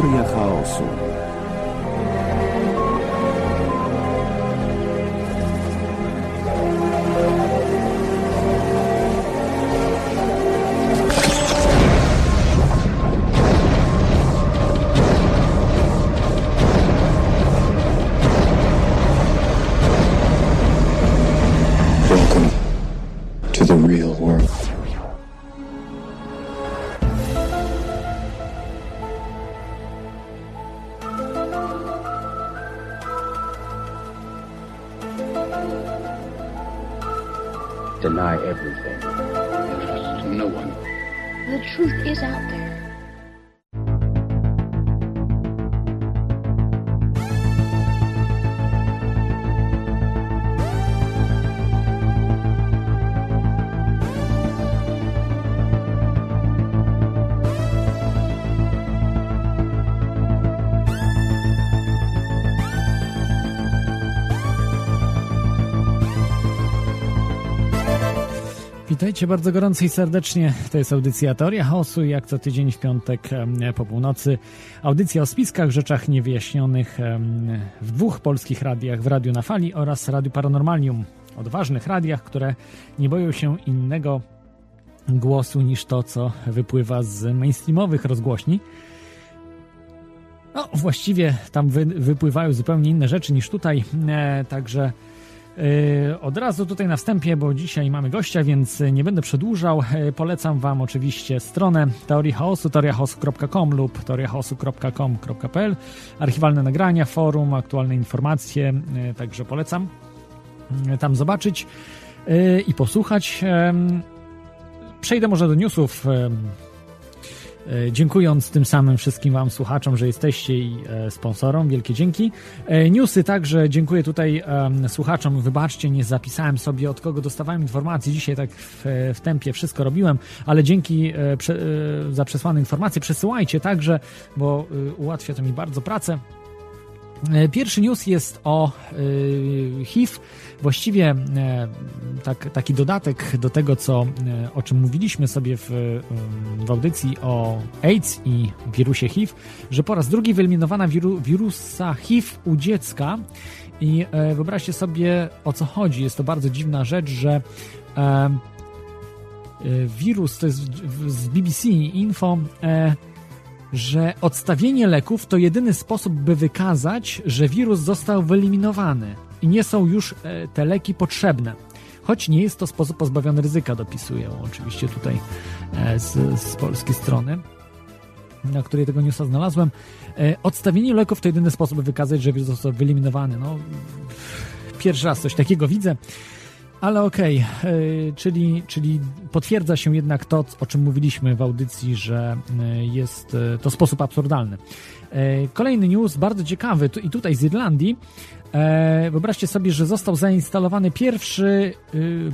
Teoria chaosu. Witajcie bardzo gorąco i serdecznie. To jest audycja Teoria Chaosu, jak co tydzień w piątek po północy. Audycja o spiskach, rzeczach niewyjaśnionych w dwóch polskich radiach, w Radiu na Fali oraz Radiu Paranormalium. Odważnych radiach, które nie boją się innego głosu niż to, co wypływa z mainstreamowych rozgłośni. No, właściwie tam wy, wypływają zupełnie inne rzeczy niż tutaj, e, także od razu tutaj na wstępie, bo dzisiaj mamy gościa, więc nie będę przedłużał. E, Polecam Wam oczywiście stronę Teorii Chaosu, teoriachaosu.com lub teoriachaosu.com.pl Archiwalne nagrania, forum, aktualne informacje, e, także polecam e, tam zobaczyć e, i posłuchać. Przejdę może do newsów. E, Dziękując tym samym wszystkim Wam słuchaczom, że jesteście i e, sponsorom, wielkie dzięki. E, Newsy także dziękuję tutaj słuchaczom. Wybaczcie, nie zapisałem sobie od kogo dostawałem informacji. Dzisiaj tak w, w tempie wszystko robiłem, ale dzięki za przesłane informacje przesyłajcie także, bo ułatwia to mi bardzo pracę. E, Pierwszy news jest o y, HIV. Właściwie e, tak, taki dodatek do tego, co, e, o czym mówiliśmy sobie w, w audycji o AIDS i wirusie HIV, że po raz drugi wyeliminowano wiru, wirusa HIV u dziecka. I e, wyobraźcie sobie o co chodzi. Jest to bardzo dziwna rzecz, że e, e, wirus, to jest z BBC Info, e, że odstawienie leków to jedyny sposób, by wykazać, że wirus został wyeliminowany i nie są już e, te leki potrzebne. Choć nie jest to sposób pozbawiony ryzyka, dopisuję oczywiście tutaj e, z, z polskiej strony, na której tego newsa znalazłem. E, odstawienie leków to jedyny sposób, by wykazać, że wirus został wyeliminowany. No, pierwszy raz coś takiego widzę. Ale okej, y, czyli, czyli potwierdza się jednak to, o czym mówiliśmy w audycji, że y, jest y, to sposób absurdalny. Kolejny news, bardzo ciekawy, i tutaj z Irlandii. E, Wyobraźcie sobie, że został zainstalowany pierwszy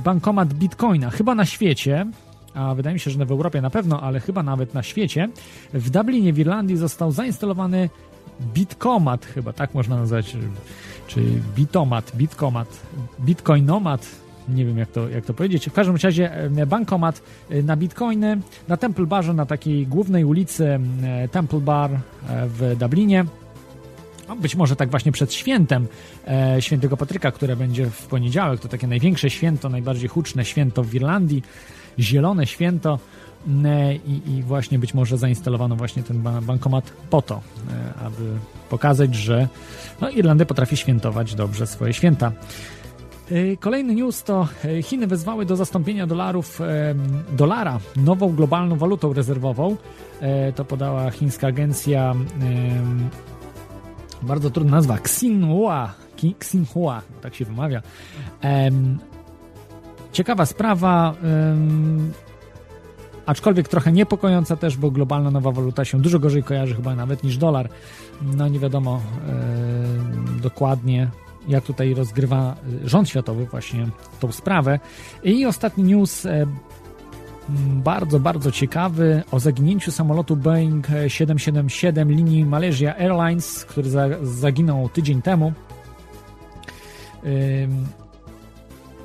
bankomat bitcoina, chyba na świecie, a wydaje mi się, że w Europie na pewno, ale chyba nawet na świecie. W Dublinie w Irlandii został zainstalowany bitkomat, chyba tak można nazwać, czy bitomat, bitkomat, bitcoinomat, nie wiem jak to, jak to powiedzieć. W każdym razie bankomat e, na bitcoiny na Temple Barze, na takiej głównej ulicy Temple Bar e, w Dublinie. No, być może tak właśnie przed świętem e, świętego Patryka, które będzie w poniedziałek. To takie największe święto, najbardziej huczne święto w Irlandii, zielone święto. m, e, I, I właśnie być może zainstalowano właśnie ten ba- bankomat po to, e, aby pokazać, że no, Irlandia potrafi świętować dobrze swoje święta. E, Kolejny news to e, Chiny wezwały do zastąpienia dolarów, em, dolara nową globalną walutą rezerwową. E, To podała chińska agencja, bardzo trudna nazwa, Xinhua, Xinhua, tak się wymawia. Ciekawa sprawa, aczkolwiek trochę niepokojąca też, bo globalna nowa waluta się dużo gorzej kojarzy chyba nawet niż dolar. No nie wiadomo dokładnie, jak tutaj rozgrywa y, rząd światowy właśnie tą sprawę. I ostatni news, e, bardzo, bardzo ciekawy, o zaginięciu samolotu Boeing 777 linii Malaysia Airlines, który za, zaginął tydzień temu.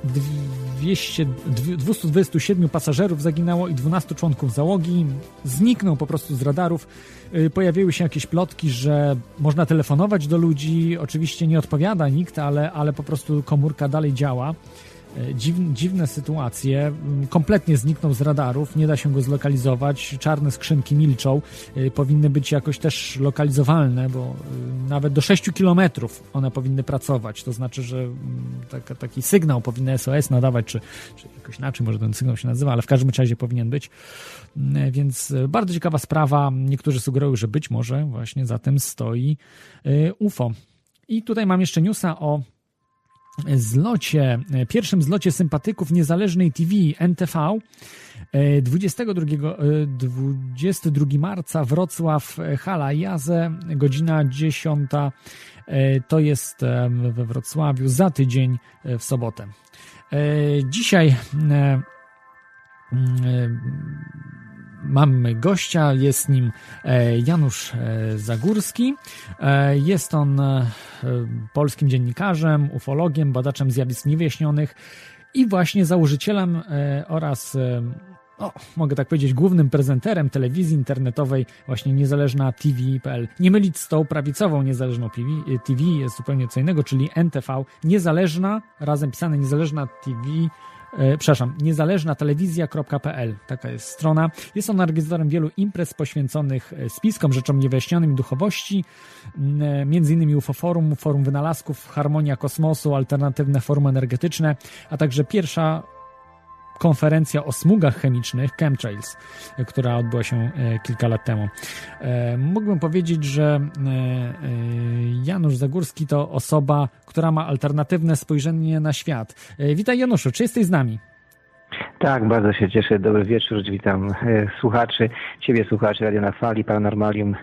Ym, 200, 227 pasażerów zaginęło i 12 członków załogi. Zniknął po prostu z radarów. Y, pojawiły się jakieś plotki, że można telefonować do ludzi. Oczywiście nie odpowiada nikt, ale, ale po prostu komórka dalej działa. E, dziwne, dziwne sytuacje. Kompletnie zniknął z radarów, nie da się go zlokalizować. Czarne skrzynki milczą. E, powinny być jakoś też lokalizowalne, bo e, nawet do 6 kilometrów one powinny pracować. To znaczy, że mm, tak, taki sygnał powinny SOS nadawać, czy, czy jakoś inaczej może ten sygnał się nazywa, ale w każdym razie powinien być. Mm, więc bardzo ciekawa sprawa. Niektórzy sugerują, że być może właśnie za tym stoi UFO. I tutaj mam jeszcze newsa o zlocie, pierwszym zlocie sympatyków niezależnej TV NTV 22, 22 marca Wrocław Hala Jaze, godzina 10 to jest we Wrocławiu za tydzień w sobotę. Dzisiaj mamy gościa, jest nim e, Janusz e, Zagórski. E, jest on polskim dziennikarzem, ufologiem, badaczem zjawisk niewyjaśnionych i właśnie założycielem oraz o, mogę tak powiedzieć, głównym prezenterem telewizji internetowej właśnie niezależna TV.pl. Nie mylić z tą prawicową niezależną TV, TV jest zupełnie co innego, czyli NTV, niezależna, razem pisane niezależna TV e, przepraszam, niezależna telewizja.pl, taka jest strona. Jest on organizatorem wielu imprez poświęconych e, spiskom, rzeczom niewyjaśnionym duchowości, e, między innymi UFO Forum, Forum Wynalazków, Harmonia Kosmosu, alternatywne forum energetyczne, a także pierwsza konferencja o smugach chemicznych, chemtrails, która odbyła się e, kilka lat temu. E, mógłbym powiedzieć, że e, Janusz Zagórski to osoba, która ma alternatywne spojrzenie na świat. Witaj Januszu, czy jesteś z nami? Tak, bardzo się cieszę. Dobry wieczór. Witam e, słuchaczy, ciebie słuchaczy Radio na Fali, Paranormalium.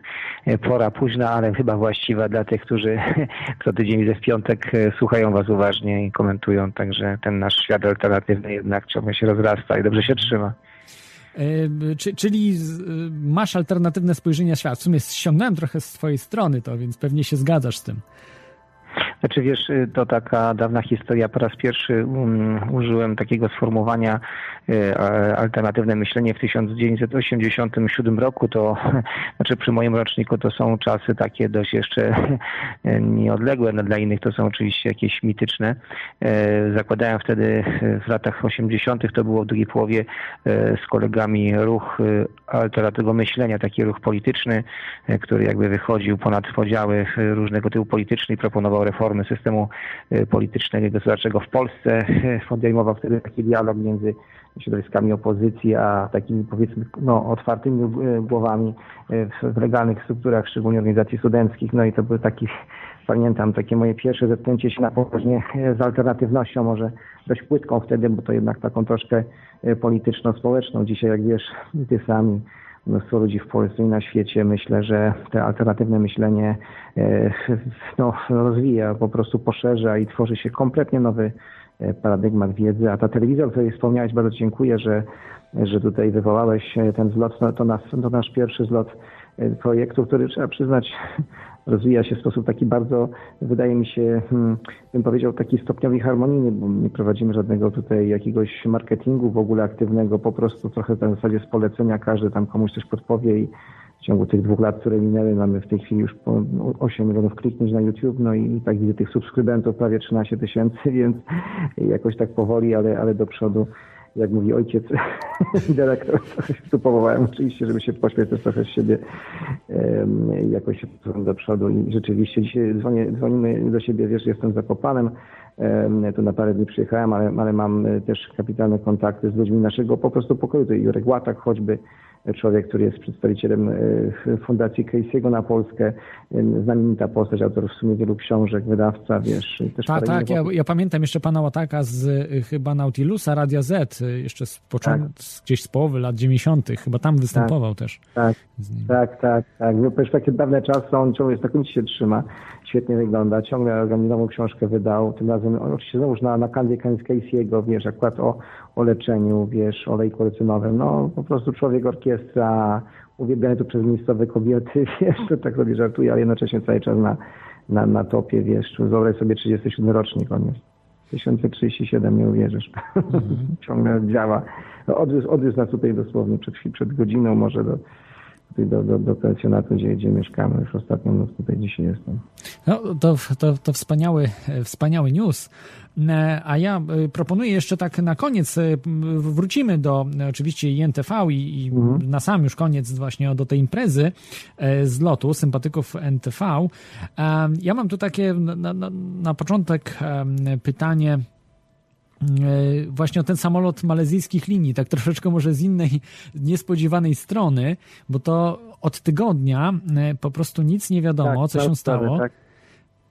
E, pora późna, ale chyba właściwa dla tych, którzy co tydzień widzę w piątek e, słuchają was uważnie i komentują. Także ten nasz świat alternatywny jednak ciągle się rozrasta i dobrze się trzyma. czyli masz alternatywne spojrzenie na świat. W sumie ściągnąłem trochę z twojej strony to, więc pewnie się zgadzasz z tym. Znaczy wiesz, y, to taka dawna historia. Po raz pierwszy um, użyłem takiego sformułowania y, alternatywne myślenie w 1987 roku. To znaczy przy moim roczniku to są czasy takie dość jeszcze nieodległe. No, dla innych to są oczywiście jakieś mityczne. Y, zakładałem wtedy w latach 80. to było w drugiej połowie z kolegami ruch alternatywnego myślenia, taki ruch polityczny, który jakby wychodził ponad podziały różnego typu polityczne i proponował reformy reformy systemu y, politycznego i gospodarczego w Polsce. Podejmował wtedy taki dialog między środowiskami opozycji, a takimi powiedzmy no, otwartymi y, głowami y, w, legalnych strukturach, szczególnie organizacji studenckich. No i to był taki, pamiętam, takie moje pierwsze zetknięcie się na poważnie z alternatywnością, może dość płytką wtedy, bo to jednak taką troszkę polityczno-społeczną. Dzisiaj, jak wiesz, ty sami mnóstwo ludzi w Polsce i na świecie. Myślę, że te alternatywne myślenie e, no, rozwija, po prostu poszerza i tworzy się kompletnie nowy e, paradygmat wiedzy. A ta telewizja, o której wspomniałeś, bardzo dziękuję, że, że tutaj wywołałeś e, ten zlot. No, to, nas, to nasz pierwszy zlot projektu, który trzeba przyznać rozwija się w sposób taki bardzo, wydaje mi się, hmm, bym powiedział, taki stopniowy harmonijny, bo nie prowadzimy żadnego tutaj jakiegoś marketingu w ogóle aktywnego, po prostu trochę w zasadzie z polecenia każdy tam komuś coś podpowie i w ciągu tych dwóch lat, które minęły, mamy w tej chwili już po 8 milionów kliknięć na YouTube, no i tak widzę tych subskrybentów prawie 13 tysięcy, więc jakoś tak powoli, ale, ale do przodu jak mówi ojciec dyrektor, tu próbowałem oczywiście, żeby się poświęcić trochę z siebie jakoś do przodu i rzeczywiście dzisiaj dzwonię, dzwonimy do siebie, wiesz, jestem zakopanem, tu na parę dni przyjechałem, ale, ale mam też kapitalne kontakty z ludźmi naszego po prostu pokoju, to Jurek Łatak choćby, człowiek, który jest przedstawicielem e, Fundacji Casey'ego na Polskę, e, znamienita postać, autor w sumie wielu książek, wydawca, wiesz. Też tak, tak, ja, ja, pamiętam jeszcze pana Łataka z e, chyba Nautilusa, Radia Z, jeszcze z początku, tak. gdzieś z połowy lat 90., chyba tam występował tak, też. Tak, tak, tak, tak. No, już takie dawne czasy, on ciągle znakomicie się trzyma, świetnie wygląda, ciągle nową książkę wydał, tym razem oczywiście znowuż na, na kanwie Casey'ego, wiesz, akurat o, o leczeniu, wiesz, o lejku rycynowym, no po prostu człowiek orkiestra, uwielbiany tu przez miejscowe kobiety, wiesz, to tak sobie żartuje, ale jednocześnie cały czas na, na, na topie, wiesz, wyobraź sobie 37 rocznik on jest. 1037, nie uwierzysz. Ciągle działa. Odwiózł, odwiózł nas tutaj dosłownie przed, przed godziną, może do, tutaj do, do, do pensjonatu, gdzie, gdzie mieszkamy. Już ostatnią noc tutaj dzisiaj jestem. No, to, to, to wspaniały, wspaniały news. E, A ja e, proponuję jeszcze tak na koniec, e, wrócimy do oczywiście INTV i, i na sam już koniec właśnie do tej imprezy z lotu sympatyków NTV. Ja mam tu takie na, na, na- początek pytanie właśnie o ten samolot malezyjskich linii, tak troszeczkę może z innej, niespodziewanej strony, bo to od tygodnia e, po prostu nic nie wiadomo, co tak, się tak, stało. Tak.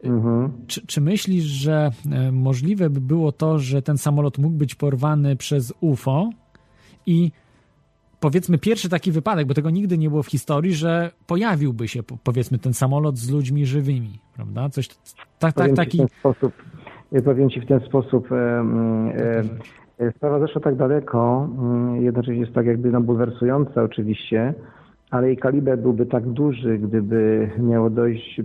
Mhm. Czy, czy myślisz, że e, możliwe by było to, że ten samolot mógł być porwany przez UFO i powiedzmy pierwszy taki wypadek, bo tego nigdy nie było w historii, że pojawiłby się po- powiedzmy ten samolot z ludźmi żywymi, prawda? Coś tak, tak, taki. w ten sposób, powiem ci w ten sposób, e, sprawa zeszła tak daleko, mm, jednocześnie jest tak jakby no, bulwersująca oczywiście, ale jej kaliber byłby tak duży, gdyby miało dojść,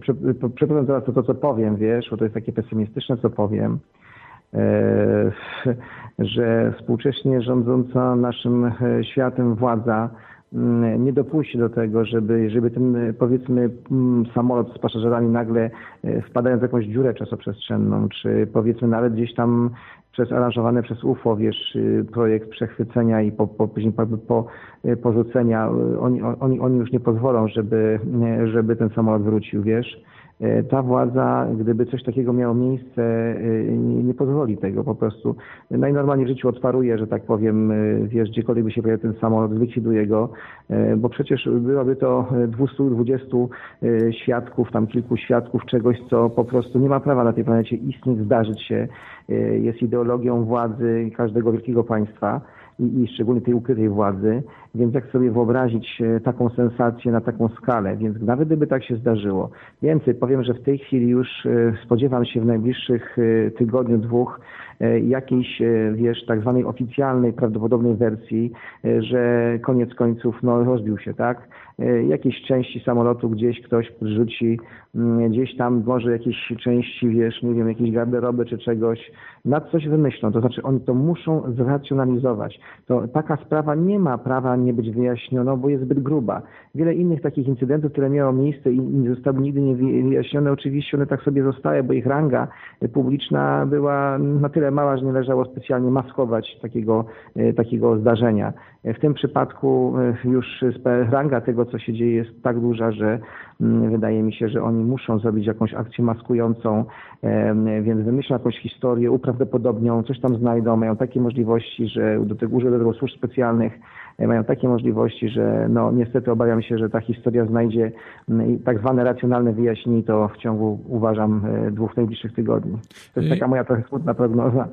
przepraszam zaraz to, to, co powiem, wiesz, bo to jest takie pesymistyczne, co powiem, e, że współcześnie rządząca naszym e, światem władza nie dopuści do tego, żeby, żeby ten e, powiedzmy mm, samolot z pasażerami nagle e, wpadając w jakąś dziurę czasoprzestrzenną, czy powiedzmy nawet gdzieś tam przez aranżowany przez UFO, wiesz, y, projekt przechwycenia i po, po, później po, po, y, porzucenia, oni, oni, oni już nie pozwolą, żeby, żeby ten samolot wrócił, wiesz. E, Ta władza, gdyby coś takiego miało miejsce, e, nie, pozwoli tego po prostu. Najnormalniej w życiu odparuje, że tak powiem, e, wiesz, gdziekolwiek by się pojawił ten samolot, zlikwiduje go, bo przecież byłoby to e, 220 e, świadków, tam kilku świadków czegoś, co po prostu nie ma prawa na tej planecie istnieć, zdarzyć się, jest ideologią władzy każdego wielkiego państwa i, i szczególnie tej ukrytej władzy. Więc jak sobie wyobrazić e, taką sensację na taką skalę, więc nawet gdyby tak się zdarzyło. Więcej, powiem, że w tej chwili już e, spodziewam się w najbliższych e, tygodniu, dwóch jakiejś, wiesz, tak zwanej oficjalnej, prawdopodobnej wersji, że koniec końców no, rozbił się, tak? Jakieś części samolotu gdzieś ktoś rzuci, mm, gdzieś tam może jakieś części, wiesz, nie wiem, jakieś garderoby czy czegoś, nad coś wymyślą. To znaczy oni to muszą zracjonalizować. To taka sprawa nie ma prawa nie być wyjaśniona, bo jest zbyt gruba. Wiele innych takich incydentów, które miało miejsce i nie zostały nigdy nie wy- wyjaśnione, oczywiście one tak sobie zostały, bo ich ranga publiczna była na tyle mała, że nie leżało specjalnie maskować takiego, e, takiego zdarzenia. E, W tym przypadku e, już ranga tego, co się dzieje, jest tak duża, że wydaje mi się, że oni muszą zrobić jakąś akcję maskującą, więc wymyślą jakąś historię, uprawdopodobnią, coś tam znajdą, mają takie możliwości, że do tego użyją do tego służb specjalnych, mają takie możliwości, że no niestety obawiam się, że ta historia znajdzie mm, tak zwane racjonalne wyjaśnienie to w ciągu, uważam, e, dwóch najbliższych tygodni. To jest I- taka moja trochę smutna prognoza,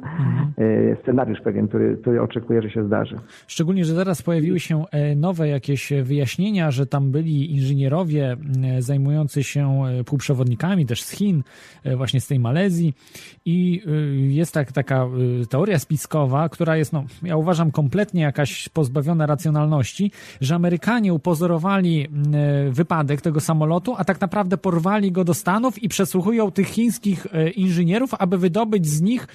e, scenariusz pewien, który, który oczekuję, że się zdarzy. Szczególnie, że teraz pojawiły się e, nowe jakieś wyjaśnienia, że tam byli inżynierowie zajmujący się e, półprzewodnikami też z Chin, e, właśnie z tej Malezji i e, jest tak, taka teoria spiskowa, która jest, no, ja uważam, kompletnie jakaś pozbawiona racjonalności, że Amerykanie upozorowali wypadek tego samolotu, a tak naprawdę porwali go do Stanów i przesłuchują tych chińskich inżynierów, aby wydobyć z nich,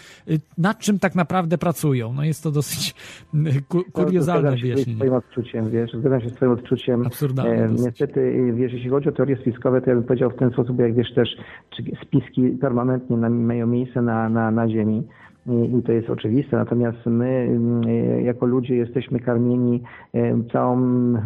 nad czym tak naprawdę pracują. No jest to dosyć ku, kuriozalne Zgadzam się z wyjaśnienie. Twoim odczuciem, wiesz, zgadzam się z Twoim odczuciem. Absurdalne E, niestety, wiesz, jeśli chodzi o teorie spiskowe, to ja bym powiedział w ten sposób, jak wiesz też, spiski permanentnie mają miejsce na, na, na Ziemi. I to jest oczywiste, natomiast my mm, jako ludzie jesteśmy karmieni e, całą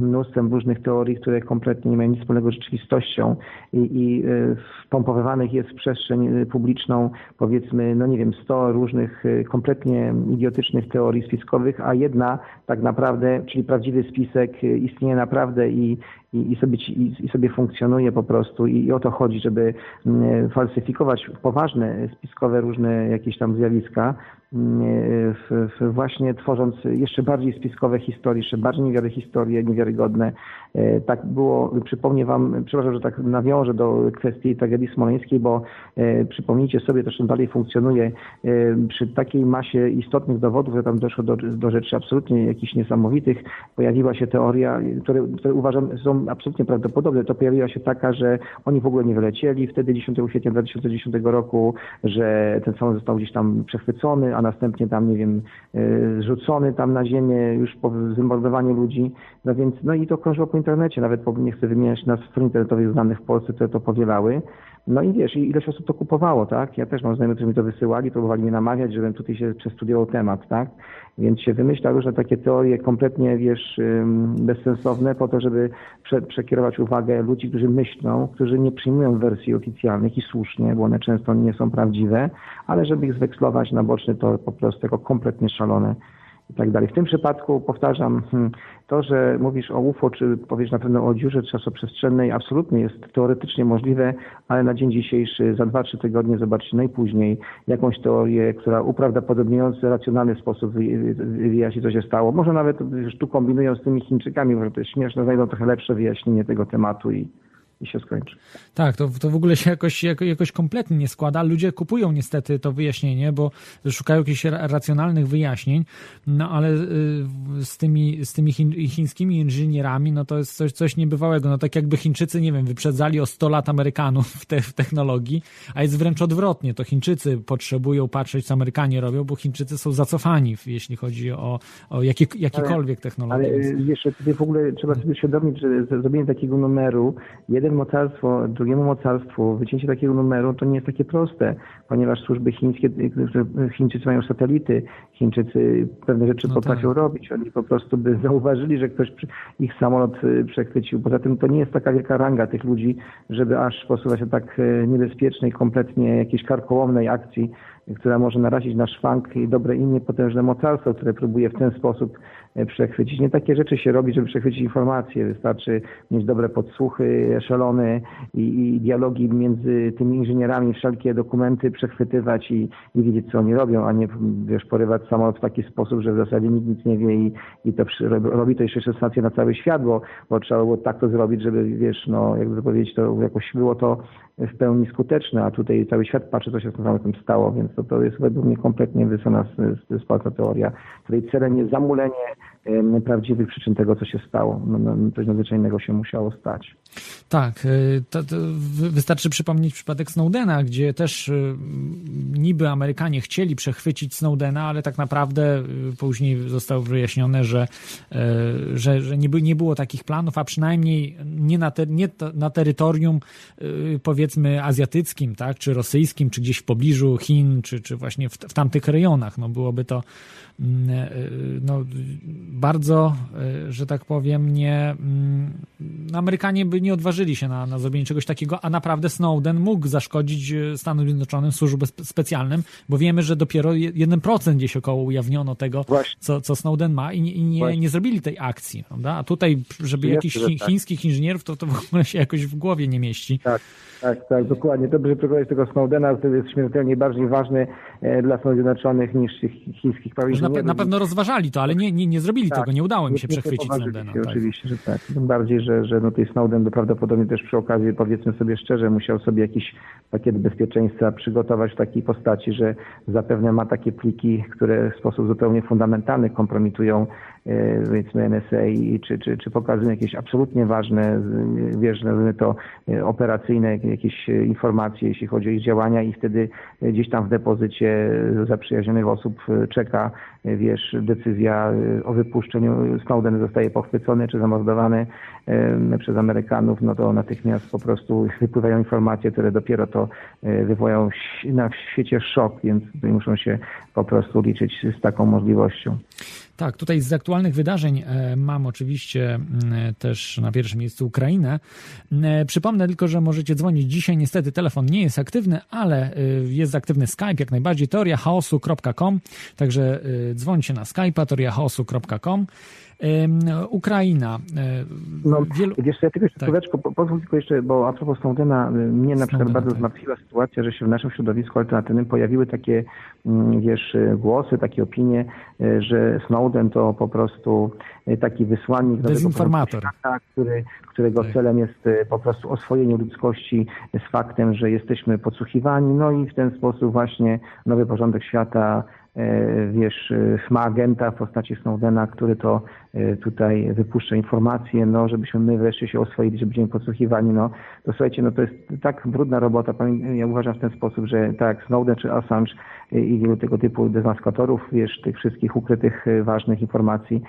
mnóstwem różnych teorii, które kompletnie nie mają nic wspólnego z rzeczywistością i, i e, wpompowywanych jest w przestrzeń publiczną powiedzmy, no nie wiem, 100 różnych e, kompletnie idiotycznych teorii spiskowych, a jedna tak naprawdę, czyli prawdziwy spisek istnieje naprawdę i, i, i, sobie, i, i sobie funkcjonuje po prostu i, i o to chodzi, żeby mm, falsyfikować poważne spiskowe różne jakieś tam zjawiska, właśnie tworząc jeszcze bardziej spiskowe historie, jeszcze bardziej niewiary historie, niewiarygodne. E, tak było, przypomnę Wam, przepraszam, że tak nawiążę do kwestii tragedii smoleńskiej, bo e, przypomnijcie sobie, to dalej funkcjonuje, e, przy takiej masie istotnych dowodów, że tam doszło do, do rzeczy absolutnie jakichś niesamowitych, pojawiła się teoria, które, które uważam są absolutnie prawdopodobne, to pojawiła się taka, że oni w ogóle nie wylecieli wtedy 10 kwietnia 2010 roku, że ten samolot został gdzieś tam przechwycony, a następnie tam, nie wiem, rzucony tam na ziemię już po zmordowaniu ludzi. No więc, no i to krążyło po internecie, nawet po, nie chcę wymieniać na stron internetowych znanych w Polsce, które to powielały. No i wiesz, ileś osób to kupowało, tak? Ja też mam znajomych, którzy mi to wysyłali, próbowali mnie namawiać, żebym tutaj się przestudiował temat, tak? Więc się wymyśla różne takie teorie kompletnie, wiesz, bezsensowne po to, żeby prze, przekierować uwagę ludzi, którzy myślą, którzy nie przyjmują wersji oficjalnych i słusznie, bo one często nie są prawdziwe, ale żeby ich zwekslować na boczny to po prostu jako kompletnie szalone i tak dalej. W tym przypadku powtarzam, hmm, to, że mówisz o UFO, czy powiesz na pewno o dziurze czasoprzestrzennej, absolutnie jest teoretycznie możliwe, ale na dzień dzisiejszy, za 2-3 tygodnie zobaczycie najpóźniej jakąś teorię, która uprawdopodobniając racjonalny sposób wyjaśni, co się stało. Może nawet już tu kombinują z tymi Chińczykami, może to jest śmieszne, znajdą trochę lepsze wyjaśnienie tego tematu i i się skończy. Tak, to, to w ogóle się jakoś, jakoś kompletnie nie składa. Ludzie kupują niestety to wyjaśnienie, bo szukają jakichś racjonalnych wyjaśnień, no ale y, z tymi, z tymi chińskimi inżynierami, no to jest coś, coś niebywałego. No tak jakby Chińczycy, nie wiem, wyprzedzali o 100 lat Amerykanów w, te, w technologii, a jest wręcz odwrotnie. To Chińczycy potrzebują patrzeć, co Amerykanie robią, bo Chińczycy są zacofani, jeśli chodzi o, o jakie, jakiekolwiek ale, technologie. Ale jeszcze tutaj w ogóle trzeba sobie świadomić, że zrobienie takiego numeru, jeden jedno mocarstwo drugiemu mocarstwu, wycięcie takiego numeru to nie jest takie proste, ponieważ służby chińskie, Chińczycy mają satelity, Chińczycy pewne rzeczy no potrafią tak. robić. Oni po prostu by zauważyli, że ktoś ich samolot y, przechwycił. Poza tym to nie jest taka wielka ranga tych ludzi, żeby aż posuwać się tak y, niebezpiecznej, kompletnie jakiejś karkołomnej akcji, która może narazić na szwank i dobre inne potężne mocarstwo, które próbuje w ten sposób przechwycić. Nie takie rzeczy się robi, żeby przechwycić informacje. Wystarczy mieć dobre podsłuchy, eszelony i, i dialogi między tymi inżynierami, wszelkie dokumenty przechwytywać i, i wiedzieć, co oni robią, a nie wiesz, porywać samolot w taki sposób, że w zasadzie nikt nic nie wie i, i to przy, robi to jeszcze sensację na cały świat, bo, bo trzeba było tak to zrobić, żeby wiesz, no jakby powiedzieć, to jakoś było to w pełni skuteczne, a tutaj cały świat patrzy, co się z tym stało, więc to, to jest według mnie kompletnie wysona z, teoria. Tutaj celem jest zamulenie prawdziwych przyczyn tego, co się stało. No, no, coś nadzwyczajnego się musiało stać. Tak, y, to, to wystarczy przypomnieć przypadek Snowdena, gdzie też y, niby Amerykanie chcieli przechwycić Snowdena, ale tak naprawdę później zostało wyjaśnione, że, że, że nie, nie było takich planów, a przynajmniej nie na, te, nie na terytorium powiedzmy azjatyckim, tak, czy rosyjskim, czy gdzieś w pobliżu Chin, czy, czy właśnie w, w tamtych rejonach. No byłoby to mm, no, bardzo, że tak powiem, nie mm, Amerykanie by nie odważyli się na, na zrobienie czegoś takiego, a naprawdę Snowden mógł zaszkodzić e, Stanom Zjednoczonym służbom specjalnym, bo wiemy, że dopiero 1% gdzieś około ujawniono tego, co, co Snowden ma i, i nie, nie zrobili tej akcji, prawda? A tutaj, żeby jakichś chi, tak. chińskich inżynierów, to, to w ogóle się jakoś w głowie nie mieści. Tak. Tak, tak, dokładnie. Dobrze że tego Snowdena, który jest śmiertelnie bardziej ważny e, dla Stanów Zjednoczonych niż tych chińskich prawie. Na, na pewno rozważali to, ale nie, nie, nie zrobili tak. tego, nie udało mi się przechwycić Snowdena. Tak. Oczywiście, że tak. Tym bardziej, że, że no, tej Snowden by prawdopodobnie też przy okazji, powiedzmy sobie szczerze, musiał sobie jakiś pakiet bezpieczeństwa przygotować w takiej postaci, że zapewne ma takie pliki, które w sposób zupełnie fundamentalny kompromitują powiedzmy NSA czy, czy, czy pokazują jakieś absolutnie ważne, wiesz, nazwijmy to e, operacyjne jakieś informacje, jeśli chodzi o ich działania i wtedy gdzieś tam w depozycie zaprzyjaźnionych osób czeka, wiesz, decyzja o wypuszczeniu. Snowden zostaje pochwycony czy zamordowany przez Amerykanów, no to natychmiast po prostu wypływają informacje, które dopiero to e, wywołają na świecie szok, więc muszą się po prostu liczyć z taką możliwością. Tak, tutaj z aktualnych wydarzeń e, mam oczywiście też na pierwszym miejscu Ukrainę. Przypomnę tylko, że możecie dzwonić dzisiaj. Niestety telefon nie jest aktywny, ale e, jest aktywny Skype jak najbardziej. teoriachaosu.com Także dzwońcie na skype'a teoriachaosu.com Ukraina. No, wielu... Wiesz, ja tylko jeszcze tak. po, pozwól tylko jeszcze, bo a propos Snowdena, mnie na przykład bardzo tak. zmartwiła sytuacja, że się w naszym środowisku alternatywnym pojawiły takie, mm, wiesz, głosy, takie opinie, że Snowden to po prostu taki wysłannik Dezinformator. Świata, który, którego tak. celem jest po prostu oswojenie ludzkości z faktem, że jesteśmy podsłuchiwani, no i w ten sposób właśnie nowy porządek świata E, wiesz, e, ma agenta w postaci Snowdena, który to e, tutaj wypuszcza informacje, no, żebyśmy my wreszcie się oswoili, żeby będziemy podsłuchiwani, no, to słuchajcie, no to jest tak brudna robota, ja uważam w ten sposób, że tak Snowden czy Assange i wielu tego typu dezmaskatorów, wiesz, tych wszystkich ukrytych, ważnych informacji,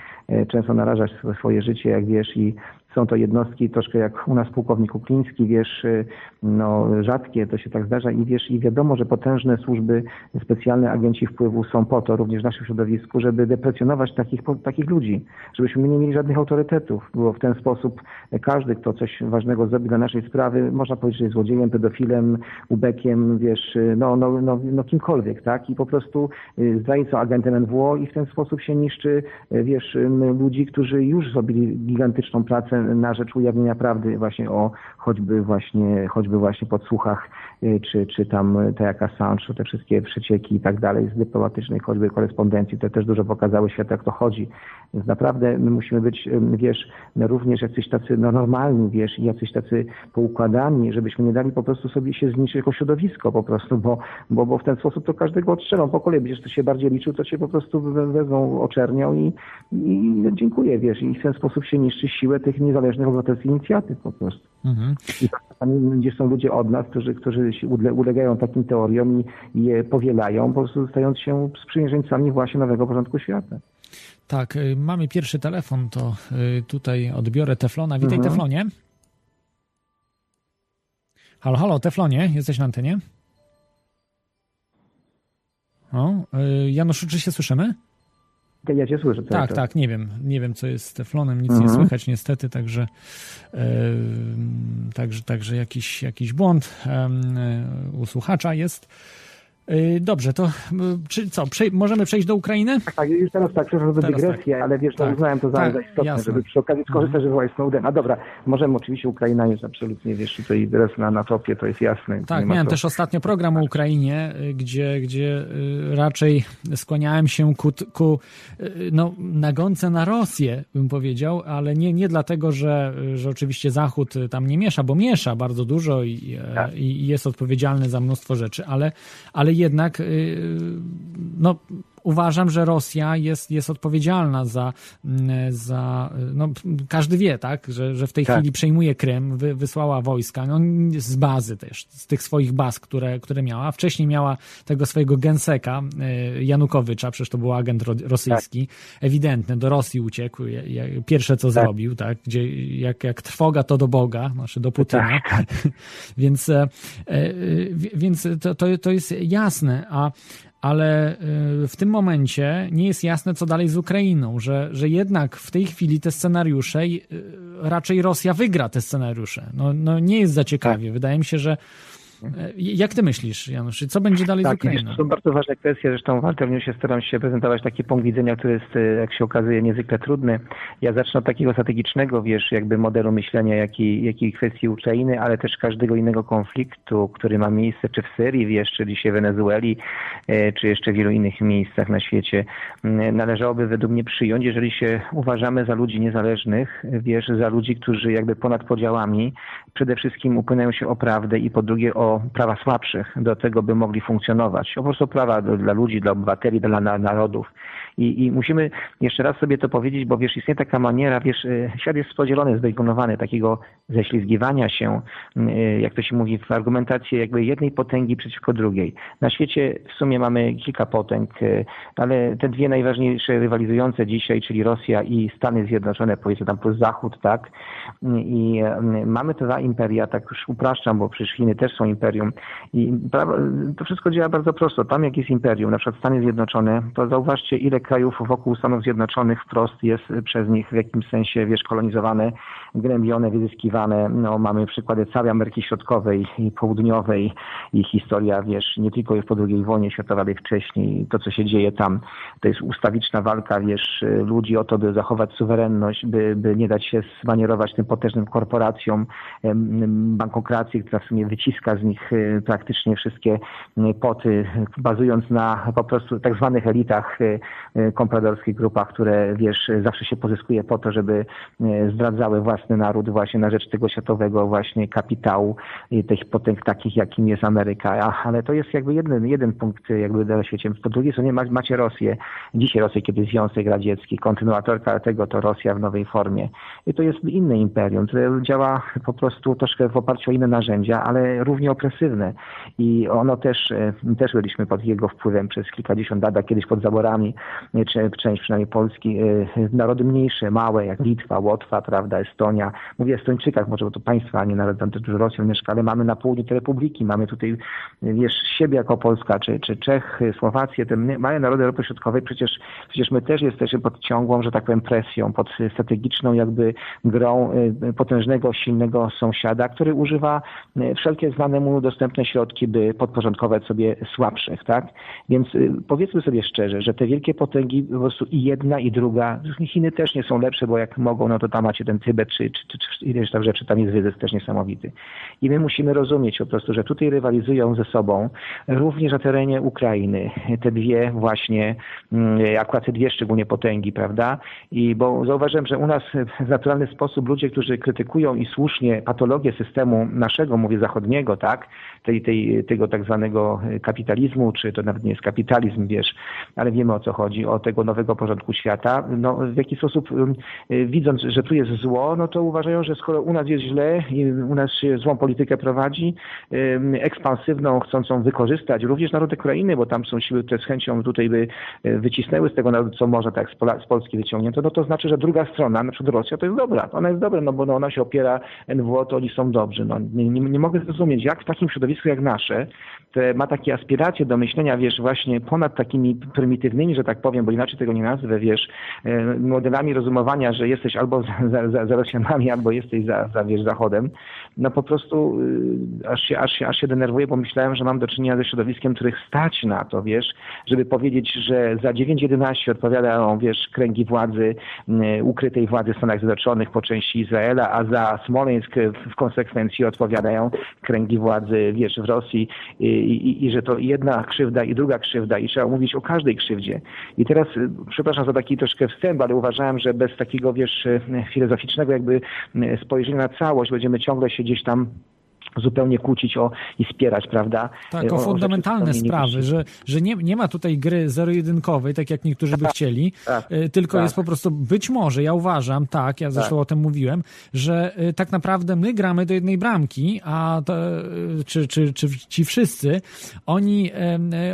często narażać swoje życie, jak wiesz, i są to jednostki troszkę jak u nas pułkownik Ukliński, wiesz, y, no rzadkie to się tak zdarza i wiesz, i wiadomo, że potężne służby specjalne, agenci wpływu są po to również w naszym środowisku, żeby deprecjonować takich, takich ludzi, żebyśmy nie mieli żadnych autorytetów, bo w ten sposób każdy, kto coś ważnego zrobi dla naszej sprawy, można powiedzieć, że jest złodziejem, pedofilem, ubekiem, wiesz, y, no, no, no, no kimkolwiek, tak? I po prostu y, zdrajcą agentem NWO i w ten sposób się niszczy, wiesz, ludzi, którzy już zrobili gigantyczną pracę na rzecz ujawnienia prawdy właśnie o choćby właśnie, choćby właśnie podsłuchach, y, czy, czy tam te jak Assange, te wszystkie przecieki i tak dalej z dyplomatycznej choćby korespondencji, to też dużo pokazały światu, jak to chodzi. Więc naprawdę my musimy być, wiesz, również jacyś tacy no, normalni, wiesz, i jacyś tacy poukładani, żebyśmy nie dali po prostu sobie się zniszczyć jako środowisko po prostu, bo, bo, bo w ten sposób to każdego odstrzelą po kolei. Będziesz to się bardziej liczył, to cię po prostu wezmą, oczernią i, i dziękuję, wiesz, i w ten sposób się niszczy siłę tych niezależnych obywatelskich inicjatyw po prostu. Mhm. I czasami gdzie są ludzie od nas, którzy, którzy ulegają takim teoriom i je powielają, po prostu stając się sprzymierzeńcami właśnie nowego porządku świata. Tak, y, mamy pierwszy telefon, to y, tutaj odbiorę Teflona. Witaj mhm. Teflonie. Halo, halo, Teflonie, jesteś na antenie? O, y, Januszu, czy się słyszymy? Ja cię słyszę. Tak, tak, tak, nie wiem. Nie wiem, co jest z teflonem, nic mhm. nie słychać niestety, także, e, także, także jakiś, jakiś błąd e, u słuchacza jest. Y, dobrze, to czy co, możemy przejść do Ukrainy? Tak, tak już teraz tak, przepraszam za dygresję, tak. ale wiesz, tak. uznałem to za, tak, istotne, jasne. żeby przy okazji skorzystać, że wołać Snowdena. Dobra, możemy oczywiście, Ukraina jest absolutnie, wiesz, tutaj teraz na, na topie, to jest jasne. Tak, miałem też ostatnio program o Ukrainie, y, gdzie, gdzie y, raczej skłaniałem się ku, ku no, nagonce na Rosję, bym powiedział, ale nie, nie dlatego, że, że oczywiście Zachód tam nie miesza, bo miesza bardzo dużo i, tak. i jest odpowiedzialny za mnóstwo rzeczy, ale, ale jednak y, no, uważam, że Rosja jest, jest odpowiedzialna za, mm, za no, każdy wie, tak, że, że w tej tak. chwili przejmuje Krym, wy, wysłała wojska, no, z bazy też, z tych swoich baz, które, które miała. Wcześniej miała tego swojego genseka, y, Janukowycza, przecież to był agent rosyjski, tak. ewidentny, do Rosji uciekł, pierwsze co tak. zrobił, tak, gdzie jak, jak trwoga to do Boga, znaczy do Putina, tak. więc, e, e, więc to, to, to jest jasne, a ale y, w tym momencie nie jest jasne, co dalej z Ukrainą, że, że jednak w tej chwili te scenariusze, y, raczej Rosja wygra te scenariusze. No, no nie jest za ciekawie. Tak. Wydaje mi się, że jak ty myślisz, Janusz? Co będzie dalej tak, z Ukrainą? To są bardzo ważne kwestie. Zresztą w Alternewsie staram się prezentować taki punkt widzenia, który jest, e, jak się okazuje, niezwykle trudny. Ja zacznę od takiego strategicznego, wiesz, jakby modelu myślenia, jak i, jak i kwestii Ukrainy, ale też każdego innego konfliktu, który ma miejsce, czy w Syrii, wiesz, czy dzisiaj w Wenezueli, e, czy jeszcze w wielu innych miejscach na świecie. Mm, należałoby według mnie przyjąć, jeżeli się uważamy za ludzi niezależnych, wiesz, za ludzi, którzy jakby ponad podziałami przede wszystkim upłynają się o prawdę i po drugie o prawa słabszych do tego, by mogli funkcjonować. Po prostu prawa dla ludzi, dla obywateli, dla narodów. I, I, musimy jeszcze raz sobie to powiedzieć, bo wiesz, istnieje taka maniera, wiesz, y, świat jest podzielony, zdekonowany, takiego ześlizgiwania się, y, jak to się mówi, w argumentacji jakby jednej potęgi przeciwko drugiej. Na świecie w sumie mamy kilka potęg, y, ale te dwie najważniejsze rywalizujące dzisiaj, czyli Rosja i Stany Zjednoczone, powiedzmy tam plus Zachód, tak? I mamy te dwa imperia, tak już upraszczam, bo przecież Chiny też są imperium. I to wszystko działa bardzo prosto. Tam jak jest imperium, na przykład Stany Zjednoczone, to zauważcie, ile krajów wokół Stanów Zjednoczonych wprost jest przez nich w jakimś sensie, wiesz, kolonizowane, gnębione, wyzyskiwane. No, mamy przykłady całej Ameryki Środkowej i Południowej i historia, wiesz, nie tylko po II wojnie światowej, ale i wcześniej. To, co się dzieje tam, to jest ustawiczna walka, wiesz, ludzi o to, by zachować suwerenność, by, by nie dać się zmanierować tym potężnym korporacjom, bankokracji, która w sumie wyciska z nich e, praktycznie wszystkie poty, bazując na po prostu tak zwanych elitach e, kompradorskich grupach, które, wiesz, zawsze się pozyskuje po to, żeby e, zdradzały własny naród właśnie na rzecz tego światowego właśnie kapitału, tych potęg takich, jakim jest Ameryka. Ale to jest jakby jeden, jeden punkt jakby na świecie. Po drugiej stronie macie Rosję. Dzisiaj Rosję, kiedy Związek Radziecki, kontynuatorka tego to Rosja w nowej formie. I to jest inne imperium, które działa po prostu troszkę w oparciu o inne narzędzia, ale równie opresywne. I ono też, e, też byliśmy pod jego wpływem przez kilkadziesiąt lat, kiedyś pod zaborami, e, część przynajmniej Polski, e, narody mniejsze, małe, jak Litwa, Łotwa, prawda, Estonia. Mówię o Estończykach, może bo to państwa, a nie nawet tam też dużo Rosjan mieszka, ale mamy na południu te republiki, mamy tutaj, wiesz, siebie jako Polska, czy, czy Czech, Słowację, te małe narody Europy Środkowej, przecież, przecież my też jesteśmy pod ciągłą, że tak powiem, presją, pod strategiczną jakby grą potężnego, silnego sąsiada, który używa wszelkie znane mu dostępne środki, by podporządkować sobie słabszych, tak? Więc y, powiedzmy sobie szczerze, że te wielkie potęgi po prostu i jedna i druga, Chiny też nie są lepsze, bo jak mogą, no to tam macie ten Tybet, czy, czy, czy, czy ileś tam rzeczy, tam jest wyzysk też niesamowity. I my musimy rozumieć po prostu, że tutaj rywalizują ze sobą również na terenie Ukrainy te dwie właśnie, mm, akurat te dwie szczególnie potęgi, prawda? I bo zauważyłem, że u nas w naturalny sposób ludzie, którzy krytykują i słusznie patologię systemu naszego, mówię zachodniego, tak, tej, tej, tego tak zwanego kapitalizmu, czy to nawet nie jest kapitalizm, wiesz, ale wiemy o co chodzi, o tego nowego porządku świata, no w jaki sposób y, widząc, że tu jest zło, no to uważają, że skoro u nas jest źle i u nas się złą politykę prowadzi, ekspansywną, chcącą wykorzystać również naród Ukrainy, bo tam są siły, które z chęcią tutaj by y, wycisnęły z tego narodu, co może tak z Polski wyciągnięto, no to znaczy, że druga strona, na przykład Rosja, to jest dobra. Ona jest dobra, no bo no ona się opiera NWO, to oni są dobrzy. No, nie, nie, nie mogę zrozumieć, jak w takim środowisku jak nasze, ma takie aspiracje do myślenia, wiesz, właśnie ponad takimi prymitywnymi, że tak powiem, bo inaczej tego nie nazwę, wiesz, e, modelami rozumowania, że jesteś albo za, za, za Rosjanami, albo jesteś za, za wiesz, Zachodem, no po prostu y, aż się, aż, się, aż się denerwuję, bo myślałem, że mam do czynienia ze środowiskiem, których stać na to, wiesz, żeby powiedzieć, że za 9-11 odpowiadają, wiesz, kręgi władzy, ukrytej władzy Stanach Zjednoczonych po części Izraela, a za Smoleńsk w konsekwencji odpowiadają kręgi władzy, wiesz, w Rosji i, i, i, że to jedna krzywda i druga krzywda i trzeba mówić o każdej krzywdzie. Teraz, y, przepraszam za taki troszkę wstęp, ale uważałem, że bez takiego, wiesz, filozoficznego jakby spojrzenia na całość będziemy ciągle się gdzieś tam zupełnie kłócić o i spierać, prawda? Tak, o, o fundamentalne sprawy, że, że nie, nie ma tutaj gry zero-jedynkowej, tak jak niektórzy by tak, chcieli, tak, y, tylko tak. jest po prostu, być może, ja uważam, tak, ja zresztą tak. o tym mówiłem, że y, tak naprawdę my gramy do jednej bramki, a to, y, czy, czy, czy ci wszyscy, oni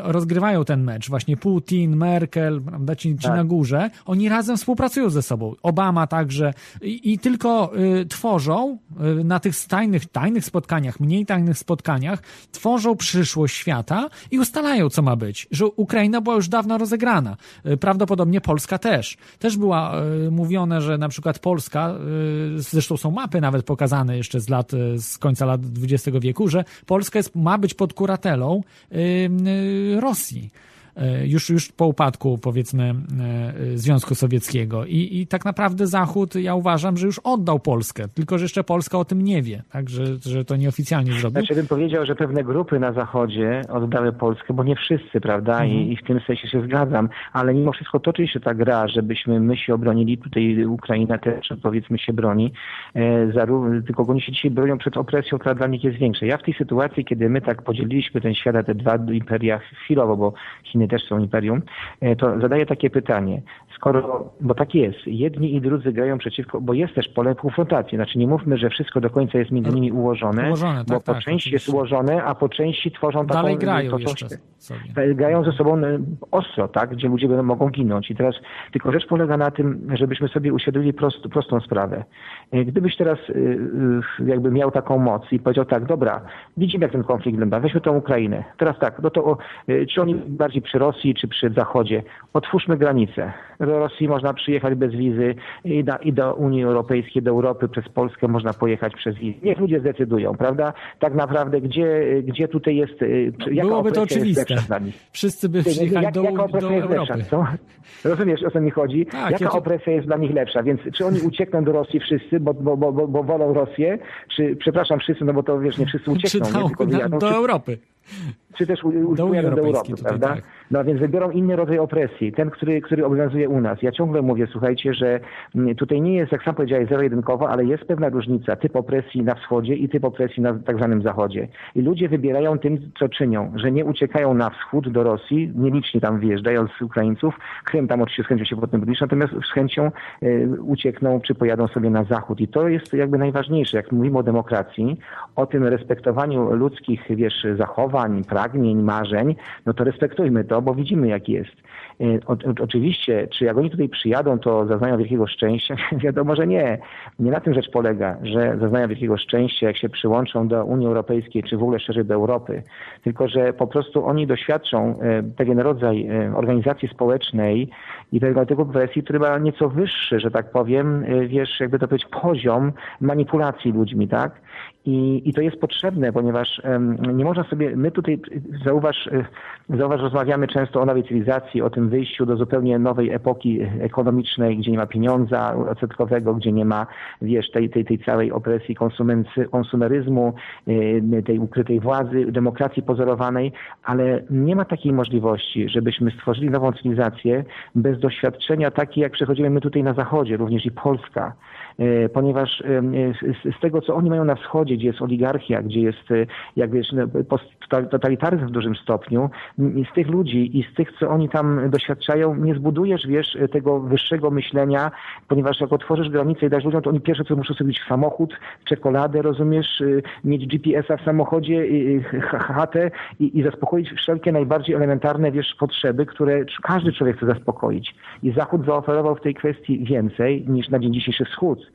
rozgrywają ten mecz, właśnie Putin, Merkel, prawda, ci, ci na tak. górze, oni razem współpracują ze sobą, Obama także i, i tylko tworzą na tych tajnych, tajnych spotkaniach spotkaniach, mniej tajnych spotkaniach, tworzą przyszłość świata i ustalają, co ma być. Że Ukraina była już dawno rozegrana. E, prawdopodobnie Polska też. Też była y, mówione, że na przykład Polska, y, zresztą są mapy nawet pokazane jeszcze z lat, z końca lat XX wieku, że Polska jest, ma być pod kuratelą Rosji. E, już, już po upadku, powiedzmy, e, Związku Sowieckiego. I, I tak naprawdę Zachód, ja uważam, że już oddał Polskę, tylko że jeszcze Polska o tym nie wie, tak, że, że to nieoficjalnie zrobił. Znaczy bym powiedział, że pewne grupy na Zachodzie oddały Polskę, bo nie wszyscy, prawda, mhm. I, I, w tym sensie się zgadzam, ale mimo wszystko toczy się ta gra, żebyśmy my się obronili, tutaj Ukraina też, powiedzmy, się broni, e, zarówno, tylko oni się dzisiaj bronią przed opresją, która dla nich jest większa. Ja w tej sytuacji, kiedy my tak podzieliliśmy ten świat te dwa imperia chwilowo, bo Chiny też są imperium, e, to zadaję takie pytanie. Skoro, bo tak jest, jedni i drudzy grają przeciwko, bo jest też pole konfrontacji. Znaczy nie mówmy, że wszystko do końca jest między nimi ułożone, ułożone bo tak, po tak, części jest ułożone, a po części tworzą taką... Dalej grają to, jeszcze sobie. Grają ze sobą e, ostro, tak, gdzie ludzie mogą ginąć. I teraz tylko rzecz polega na tym, żebyśmy sobie uświadomili prost, prostą sprawę. E, gdybyś teraz jakby miał taką moc i powiedział tak, dobra, widzimy jak ten konflikt wygląda, weźmy tą Ukrainę. Teraz tak, no to czy oni bardziej prze Rosji czy przy Zachodzie. Otwórzmy granice. Do Rosji można przyjechać bez wizy i do, i do Unii Europejskiej, do Europy przez Polskę można pojechać przez wizę. Niech ludzie zdecydują, prawda? Tak naprawdę, gdzie, gdzie tutaj jest... y, czy- jaka Byłoby to oczywiste. Wszyscy by przyjechali Jak, do, jaka do opresja jest Europy. lepsza? Co? Rozumiesz, o co mi chodzi? Tak, jaka ja opresja jest dla nich lepsza? Więc czy oni uciekną do Rosji wszyscy, bo, bo, bo, bo, bo wolą Rosję? Czy, przepraszam, wszyscy, no bo to wiesz, nie wszyscy Czy uciekną, do, nie? tylko do, wyjadą, do czy, Europy. czy też u- u- do do Europy, prawda? tak. No więc wybiorą inny rodzaj opresji, ten, który, który obowiązuje u nas. Ja ciągle mówię, słuchajcie, że mm, tutaj nie jest, jak sam powiedziałeś, zero-jedynkowo, ale jest pewna różnica, typ opresji na wschodzie i typ opresji na tak zwanym zachodzie. I ludzie wybierają tym, co czynią, że nie uciekają na wschód do Rosji, nielicznie tam wyjeżdżają z Ukraińców, Krym tam oczywiście z chęcią się potem budzisz, natomiast z chęcią e, uciekną czy pojadą sobie na zachód. I to jest jakby najważniejsze, jak mówimy o demokracji, o tym respektowaniu ludzkich, wiesz, zachowań, pragnień, marzeń, no to respektujmy to, bo widzimy jak jest. E, O, o, oczywiście, czy jak oni tutaj przyjadą, to zaznają wielkiego szczęścia? Wiadomo, że nie. Nie na tym rzecz polega, że zaznają wielkiego szczęścia, jak się przyłączą do Unii Europejskiej, czy w ogóle szerzej do Europy. Tylko, że po prostu oni doświadczą e, pewien rodzaj e, organizacji społecznej i tego, tego presji, który ma nieco wyższy, że tak powiem, wiesz, jakby to powiedzieć, poziom manipulacji ludźmi, tak? I, I to jest potrzebne, ponieważ nie można sobie, my tutaj, zauważ, e, zauważ, rozmawiamy często o nowej cywilizacji, o tym wyjściu do zupełnie nowej epoki ekonomicznej, gdzie nie ma pieniądza odsetkowego, gdzie nie ma, wiesz, tej, tej, tej całej opresji konsumeryzmu, e, tej ukrytej władzy, demokracji pozorowanej, ale nie ma takiej możliwości, żebyśmy stworzyli nową cywilizację bez doświadczenia takiej, jak przechodzimy my tutaj na Zachodzie, również i Polska. E, ponieważ e, z, z tego, co oni mają na wschodzie, gdzie jest oligarchia, gdzie jest, e, jak wiesz, no, totalitaryzm w dużym stopniu, z tych ludzi i z tych, co oni tam doświadczają, nie zbudujesz, wiesz, tego wyższego myślenia, ponieważ jak otworzysz granicę i dasz ludziom, to oni pierwsze, co muszą sobie samochód, czekoladę, rozumiesz, y, mieć GPS-a w samochodzie, y, y, ch- chatę i, i zaspokoić wszelkie najbardziej elementarne, wiesz, potrzeby, które każdy człowiek chce zaspokoić. I Zachód zaoferował w tej kwestii więcej niż na dzień dzisiejszy Wschód.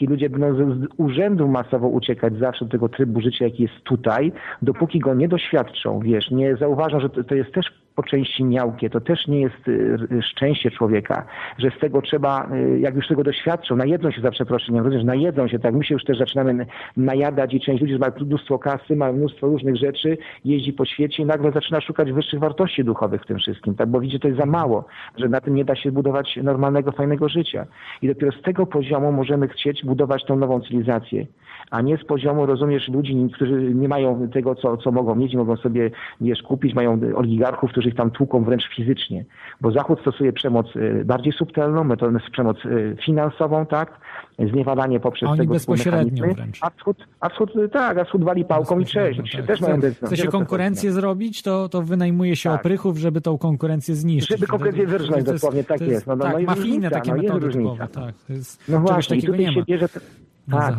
I ludzie będą z, urzędu masowo uciekać zawsze do tego trybu życia, jaki jest tutaj, dopóki go nie doświadczą, wiesz, nie zauważą, że to, to jest też po części miałkie, to też nie jest y, szczęście człowieka, że z tego trzeba, y, jak już tego doświadczą, najedzą się za przeproszeniem, rozumiesz, najedzą się, tak, my się już też zaczynamy najadać i część ludzi ma mnóstwo kasy, ma mnóstwo różnych rzeczy, jeździ po świecie i nagle zaczyna szukać wyższych wartości duchowych w tym wszystkim, tak, bo widzi, że to jest za mało, że na tym nie da się budować normalnego, fajnego życia. I dopiero z tego poziomu możemy chcieć budować tą nową cywilizację a nie z poziomu, rozumiesz, ludzi, którzy nie mają tego, co, co mogą mieć, mogą sobie, wiesz, kupić, mają oligarchów, którzy ich tam tłuką wręcz fizycznie. Bo Zachód stosuje przemoc y, bardziej subtelną, metodę przemoc y, finansową, tak, zniewalanie poprzez Oni tego bezpośrednio wręcz. A wschód, a wschód, y, tak, a wschód wali pałką i cześć. Tak. Też mają Chce, chce się konkurencję zrobić, to, to wynajmuje się Tak. oprychów, żeby tą konkurencję zniszczyć. Żeby konkurencję To- to- wyrżnąć to dosłownie, tak to jest. No, no, tak, no mafijne takie no metody typowe, tak. To jest, No właśnie, i tutaj nie się ma bierze... Tak,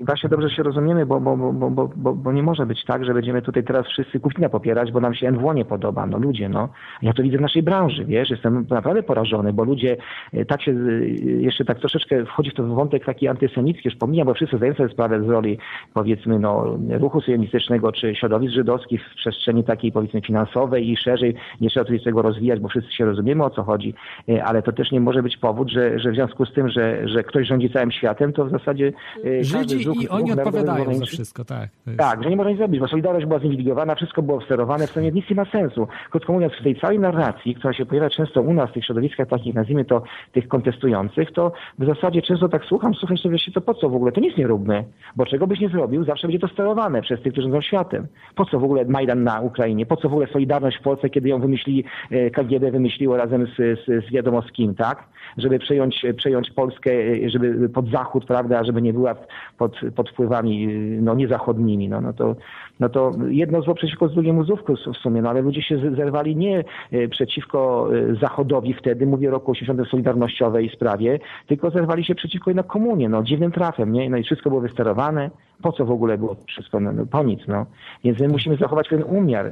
i właśnie dobrze się rozumiemy, bo, bo, bo, bo, bo, bo, nie może być tak, że będziemy tutaj teraz wszyscy Putina popierać, bo nam się NWO nie podoba. No ludzie, no. Ja to widzę w naszej branży, wiesz, jestem naprawdę porażony, bo ludzie e, tak się, e, jeszcze tak troszeczkę wchodzi w to wątek taki antysemicki, już pomijam, bo wszyscy zdają sobie sprawę z roli, powiedzmy, no, ruchu sionistycznego, czy środowisk żydowskich w przestrzeni takiej, powiedzmy, finansowej i szerzej. Nie trzeba tutaj tego rozwijać, bo wszyscy się rozumiemy, o co chodzi, E, ale to też nie może być powód, że, że w związku z tym, że, że ktoś rządzi całym światem, to w zasadzie Żydzi z ruch- i oni odpowiadają za wszystko, tak. Jest- tak, że nie można nic zrobić, bo Solidarność była zinwigilowana, wszystko było sterowane, w sumie nic nie ma sensu. Krótko mówiąc, w tej całej narracji, która się pojawia często u nas, w tych środowiskach takich, nazwijmy to, tych kontestujących, to w zasadzie często tak słucham, słuchaj sobie, to po co w ogóle, to nic nie róbmy, bo czego byś nie zrobił, zawsze będzie to sterowane przez tych, którzy rządzą światem. Po co w ogóle Majdan na Ukrainie, po co w ogóle Solidarność w Polsce, kiedy ją wymyślili, e, KGB wymyśliło razem z, z, z wiadomo z kim, tak? Żeby przejąć, przejąć Polskę, żeby pod zachód, prawda, żeby nie była pod, pod wpływami no, niezachodnimi, no, no to no to jedno zło przeciwko drugiemu złówku w sumie, no ale ludzie się zerwali nie e, przeciwko e, Zachodowi wtedy, mówię roku 80 Solidarnościowej sprawie, tylko zerwali się przeciwko jednak komunie, no dziwnym trafem, nie? No i wszystko było wysterowane, po co w ogóle było wszystko, no, no po nic, no. Więc my musimy zachować ten umiar. Y,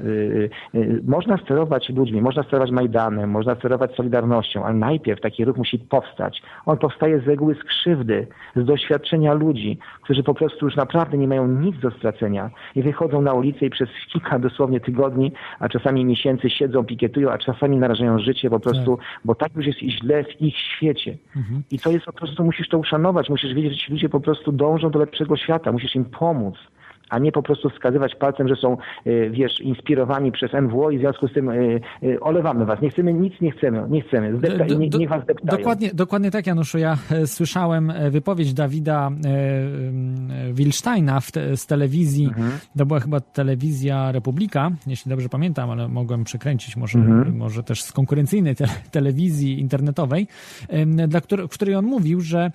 y, y, Można sterować ludźmi, można sterować Majdanem, można sterować Solidarnością, ale najpierw taki ruch musi powstać. On powstaje z reguły z krzywdy, z doświadczenia ludzi, którzy po prostu już naprawdę nie mają nic do stracenia i wychodzą na ulicę i przez kilka dosłownie tygodni, a czasami miesięcy siedzą, pikietują, a czasami narażają życie po prostu, bo tak już jest źle w ich świecie. I to jest po prostu, musisz to uszanować, musisz wiedzieć, że ci ludzie po prostu dążą do lepszego świata, musisz im pomóc a nie po prostu wskazywać palcem, że są, y, wiesz, inspirowani przez MWO i w związku z tym y, y, olewamy was. Nie chcemy, nic nie chcemy, nie chcemy. Zdepta, Do- nie, do- niech was deptają. Dokładnie, dokładnie tak, Januszu. Ja e, słyszałem e, wypowiedź Dawida e, e, Wilsteina w te, z telewizji. Mhm. To była chyba telewizja Republika, jeśli dobrze pamiętam, ale mogłem przekręcić, może, Mhm. może też z konkurencyjnej te, telewizji internetowej, dla której, w której on mówił, że, e,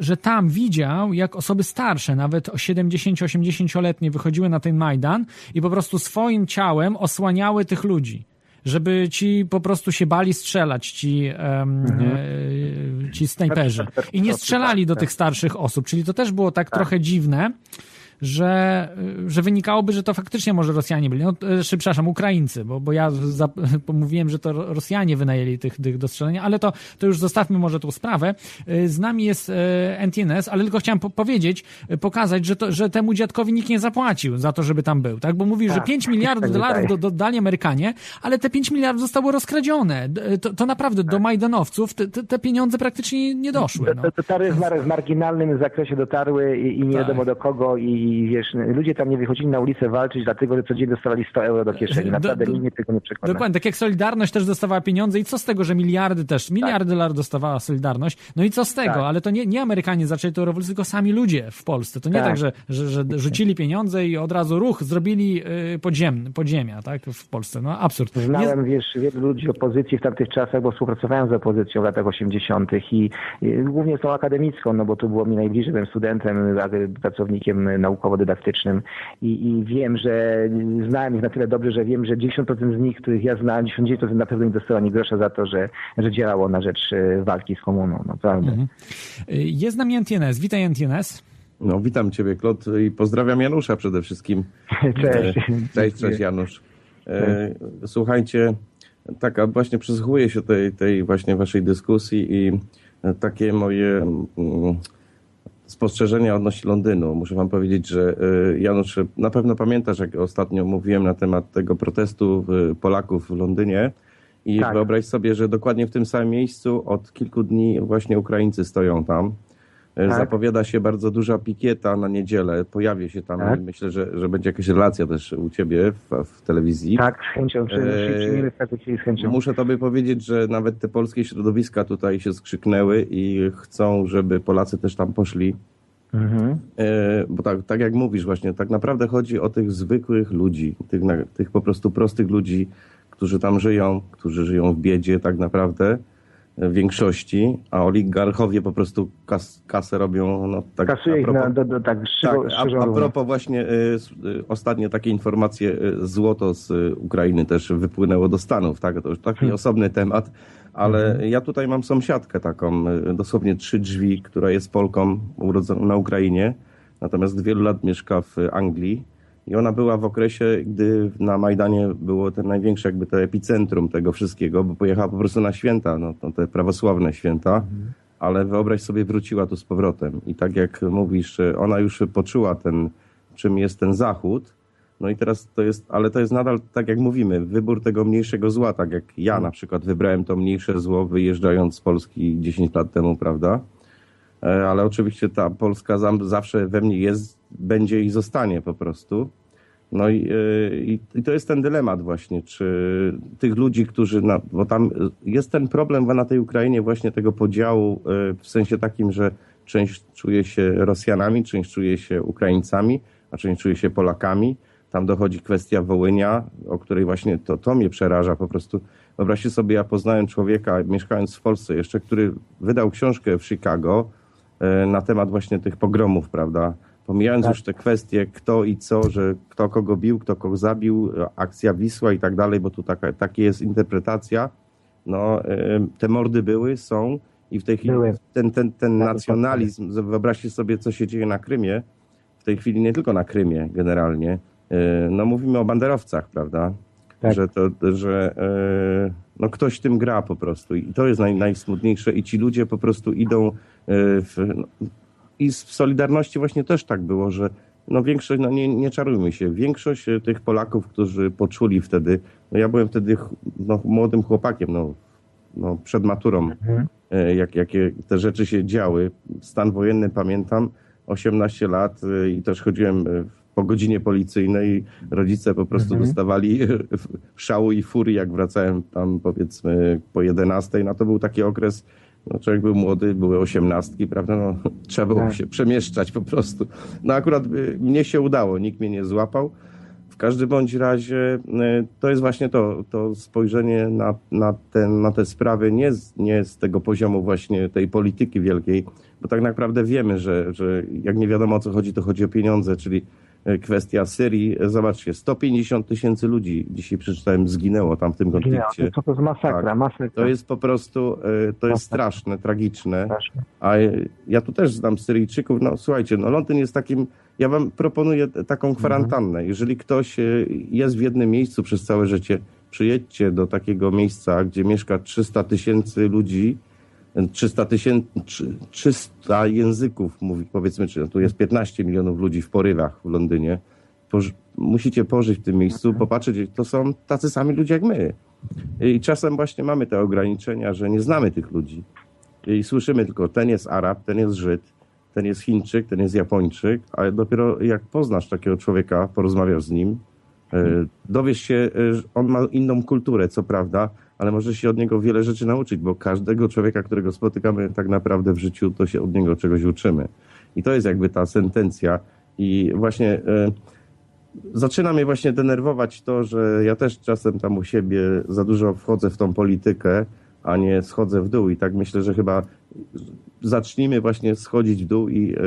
że tam widział, jak osoby starsze, nawet 70-80-letnie wychodziły na ten Majdan i po prostu swoim ciałem osłaniały tych ludzi żeby ci po prostu się bali strzelać, ci, em, e, ci snajperzy. I nie strzelali do tych starszych osób, czyli to też było tak trochę dziwne, że, że wynikałoby, że to faktycznie może Rosjanie byli. No, e, czy, przepraszam, Ukraińcy, bo, bo ja za, mówiłem, że to Rosjanie wynajęli tych, tych do strzelania, ale to, to już zostawmy może tą sprawę. E, Z nami jest e, NTNS, ale tylko chciałem po powiedzieć, e, pokazać, że, to, że temu dziadkowi nikt nie zapłacił za to, żeby tam był, tak? Bo mówił, że Tak, 5 miliardów tak dolarów do, do, dali Amerykanie, ale te 5 miliardów zostało rozkradzione. To, to naprawdę Tak. do Majdanowców te, te, pieniądze praktycznie nie doszły. No. Do- Dotarły w marginalnym zakresie dotarły i, i nie Tak. wiadomo do kogo i wiesz, ludzie tam nie wychodzili na ulicę walczyć, dlatego że codziennie dostawali 100 euro do kieszeni. Do- Naprawdę do- nikt mnie tego nie przekona. Dokładnie, tak jak Solidarność też dostawała pieniądze i co z tego, że miliardy też, miliardy dolarów dostawała Solidarność, no i co z tego, Tak. ale to nie, nie Amerykanie zaczęli tę rewolucję, tylko sami ludzie w Polsce. To nie tak, Tak. że, że, że rzucili pieniądze i od razu ruch zrobili y, podziem, podziemia, tak, w Polsce. No absurd. Znałem, wiesz, wielu ludzi opozycji w tamtych czasach, bo współpracowałem z opozycją w latach 80. I, i głównie z tą akademicką, no bo tu było mi najbliżej, byłem studentem, pracownikiem naukowo-dydaktycznym i, i wiem, że znałem ich na tyle dobrze, że wiem, że 10% z nich, których ja znałem, 99% na pewno nie dostało ani grosza za to, że, że działało na rzecz e, walki z komuną, naprawdę. Y, Jest z nami NTNS. Witaj NTNS. No, witam Ciebie, Klot, i pozdrawiam Janusza przede wszystkim. Cześć. E, Cześć, cześć Janusz. E, Słuchajcie, tak, a właśnie przysłuchuję się tej, tej właśnie Waszej dyskusji i e, takie moje mm, spostrzeżenia odnośnie Londynu. Muszę Wam powiedzieć, że e, Janusz, na pewno pamiętasz, jak ostatnio mówiłem na temat tego protestu e, Polaków w Londynie. I Tak. wyobraź sobie, że dokładnie w tym samym miejscu od kilku dni właśnie Ukraińcy stoją tam. E, Tak. Zapowiada się bardzo duża pikieta na niedzielę. Pojawię się tam Tak. i myślę, że, że będzie jakaś relacja też u ciebie w, w telewizji. Tak, z chęcią, przy, Eee, przyjmiemy takiej chwili z chęcią. Muszę tobie powiedzieć, że nawet te polskie środowiska tutaj się skrzyknęły i chcą, żeby Polacy też tam poszli. Mhm. E, Bo tak, tak jak mówisz właśnie, tak naprawdę chodzi o tych zwykłych ludzi, tych, tych po prostu prostych ludzi, którzy tam żyją, którzy żyją w biedzie tak naprawdę e, większości, a oligarchowie po prostu kas, kasę robią. No, tak, Kasuje ich na, do, do, tak, tak, a, a propos właśnie y, y, ostatnie takie informacje, y, złoto z y, Ukrainy też wypłynęło do Stanów, tak? To już taki Hmm. osobny temat, ale Mhm. ja tutaj mam sąsiadkę taką, y, dosłownie trzy drzwi, która jest Polką urodzoną na Ukrainie, natomiast wielu lat mieszka w Anglii i ona była w okresie, gdy na Majdanie było ten największe jakby to epicentrum tego wszystkiego, bo pojechała po prostu na święta, no, te prawosławne święta, ale wyobraź sobie, wróciła tu z powrotem. I tak jak mówisz, ona już poczuła ten, czym jest ten Zachód. No i teraz to jest, ale to jest nadal, tak jak mówimy, wybór tego mniejszego zła, tak jak ja na przykład wybrałem to mniejsze zło, wyjeżdżając z Polski 10 lat temu, prawda? E, Ale oczywiście ta Polska zawsze we mnie jest, będzie i zostanie po prostu. No i, y, i, i to jest ten dylemat właśnie, czy tych ludzi, którzy, na, bo tam jest ten problem na tej Ukrainie właśnie tego podziału y, w sensie takim, że część czuje się Rosjanami, część czuje się Ukraińcami, a część czuje się Polakami. Tam dochodzi kwestia Wołynia, o której właśnie to, to mnie przeraża po prostu. Wyobraźcie sobie, ja poznałem człowieka, mieszkając w Polsce jeszcze, który wydał książkę w Chicago na temat właśnie tych pogromów, prawda? Pomijając Tak. już te kwestie kto i co, że kto kogo bił, kto kogo zabił, e, akcja Wisła i tak dalej, bo tu taka, taka jest interpretacja. No, e, te mordy były, są i w tej chwili Były. ten, ten, ten Tak, nacjonalizm, wyobraźcie sobie, co się dzieje na Krymie, w tej chwili nie tylko na Krymie generalnie, e, no mówimy o banderowcach, prawda? Tak. Że, to, że e, no ktoś tym gra po prostu i to jest naj, najsmutniejsze i ci ludzie po prostu idą e, w, no, i w Solidarności właśnie też tak było, że no większość, no nie, nie czarujmy się, większość e, tych Polaków, którzy poczuli wtedy, no ja byłem wtedy no, młodym chłopakiem, no, no przed maturą, e, jak, jakie te rzeczy się działy. Stan wojenny pamiętam, 18 lat i też chodziłem po godzinie policyjnej. Rodzice po prostu dostawali szału i furii, jak wracałem tam powiedzmy po 11. No to był taki okres, no człowiek był młody, były osiemnastki, prawda? No, trzeba było się przemieszczać po prostu. No akurat y, mnie się udało, nikt mnie nie złapał. W każdym bądź razie y, to jest właśnie to, to spojrzenie na, na, te, na te sprawy nie z, nie z tego poziomu właśnie tej polityki wielkiej, bo tak naprawdę wiemy, że, że jak nie wiadomo o co chodzi, to chodzi o pieniądze, czyli kwestia Syrii. Zobaczcie, 150 tysięcy ludzi, dzisiaj przeczytałem, zginęło tam w tym konflikcie. To, to jest masakra, Tak. masakra. To jest po prostu, y, to jest straszne, tragiczne. Straszne. A y, ja tu też znam Syryjczyków. No słuchajcie, no Londyn jest takim, ja wam proponuję taką kwarantannę. Jeżeli ktoś jest w jednym miejscu przez całe życie, przyjedźcie do takiego miejsca, gdzie mieszka 300 tysięcy ludzi, 300 tysięcy, 300 języków mówi, powiedzmy, czy tu jest 15 milionów ludzi w porywach w Londynie. Poż, musicie pożyć w tym miejscu, popatrzeć, to są tacy sami ludzie jak my. I czasem właśnie mamy te ograniczenia, że nie znamy tych ludzi. I słyszymy tylko, ten jest Arab, ten jest Żyd, ten jest Chińczyk, ten jest Japończyk, ale dopiero jak poznasz takiego człowieka, porozmawiasz z nim, e, dowiesz się, e, że on ma inną kulturę, co prawda, ale możesz się od niego wiele rzeczy nauczyć, bo każdego człowieka, którego spotykamy tak naprawdę w życiu, to się od niego czegoś uczymy. I to jest jakby ta sentencja. I właśnie e, zaczyna mnie właśnie denerwować to, że ja też czasem tam u siebie za dużo wchodzę w tą politykę, a nie schodzę w dół. I tak myślę, że chyba zacznijmy właśnie schodzić w dół i e,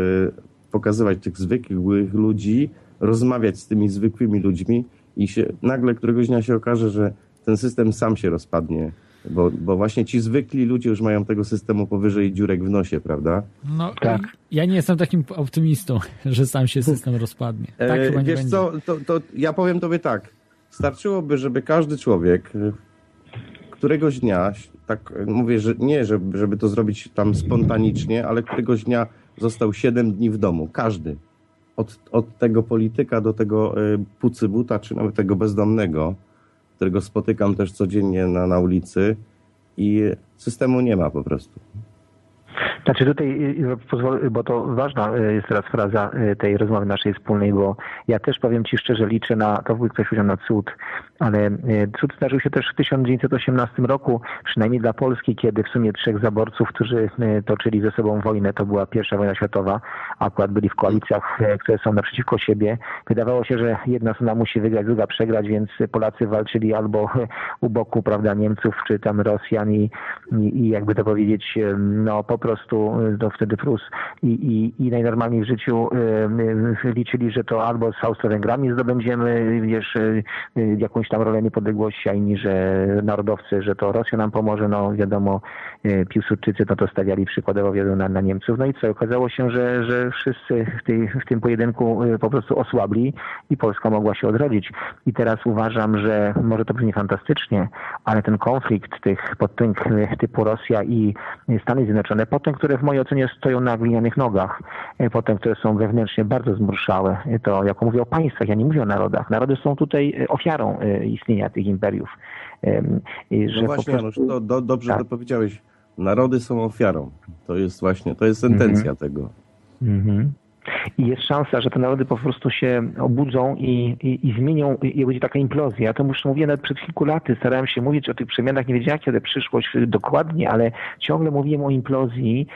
pokazywać tych zwykłych ludzi, rozmawiać z tymi zwykłymi ludźmi i się nagle któregoś dnia się okaże, że ten system sam się rozpadnie. Bo, bo właśnie ci zwykli ludzie już mają tego systemu powyżej dziurek w nosie, prawda? No, Tak. ja nie jestem takim optymistą, że sam się system rozpadnie. Tak E, chyba nie Wiesz będzie. co, to, to ja powiem tobie tak. Starczyłoby, żeby każdy człowiek któregoś dnia, tak mówię, że nie, żeby, żeby to zrobić tam spontanicznie, ale któregoś dnia został 7 dni w domu. Każdy. Od, od tego polityka do tego e, pucybuta, czy nawet tego bezdomnego, którego spotykam też codziennie na, na ulicy i systemu nie ma po prostu. Znaczy tutaj, y, y, bo to ważna y, jest teraz fraza tej rozmowy naszej wspólnej, bo ja też powiem Ci szczerze, liczę na, to ktoś powiedział na cud, ale y, cud zdarzył się też w 1918 roku, przynajmniej dla Polski, kiedy w sumie trzech zaborców, którzy y, toczyli ze sobą wojnę, to była pierwsza wojna światowa, akurat byli w koalicjach, y, które są naprzeciwko siebie. Wydawało się, że jedna strona musi wygrać, druga przegrać, więc Polacy walczyli albo u boku, prawda, Niemców, czy tam Rosjan i, i, jakby to powiedzieć, no po prostu to wtedy Prus i, i, i najnormalniej w życiu liczyli, że to albo z Austro-Węgrami zdobędziemy, wiesz, y, tam rolę niepodległości, a inni, że narodowcy, że to Rosja nam pomoże, no wiadomo, y, Piłsudczycy no to stawiali przykładowo wielu na, na Niemców. No i co, okazało się, że, że wszyscy w, tej, w tym pojedynku y, po prostu osłabli i Polska mogła się odrodzić. I teraz uważam, że może to brzmi fantastycznie, ale ten konflikt tych potęg y, typu Rosja i Stany Zjednoczone, potęg, które w mojej ocenie stoją na glinianych nogach, potęg, które są wewnętrznie bardzo zmurszałe, to jako mówię o państwach, ja nie mówię o narodach. Narody są tutaj ofiarą istnienia tych imperiów. I Że No właśnie, prostu- to do, dobrze Tak. to powiedziałeś. Narody są ofiarą. To jest właśnie, to jest sentencja tego. Mhm. I jest szansa, że te narody po prostu się obudzą i, i, i zmienią, i i będzie taka implozja. Ja to już mówię nawet przed kilku laty, starałem się mówić o tych przemianach, nie wiedziałem kiedy przyszłość dokładnie, ale ciągle mówiłem o implozji,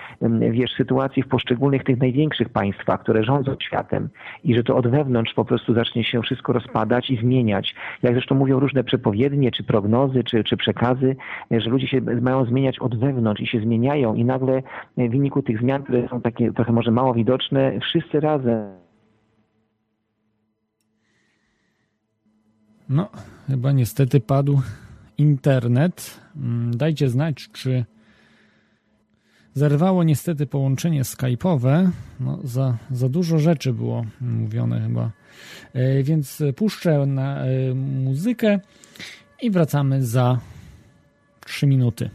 wiesz, sytuacji w poszczególnych tych największych państwach, które rządzą światem i że to od wewnątrz po prostu zacznie się wszystko rozpadać i zmieniać. Jak zresztą mówią różne przepowiednie, czy prognozy, czy, czy przekazy, że ludzie się mają zmieniać od wewnątrz i się zmieniają i nagle w wyniku tych zmian, które są takie trochę może mało widoczne, wszyscy razem No, chyba niestety padł internet. Mm, Dajcie znać, czy zerwało niestety połączenie skype'owe. No, za, za dużo rzeczy było mówione chyba. E, Więc puszczę na e, muzykę i wracamy za 3 minuty.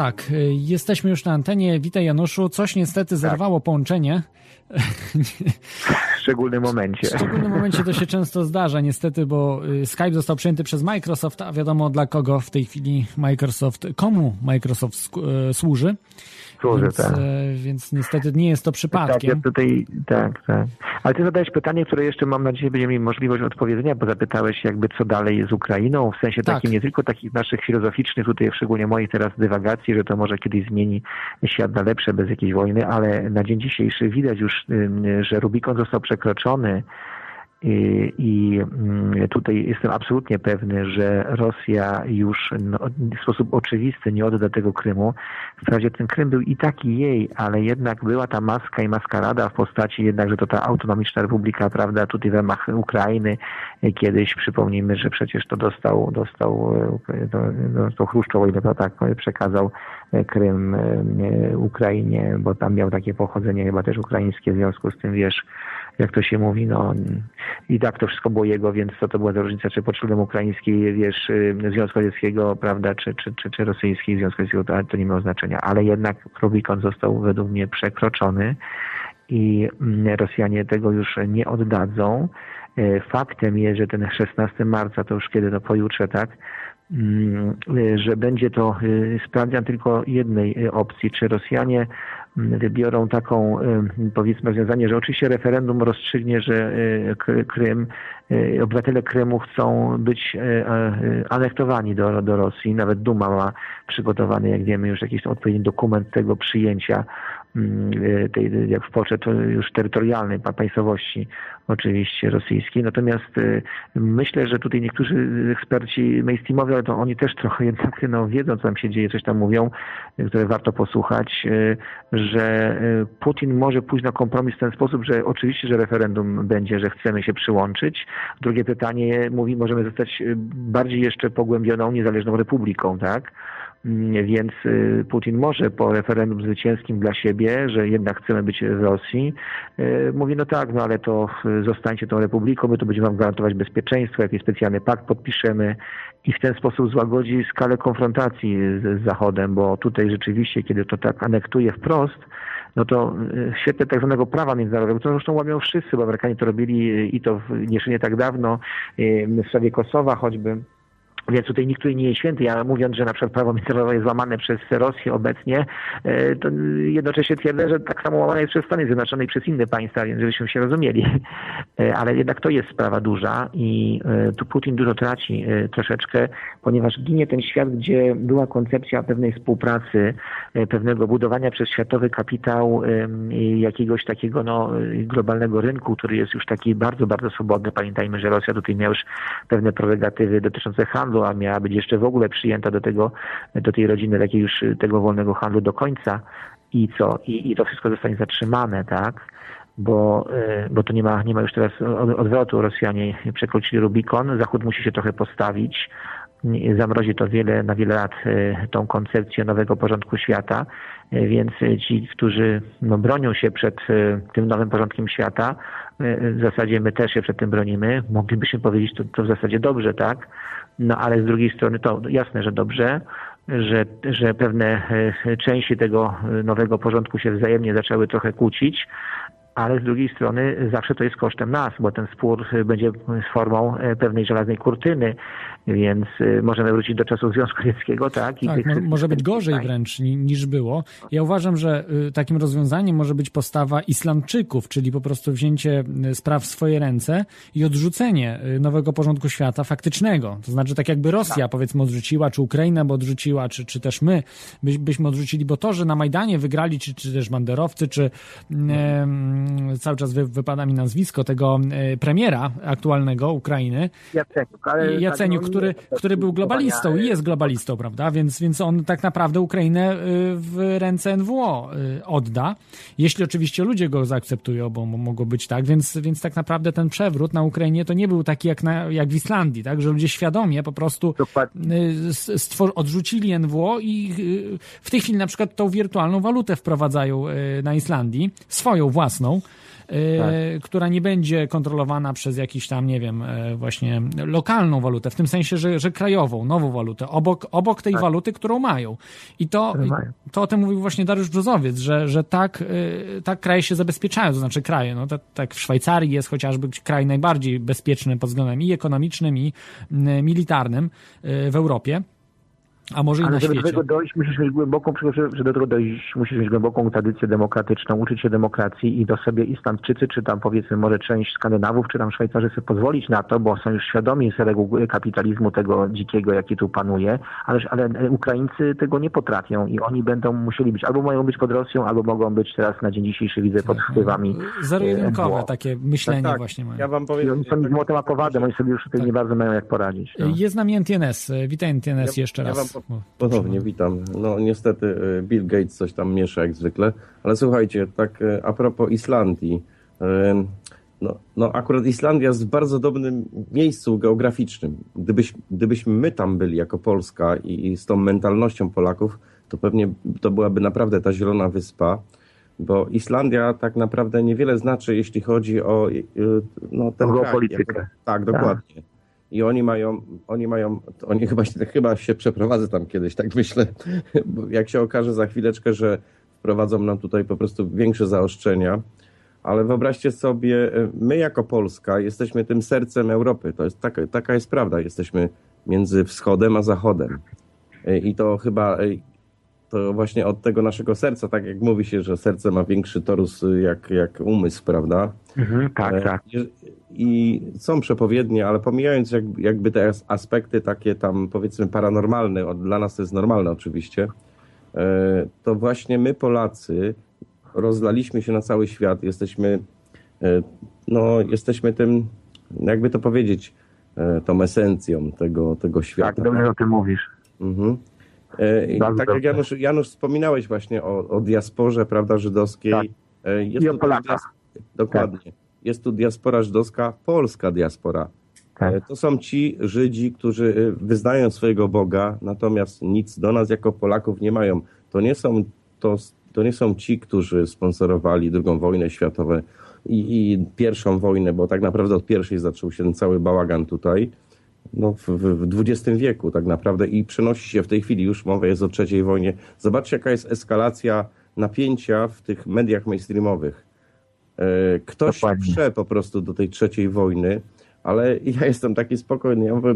Tak, y, jesteśmy już na antenie. Witaj Januszu. Coś niestety zerwało połączenie. W szczególnym momencie. W szczególnym momencie to się często zdarza, niestety, bo y, Skype został przejęty przez Microsoft, a wiadomo dla kogo w tej chwili Microsoft, komu Microsoft y, służy. Więc, tak. e, więc niestety nie jest to Tak, ja przypadkiem. tutaj, tak, tak. Ale ty zadałeś pytanie, które jeszcze mam nadzieję będziemy mieli możliwość odpowiedzenia, bo zapytałeś jakby co dalej z Ukrainą, w sensie Tak. takim nie tylko takich naszych filozoficznych, tutaj szczególnie moich teraz dywagacji, że to może kiedyś zmieni świat na lepsze bez jakiejś wojny, ale na dzień dzisiejszy widać już, że Rubikon został przekroczony. I, mm, tutaj jestem absolutnie pewny, że Rosja już no, w sposób oczywisty nie odda tego Krymu. Wprawdzie ten Krym był i taki jej, ale jednak była ta maska i maskarada w postaci jednak, że to ta autonomiczna republika, prawda, tutaj w ramach Ukrainy e, kiedyś, przypomnijmy, że przecież to dostał, dostał, e, to, dostał Chruszczow, ile to tak e, przekazał e, Krym e, Ukrainie, bo tam miał takie pochodzenie chyba też ukraińskie, w związku z tym, wiesz, jak to się mówi, no i tak to wszystko było jego, więc co to była za różnica, czy pod szylem ukraińskiej, wiesz, y, Związku Radzieckiego, prawda, czy, czy, czy, czy rosyjskiej Związku Radzieckiego, to, to nie miało znaczenia, ale jednak Rubikon został według mnie przekroczony i mm, Rosjanie tego już nie oddadzą. Y, Faktem jest, że ten 16 marca, to już kiedy to pojutrze, tak, że będzie to y, sprawdzian tylko jednej y, opcji, czy Rosjanie mm, wybiorą taką, y, powiedzmy, rozwiązanie, że oczywiście referendum rozstrzygnie, że y, Krym, y, obywatele Krymu chcą być y, y, anektowani do, do Rosji. Nawet Duma ma przygotowany, jak wiemy, już jakiś odpowiedni dokument tego przyjęcia mm, y, tej, jak w Polsce, to już terytorialnej pa- państwowości oczywiście rosyjskiej. Natomiast y, myślę, że tutaj niektórzy eksperci mainstreamowi, ale to oni też trochę jednak no, wiedzą, co tam się dzieje, coś tam mówią, y, które warto posłuchać, y, że y, Putin może pójść na kompromis w ten sposób, że oczywiście, że referendum będzie, że chcemy się przyłączyć. Drugie pytanie mówi, możemy zostać y, bardziej jeszcze pogłębioną, niezależną republiką, tak? Mm, Więc y, Putin może po referendum zwycięskim dla siebie, że jednak chcemy być w Rosji, y, mówi, no tak, no ale to y, zostańcie tą republiką, my to będziemy wam gwarantować bezpieczeństwo, jakiś specjalny pakt podpiszemy i w ten sposób złagodzi skalę konfrontacji z, Zachodem, bo tutaj rzeczywiście, kiedy to tak anektuje wprost, no to w świetle tak zwanego prawa międzynarodowego, to zresztą łamią wszyscy, bo Amerykanie to robili i to w- jeszcze nie tak dawno, w sprawie Kosowa choćby, więc tutaj nikt tutaj nie jest święty. Ja mówiąc, że na przykład prawo międzynarodowe jest łamane przez Rosję obecnie, e, to jednocześnie twierdzę, że tak samo łamane jest przez Stany Zjednoczone i przez inne państwa, więc żebyśmy się rozumieli. E, Ale jednak to jest sprawa duża i e, tu Putin dużo traci troszeczkę, ponieważ ginie ten świat, gdzie była koncepcja pewnej współpracy, pewnego budowania przez światowy kapitał jakiegoś takiego no, globalnego rynku, który jest już taki bardzo, bardzo swobodny. Pamiętajmy, że Rosja tutaj miała już pewne prerogatywy dotyczące handlu, a miała być jeszcze w ogóle przyjęta do tego, do tej rodziny już y, tego wolnego handlu do końca. I co? I, i to wszystko zostanie zatrzymane, tak? Bo, y, bo to nie ma, nie ma już teraz od- odwrotu. Rosjanie przekroczyli Rubikon, Zachód musi się trochę postawić. Nie- Zamrozi to wiele, na wiele lat y, tą koncepcję nowego porządku świata, Y, więc y, ci, którzy no, bronią się przed y, tym nowym porządkiem świata, y, w zasadzie my też się przed tym bronimy. Moglibyśmy powiedzieć to, to w zasadzie dobrze, tak? No ale z drugiej strony to jasne, że dobrze, że, że pewne e, części tego e, nowego porządku się wzajemnie zaczęły trochę kłócić, ale z drugiej strony zawsze to jest kosztem nas, bo ten spór e, będzie formą e, pewnej żelaznej kurtyny, więc e, możemy wrócić do czasów Związku Radzieckiego, tak? I Tak, tych wszystkich może być gorzej tak. wręcz ni- niż było. Ja uważam, że y, takim rozwiązaniem może być postawa Islamczyków, czyli po prostu wzięcie y, spraw w swoje ręce i odrzucenie y, nowego porządku świata faktycznego. To znaczy tak jakby Rosja powiedzmy odrzuciła, czy Ukraina by odrzuciła, czy, czy też my byś, byśmy odrzucili, bo to, że na Majdanie wygrali, czy, czy też banderowcy, czy em, cały czas wy, wypada mi nazwisko tego e, premiera aktualnego Ukrainy, Jaceniuk, ale Jaceniuk, tak, no, który, który był globalistą i jest globalistą, prawda? Więc, więc on tak naprawdę Ukrainę y, w ręce NWO y, odda, jeśli oczywiście ludzie go zaakceptują, bo mogło być tak, więc, więc tak naprawdę ten przewrót na Ukrainie to nie był taki jak, na, jak w Islandii, tak? Że ludzie świadomie po prostu stwor- odrzucili NWO i w tej chwili na przykład tą wirtualną walutę wprowadzają na Islandii, swoją własną, y, która nie będzie kontrolowana przez jakiś tam, nie wiem, e, właśnie lokalną walutę, w tym sensie, że, że krajową, nową walutę, obok, obok tej waluty, którą mają. I to, to o tym mówił właśnie Dariusz Brzozowiec, że, że tak, y, tak kraje się zabezpieczają, to znaczy kraje, no tak, tak w Szwajcarii jest chociażby kraj najbardziej bezpieczny pod względem i ekonomicznym, i militarnym w Europie, a może i Ale na żeby do świecie. tego dojść, musisz mieć głęboką, żeby do tego dojść, musisz mieć głęboką tradycję demokratyczną, uczyć się demokracji i to sobie Islandczycy, czy tam powiedzmy może część Skandynawów, czy tam Szwajcarzy sobie pozwolić na to, bo są już świadomi z reguł kapitalizmu tego dzikiego, jaki tu panuje, ale, ale Ukraińcy tego nie potrafią i oni będą musieli być, albo mają być pod Rosją, albo mogą być teraz na dzień dzisiejszy, widzę, pod wpływami Zero-jedynkowe Włoch. takie myślenie Tak, tak. właśnie mają. Ja wam I powiem... oni są tak- młotem a kowadem, oni sobie już tutaj nie bardzo mają jak poradzić. No. Jest z nami NTNS. Witaj NTNS Ja- jeszcze ja Ponownie witam. No niestety y, Bill Gates coś tam miesza jak zwykle, ale słuchajcie, tak y, a propos Islandii. y, No, no akurat Islandia jest w bardzo dobrym miejscu geograficznym. Gdybyś, gdybyśmy my tam byli jako Polska i, i z tą mentalnością Polaków, to pewnie to byłaby naprawdę ta zielona wyspa, bo Islandia tak naprawdę niewiele znaczy, jeśli chodzi o no, ten kraj. geopolitykę. Jako- Tak, dokładnie. I oni mają, oni mają, oni chyba, się- chyba się przeprowadzę tam kiedyś, tak myślę, bo jak się okaże za chwileczkę, że wprowadzą nam tutaj po prostu większe zaostrzenia, ale wyobraźcie sobie, e, my jako Polska jesteśmy tym sercem Europy, to jest taka, taka jest prawda, jesteśmy między wschodem a zachodem. E, i to chyba e, to właśnie od tego naszego serca, tak jak mówi się, że serce ma większy torus jak, jak umysł, prawda? Mhm, tak, tak. I są przepowiednie, ale pomijając jak, jakby te as- aspekty takie tam powiedzmy paranormalne, od- dla nas to jest normalne oczywiście, e, to właśnie my Polacy rozlaliśmy się na cały świat, jesteśmy e, no jesteśmy tym, jakby to powiedzieć, e, tą esencją tego, tego świata. Tak, dobrze o tym mówisz. Mhm. I tak jak dobrze. Janusz, Janusz wspominałeś właśnie o, o diasporze, prawda, żydowskiej. Tak. Jest I o Polakach. dias- Dokładnie. Jest tu diaspora żydowska, polska diaspora. Tak. E, To są ci Żydzi, którzy e, wyznają swojego Boga, natomiast nic do nas jako Polaków nie mają. To nie są, to, to nie są ci, którzy sponsorowali II wojnę światową i, i pierwszą wojnę, bo tak naprawdę od pierwszej zaczął się ten cały bałagan tutaj no, w, w w XX wieku tak naprawdę i przenosi się w tej chwili, już mowa jest o trzeciej wojnie. Zobaczcie, jaka jest eskalacja napięcia w tych mediach mainstreamowych. E, Ktoś Dokładnie. prze po prostu do tej trzeciej wojny, ale ja jestem taki spokojny. Ja mówię,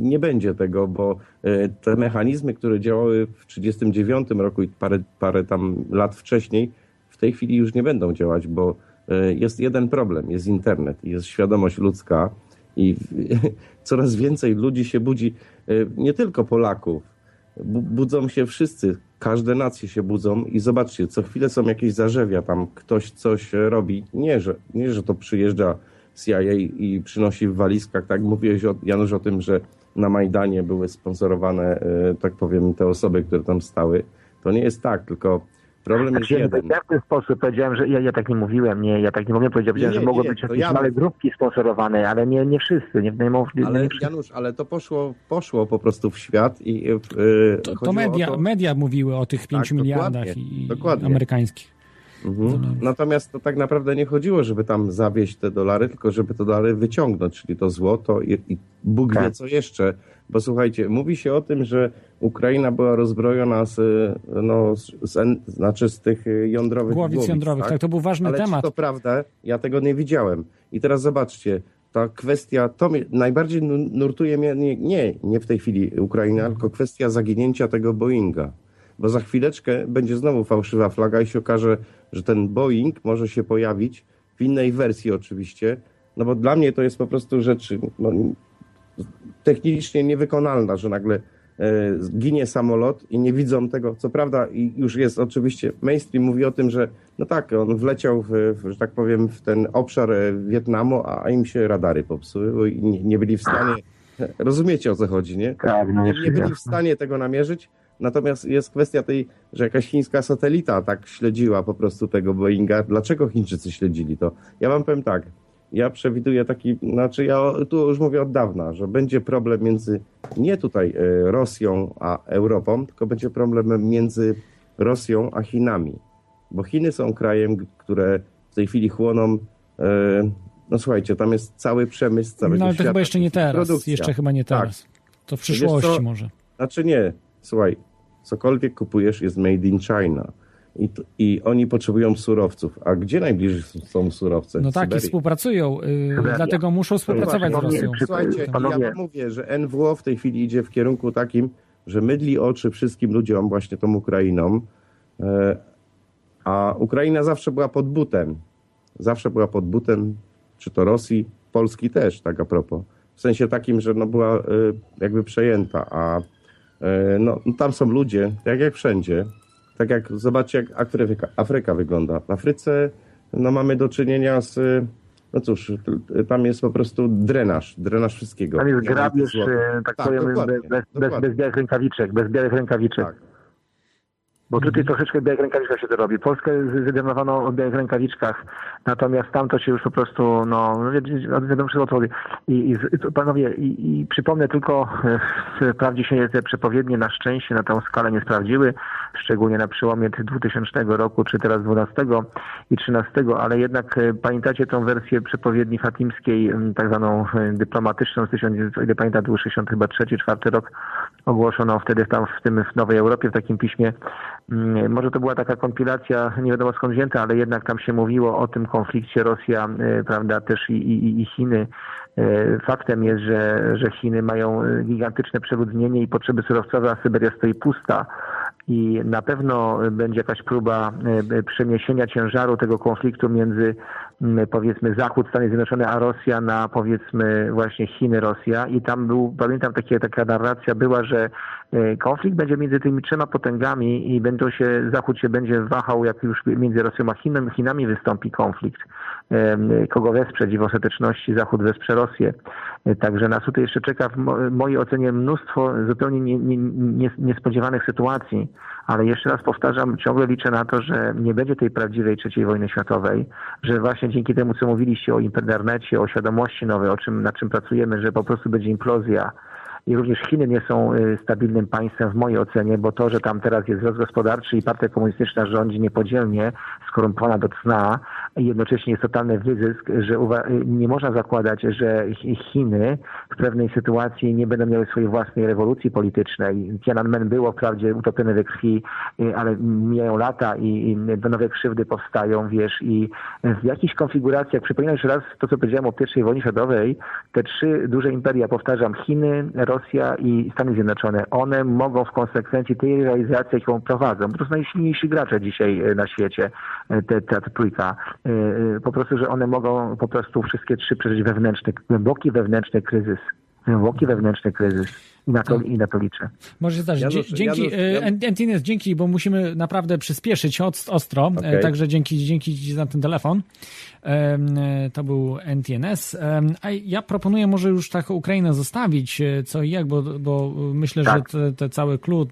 nie będzie tego, bo e, te mechanizmy, które działały w 1939 roku i parę, parę tam lat wcześniej, w tej chwili już nie będą działać, bo e, jest jeden problem, jest internet, jest świadomość ludzka i coraz więcej ludzi się budzi, nie tylko Polaków, bu- budzą się wszyscy, każde nacje się budzą i zobaczcie, co chwilę są jakieś zarzewia, tam ktoś coś robi. Nie, że, nie, że to przyjeżdża CIA i przynosi w walizkach, tak mówiłeś o, Janusz o tym, że na Majdanie były sponsorowane, e, tak powiem, te osoby, które tam stały. To nie jest tak, tylko problem jest Znaczy, nie jeden. w ten sposób, powiedziałem, że ja, ja tak nie mówiłem, nie, ja tak nie mówiłem, powiedziałem, Nie, że nie, mogą nie, być jakieś ja- małe grupki sponsorowane, ale nie, nie wszyscy, nie, nie, nie, Ale nie wszyscy. Janusz, ale to poszło, poszło po prostu w świat i e, To, to media, to, media mówiły o tych 5 Tak, miliardach dokładnie, i, dokładnie. amerykańskich. Mhm. Natomiast to tak naprawdę nie chodziło, żeby tam zawieść te dolary, tylko żeby te dolary wyciągnąć, czyli to złoto i, i Bóg wie Tak. co jeszcze. Bo słuchajcie, mówi się o tym, że Ukraina była rozbrojona z, no, z, z, znaczy z tych y, jądrowych Głowic jądrowych, tak, to był ważny Ale temat. to prawda? Ja tego nie widziałem. I teraz zobaczcie, ta kwestia, to mnie, najbardziej nu- nurtuje mnie, nie, nie, nie w tej chwili Ukraina, tylko kwestia zaginięcia tego Boeinga. Bo za chwileczkę będzie znowu fałszywa flaga i się okaże, że ten Boeing może się pojawić w innej wersji oczywiście, no bo dla mnie to jest po prostu rzecz no, technicznie niewykonalna, że nagle e, ginie samolot i nie widzą tego. Co prawda, i już jest oczywiście, mainstream mówi o tym, że no tak, on wleciał, w, że tak powiem, w ten obszar e, Wietnamu, a im się radary popsuły bo nie, nie byli w stanie. Rozumiecie o co chodzi, nie? Tak, no nie, nie byli w stanie tego namierzyć. Natomiast jest kwestia tej, że jakaś chińska satelita tak śledziła po prostu tego Boeinga. Dlaczego Chińczycy śledzili to? Ja wam powiem tak. Ja przewiduję taki, znaczy ja tu już mówię od dawna, że będzie problem między nie tutaj e, Rosją a Europą, tylko będzie problem między Rosją a Chinami. Bo Chiny są krajem, które w tej chwili chłoną. E, no słuchajcie, tam jest cały przemysł całego No ale to świata. chyba jeszcze nie teraz. Produkcja. Jeszcze chyba nie Tak. teraz. To w przyszłości może. Znaczy nie, słuchaj, cokolwiek kupujesz jest made in China. I, I oni potrzebują surowców. A gdzie najbliżej są surowce? No tak, i współpracują, y, Syberia. dlatego muszą współpracować z Panowie, Rosją. Słuchajcie, Panowie. ja wam mówię, że NWO w tej chwili idzie w kierunku takim, że mydli oczy wszystkim ludziom właśnie tą Ukrainą, e, a Ukraina zawsze była pod butem. Zawsze była pod butem, czy to Rosji, Polski też, tak a propos. W sensie takim, że no była e, jakby przejęta, a e, no, tam są ludzie, tak jak wszędzie. Tak jak, zobaczcie jak Afryka, Afryka wygląda. W Afryce no, mamy do czynienia z, no cóż, tam jest po prostu drenaż, drenaż wszystkiego. Tam jest grabież, e, tak, powiem, dokładnie, bez, bez, bez białych rękawiczek, bez białych rękawiczek. Tak. Bo tutaj troszeczkę w białych rękawiczkach się to robi. Polskę zdecydowano o białych rękawiczkach, natomiast tam to się już po prostu, no, no wiadomo, o co chodzi. I, i, panowie, i, i przypomnę tylko, e, wprawdzie się te przepowiednie na szczęście na tą skalę nie sprawdziły, szczególnie na przełomie 2000 roku, czy teraz 12 i 13, ale jednak e, pamiętacie tą wersję przepowiedni fatimskiej, tak zwaną e, dyplomatyczną z 1900, o ile pamiętam, to był 63, 4 rok, ogłoszono wtedy tam w tym w Nowej Europie w takim piśmie. Mm, Może to była taka kompilacja, nie wiadomo skąd wzięta, ale jednak tam się mówiło o tym konflikcie Rosja, e, prawda, też i, i, i Chiny. E, Faktem jest, że, że Chiny mają e, gigantyczne przeludnienie i potrzeby surowcowe, a Syberia stoi pusta. I na pewno będzie jakaś próba przeniesienia ciężaru tego konfliktu między powiedzmy Zachód, Stany Zjednoczone, a Rosja na powiedzmy właśnie Chiny, Rosja. I tam był, pamiętam takie, taka narracja była, że e, konflikt będzie między tymi trzema potęgami i będą się, Zachód się będzie wahał, jak już między Rosją a Chiną, Chinami wystąpi konflikt. Kogo wesprzeć i w ostateczności Zachód wesprze Rosję. Także nas tutaj jeszcze czeka w mo- mojej ocenie mnóstwo zupełnie nie, nie, nie, niespodziewanych sytuacji, ale jeszcze raz powtarzam, ciągle liczę na to, że nie będzie tej prawdziwej trzeciej wojny światowej, że właśnie dzięki temu, co mówiliście o internecie, o świadomości nowej, o czym, nad czym pracujemy, że po prostu będzie implozja. I również Chiny nie są y, stabilnym państwem w mojej ocenie, bo to, że tam teraz jest wzrost gospodarczy i partia komunistyczna rządzi niepodzielnie, skorumpowana do cna, i jednocześnie jest totalny wyzysk, że y, nie można zakładać, że Ch- Chiny w pewnej sytuacji nie będą miały swojej własnej rewolucji politycznej. Tiananmen było wprawdzie utopione we krwi, y, ale mijają lata i, nowe krzywdy powstają, wiesz, i w jakichś konfiguracjach, przypominam jeszcze raz to, co powiedziałem o I wojnie światowej, te trzy duże imperia, powtarzam, Chiny, Rosja i Stany Zjednoczone, one mogą w konsekwencji tej realizacji, jaką prowadzą, bo to są najsilniejsi gracze dzisiaj e, na świecie, e, te, ta trójka, e, po prostu, że one mogą po prostu wszystkie trzy przeżyć wewnętrzny, głęboki wewnętrzny kryzys. Głęboki wewnętrzny kryzys. I na to, i na to liczę. Może się zdarzyć. Janusz, dzięki, Janusz, e, ja- Ant- Antines, dzięki, bo musimy naprawdę przyspieszyć od, ostro, e, Okej. także dzięki, dzięki Ci za ten telefon. E, To był NTNS. A ja proponuję może już tak Ukrainę zostawić, co i jak, bo, bo myślę, Tak. że te, te cały klucz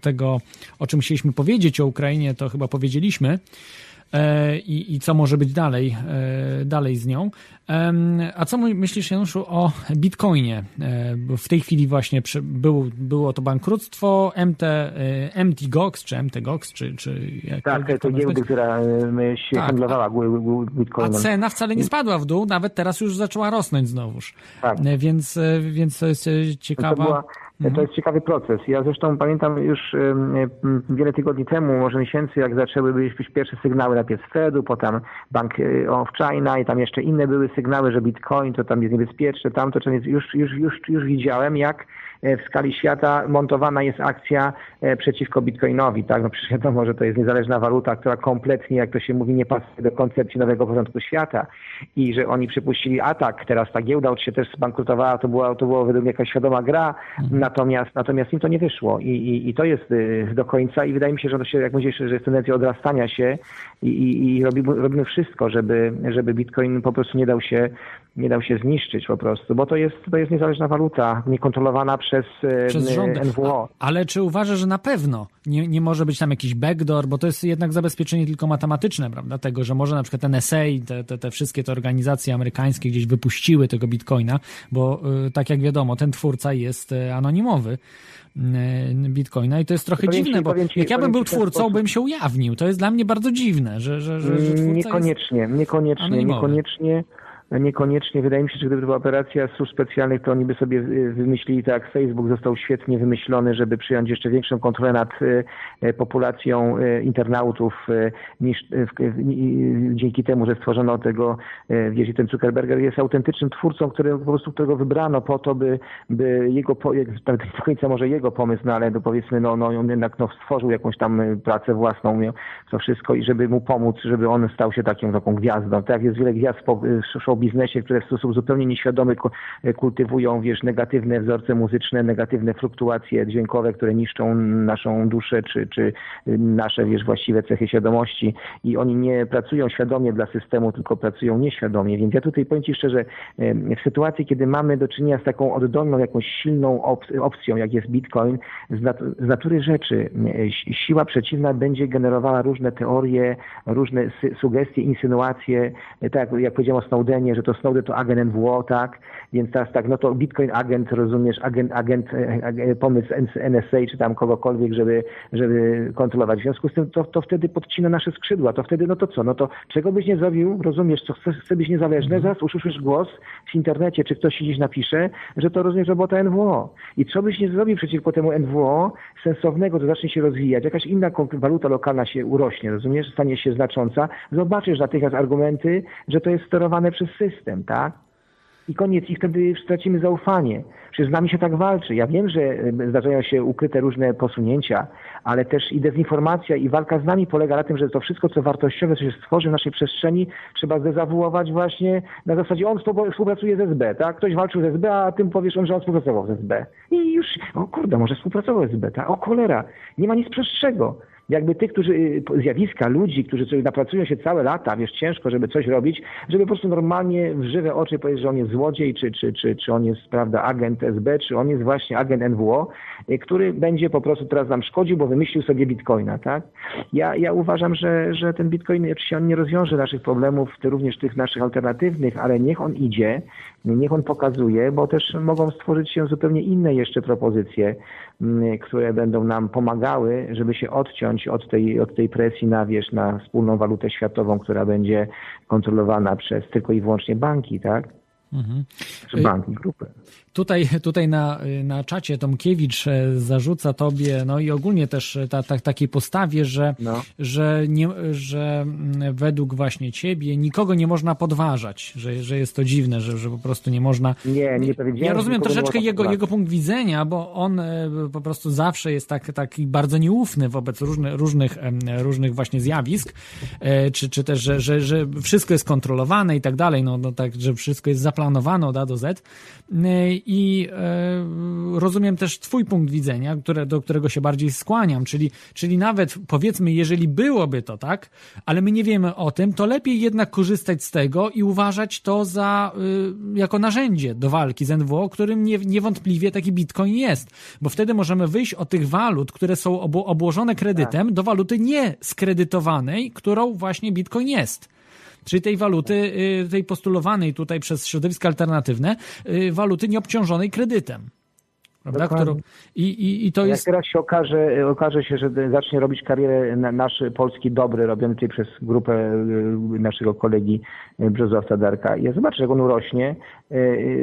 tego, o czym chcieliśmy powiedzieć o Ukrainie, to chyba powiedzieliśmy. E, I, I co może być dalej, e, dalej z nią. A co my- myślisz, Januszu, o Bitcoinie? E, bo W tej chwili właśnie przy, był, było to bankructwo MT, e, MTGOX, czy MTGOX, czy, czy jak Tak, to giełdy, która się Tak. handlowała gu- A bitcoinem. cena wcale nie spadła w dół, nawet teraz już zaczęła rosnąć znowuż. Tak. Więc, więc to jest e, To, ciekawa. była, to jest ciekawy proces. Ja zresztą pamiętam już wiele tygodni temu, może miesięcy, jak zaczęły być pierwsze sygnały najpierw Fedu, potem Bank e, of China i tam jeszcze inne były sygnały, że Bitcoin to tam jest niebezpieczne, tamto, to jest, już, już, już, już widziałem, jak w skali świata montowana jest akcja e, przeciwko Bitcoinowi. Tak? No przecież wiadomo, że to jest niezależna waluta, która kompletnie, jak to się mówi, nie pasuje do koncepcji nowego porządku świata i że oni przypuścili atak. Teraz ta giełda się też zbankrutowała, to była, to było według mnie jakaś świadoma gra, natomiast, natomiast im to nie wyszło I, i, i to jest y, do końca i wydaje mi się, że to się, jak mówisz, że jest tendencja odrastania się i, i, i robimy, robimy wszystko, żeby, żeby Bitcoin po prostu nie dał się nie dał się zniszczyć po prostu, bo to jest, to jest niezależna waluta, niekontrolowana przez, e, przez rządy. NWO. Ale czy uważasz, że na pewno nie, nie może być tam jakiś backdoor, bo to jest jednak zabezpieczenie tylko matematyczne, prawda? Tego, że może na przykład NSA, te, te, te wszystkie te organizacje amerykańskie gdzieś wypuściły tego bitcoina, bo y, tak jak wiadomo, ten twórca jest y, anonimowy e, Bitcoina i to jest trochę Powiem dziwne, ci- bo ci- jak ja bym był ten twórcą, sposób. bym się ujawnił. To jest dla mnie bardzo dziwne, że, że, że, że twórca jest... Niekoniecznie, niekoniecznie, anonimowy. niekoniecznie. Niekoniecznie. Wydaje mi się, że gdyby to była operacja służb specjalnych, to oni by sobie y, wymyślili tak, Facebook został świetnie wymyślony, żeby przyjąć jeszcze większą kontrolę nad y, y, populacją internautów, niż dzięki temu, że stworzono tego, y, wiesz, i ten Zuckerberger jest autentycznym twórcą, który, po prostu którego wybrano po to, by, by jego, nawet do końca może jego pomysł, no ale no powiedzmy, no, no on jednak no, stworzył jakąś tam pracę własną, to wszystko i żeby mu pomóc, żeby on stał się taką, taką gwiazdą. Tak jest wiele gwiazd biznesie, które w sposób zupełnie nieświadomy ku- kultywują, wiesz, negatywne wzorce muzyczne, negatywne fluktuacje dźwiękowe, które niszczą naszą duszę, czy, czy nasze, wiesz, właściwe cechy świadomości i oni nie pracują świadomie dla systemu, tylko pracują nieświadomie. Więc ja tutaj powiem Ci szczerze, w sytuacji, kiedy mamy do czynienia z taką oddolną, jakąś silną op- opcją, jak jest Bitcoin, z, nat- z natury rzeczy si- siła przeciwna będzie generowała różne teorie, różne sugestie, insynuacje, tak jak powiedziałem o Snowdenie, że to Snowden to agent NWO, tak? Więc teraz tak, no to Bitcoin agent, rozumiesz, agent, agent, e, ag- pomysł NSA czy tam kogokolwiek, żeby, żeby kontrolować. W związku z tym to, to wtedy podcina nasze skrzydła, to wtedy no to co, no to czego byś nie zrobił, rozumiesz, co chcesz, chce być niezależny, zaraz usłyszysz głos w internecie, czy ktoś gdzieś napisze, że to rozumiesz robota NWO. I co byś nie zrobił przeciwko temu NWO sensownego, to zacznie się rozwijać, jakaś inna waluta lokalna się urośnie, rozumiesz, stanie się znacząca, zobaczysz natychmiast argumenty, że to jest sterowane przez system, tak? I koniec, i wtedy stracimy zaufanie. Przecież z nami się tak walczy. Ja wiem, że zdarzają się ukryte różne posunięcia, ale też i dezinformacja i walka z nami polega na tym, że to wszystko, co wartościowe, co się stworzy w naszej przestrzeni, trzeba zdezawuować właśnie na zasadzie on współ- współpracuje z SB, tak? Ktoś walczył z SB, a tym powiesz on, że on współpracował z SB. I już, o kurde, może współpracował z SB, tak? O cholera, nie ma nic prostszego jakby tych, którzy, y, zjawiska ludzi, którzy sobie napracują się całe lata, wiesz, ciężko, żeby coś robić, żeby po prostu normalnie w żywe oczy powiedzieć, że on jest złodziej, czy, czy, czy, czy on jest, prawda, agent SB, czy on jest właśnie agent NWO, y, który będzie po prostu teraz nam szkodził, bo wymyślił sobie bitcoina, tak? Ja, ja uważam, że, że ten bitcoin, oczywiście on nie rozwiąże naszych problemów, również tych naszych alternatywnych, ale niech on idzie, niech on pokazuje, bo też mogą stworzyć się zupełnie inne jeszcze propozycje, które będą nam pomagały, żeby się odciąć od tej, od tej presji na, wiesz, na wspólną walutę światową, która będzie kontrolowana przez tylko i wyłącznie banki, tak? Mhm. Czy banki, grupy. Tutaj, tutaj na, na czacie Tomkiewicz e, zarzuca tobie, no i ogólnie też e, ta, ta, takiej postawie, że, No. że, nie, że mm, według właśnie ciebie nikogo nie można podważać, że, że jest to dziwne, że, że po prostu nie można. Nie, nie powiedziałem. Ja rozumiem troszeczkę jego, jego punkt widzenia, bo on e, po prostu zawsze jest tak, taki bardzo nieufny wobec różnych, różnych, różnych właśnie zjawisk, czy, czy też, że, że, że wszystko jest kontrolowane i tak dalej, no, no tak, że wszystko jest zaplanowane od A do Z. I e, rozumiem też twój punkt widzenia, które, do którego się bardziej skłaniam, czyli, czyli nawet powiedzmy, jeżeli byłoby to tak, ale my nie wiemy o tym, to lepiej jednak korzystać z tego i uważać to za y, jako narzędzie do walki z NWO, którym nie, niewątpliwie taki bitcoin jest, bo wtedy możemy wyjść od tych walut, które są obłożone kredytem, do waluty nieskredytowanej, którą właśnie bitcoin jest. Czyli tej waluty, y, tej postulowanej tutaj przez środowiska alternatywne, y, waluty nieobciążonej kredytem. Prawda? Którą, i, i, I to Jak jest. teraz się okaże, okaże się, że zacznie robić karierę na- nasz polski dobry, robiony tutaj przez grupę y, naszego kolegi y, Brzozowca Darka. Ja zobaczę, jak on urośnie.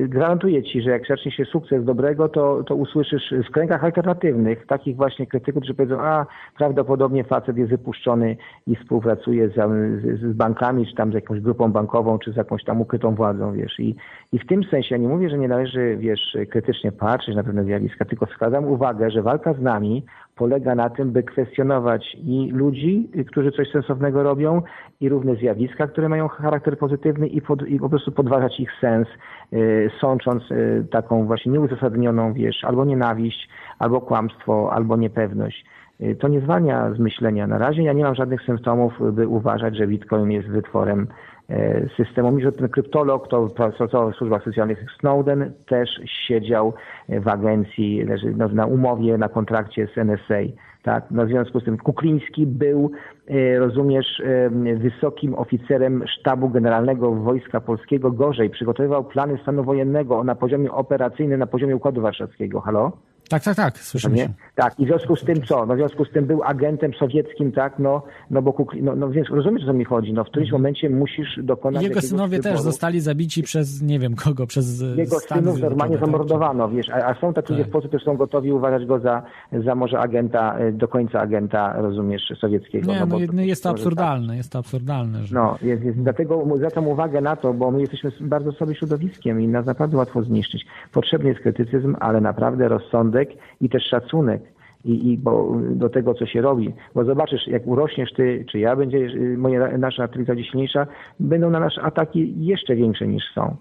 Gwarantuję ci, że jak zacznie się sukces dobrego, to, to usłyszysz w kręgach alternatywnych takich właśnie krytyków, którzy powiedzą, a prawdopodobnie facet jest wypuszczony i współpracuje z, z, z bankami, czy tam z jakąś grupą bankową, czy z jakąś tam ukrytą władzą, wiesz. I, i w tym sensie ja nie mówię, że nie należy, wiesz, krytycznie patrzeć na pewne zjawiska, tylko wskazam uwagę, że walka z nami polega na tym, by kwestionować i ludzi, którzy coś sensownego robią, i równe zjawiska, które mają charakter pozytywny i, pod, i po prostu podważać ich sens, y, sącząc y, taką właśnie nieuzasadnioną, wiesz, albo nienawiść, albo kłamstwo, albo niepewność. Y, To nie zwalnia z myślenia. Na razie ja nie mam żadnych symptomów, by uważać, że Bitcoin jest wytworem e, systemu. Mimo, że ten kryptolog, to pracował w służbach specjalnych Snowden, też siedział w agencji, no, na umowie, na kontrakcie z NSA. Tak? No, w związku z tym Kukliński był, e, rozumiesz, e, wysokim oficerem sztabu generalnego Wojska Polskiego. Gorzej, przygotowywał plany stanu wojennego na poziomie operacyjnym, na poziomie Układu Warszawskiego. Halo? Tak, tak, tak, słyszymy się. Tak, i w związku z tym co? No w związku z tym był agentem sowieckim, tak? No, no bo Kukli, no, no więc rozumiesz, o co mi chodzi. No w którymś momencie musisz dokonać I jego synowie też wyboru. zostali zabici przez nie wiem kogo, przez Jego Stany synów normalnie tak? zamordowano, wiesz, a, a są tacy ludzie Tak. w Polsce, którzy są gotowi uważać go za, za może agenta, e, do końca agenta, rozumiesz, sowieckiego. Nie, no, bo no jest to może absurdalne, jest to absurdalne, że... No, jest, jest, dlatego zwracam uwagę na to, bo my jesteśmy bardzo słabym środowiskiem i nas naprawdę łatwo zniszczyć. Potrzebny jest krytycyzm, ale naprawdę rozsądek i też szacunek. I, i bo do tego, co się robi. Bo zobaczysz, jak urośniesz ty, czy ja, będzie y, moja, nasza będzie silniejsza, będą na nas ataki jeszcze większe niż są.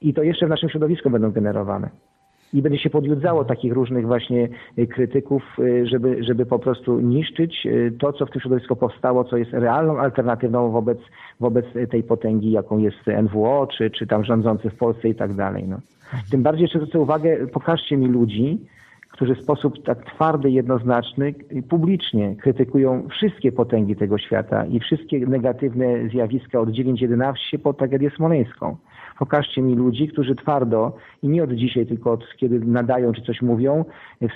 I to jeszcze w naszym środowisku będą generowane. I będzie się podjudzało takich różnych właśnie y, krytyków, y, żeby, żeby po prostu niszczyć to, co w tym środowisku powstało, co jest realną alternatywą wobec, wobec tej potęgi, jaką jest NWO, czy, czy tam rządzący w Polsce i tak dalej. No. Tym bardziej jeszcze zwrócę uwagę, pokażcie mi ludzi, którzy w sposób tak twardy, jednoznaczny, publicznie krytykują wszystkie potęgi tego świata i wszystkie negatywne zjawiska od 9.11 po tragedię smoleńską. Pokażcie mi ludzi, którzy twardo i nie od dzisiaj, tylko od kiedy nadają czy coś mówią,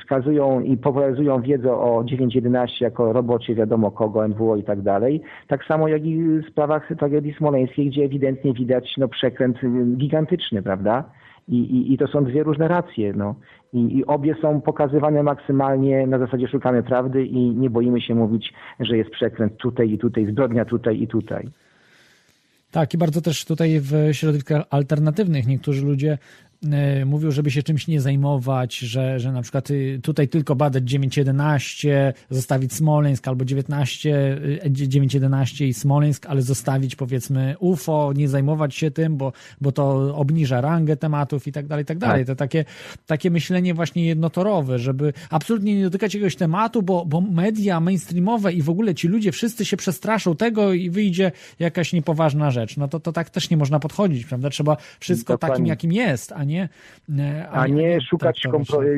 wskazują i popularyzują wiedzę o 9.11 jako robocie wiadomo kogo, NWO i tak dalej. Tak samo jak i w sprawach tragedii smoleńskiej, gdzie ewidentnie widać no, przekręt gigantyczny, prawda? I, i, I to są dwie różne racje. No. I, I obie są pokazywane maksymalnie na zasadzie szukamy prawdy i nie boimy się mówić, że jest przekręt tutaj i tutaj, zbrodnia tutaj i tutaj. Tak, i bardzo też tutaj w środowiskach alternatywnych niektórzy ludzie e, mówią, żeby się czymś nie zajmować, że, że na przykład y, tutaj tylko badać 9.11, zostawić Smoleńsk albo 19, y, 9.11 i Smoleńsk, ale zostawić powiedzmy UFO, nie zajmować się tym, bo, bo to obniża rangę tematów i tak dalej, i tak dalej. To takie, takie myślenie właśnie jednotorowe, żeby absolutnie nie dotykać jakiegoś tematu, bo, bo media mainstreamowe i w ogóle ci ludzie wszyscy się przestraszą tego i wyjdzie jakaś niepoważna rzecz. No to, to tak też nie można podchodzić, prawda? Trzeba wszystko Dokładnie. takim, jakim jest, a nie... e, A nie szukać się.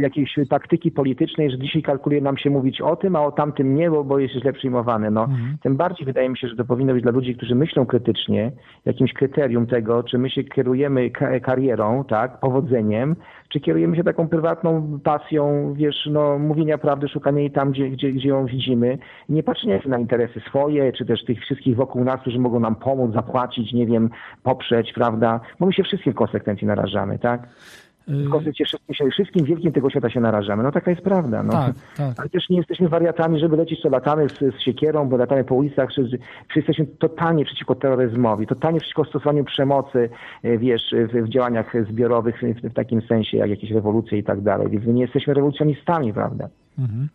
jakiejś taktyki politycznej, że dzisiaj kalkuluje nam się mówić o tym, a o tamtym nie, bo, bo jest źle przyjmowany. No, Tym bardziej wydaje mi się, że to powinno być dla ludzi, którzy myślą krytycznie, jakimś kryterium tego, czy my się kierujemy ka- karierą, tak, powodzeniem, czy kierujemy się taką prywatną pasją, wiesz, no, mówienia prawdy, szukania jej tam, gdzie, gdzie, gdzie ją widzimy, nie patrzenia na interesy swoje, czy też tych wszystkich wokół nas, którzy mogą nam pomóc, zapłacić, nie wiem, poprzeć, prawda, bo my się wszystkim w konsekwencji narażamy, tak? Y, W wszystkim, się- wszystkim wielkim tego świata się narażamy. No taka jest prawda. No. Tak, tak. Ale też nie jesteśmy wariatami, żeby lecieć, co latamy z, z siekierą, bo latamy po ulicach, czy, czy jesteśmy totalnie przeciwko terroryzmowi, totalnie przeciwko stosowaniu przemocy, e, wiesz, w, w działaniach zbiorowych, w, w takim sensie, jak jakieś rewolucje i tak dalej. Więc my nie jesteśmy rewolucjonistami, prawda?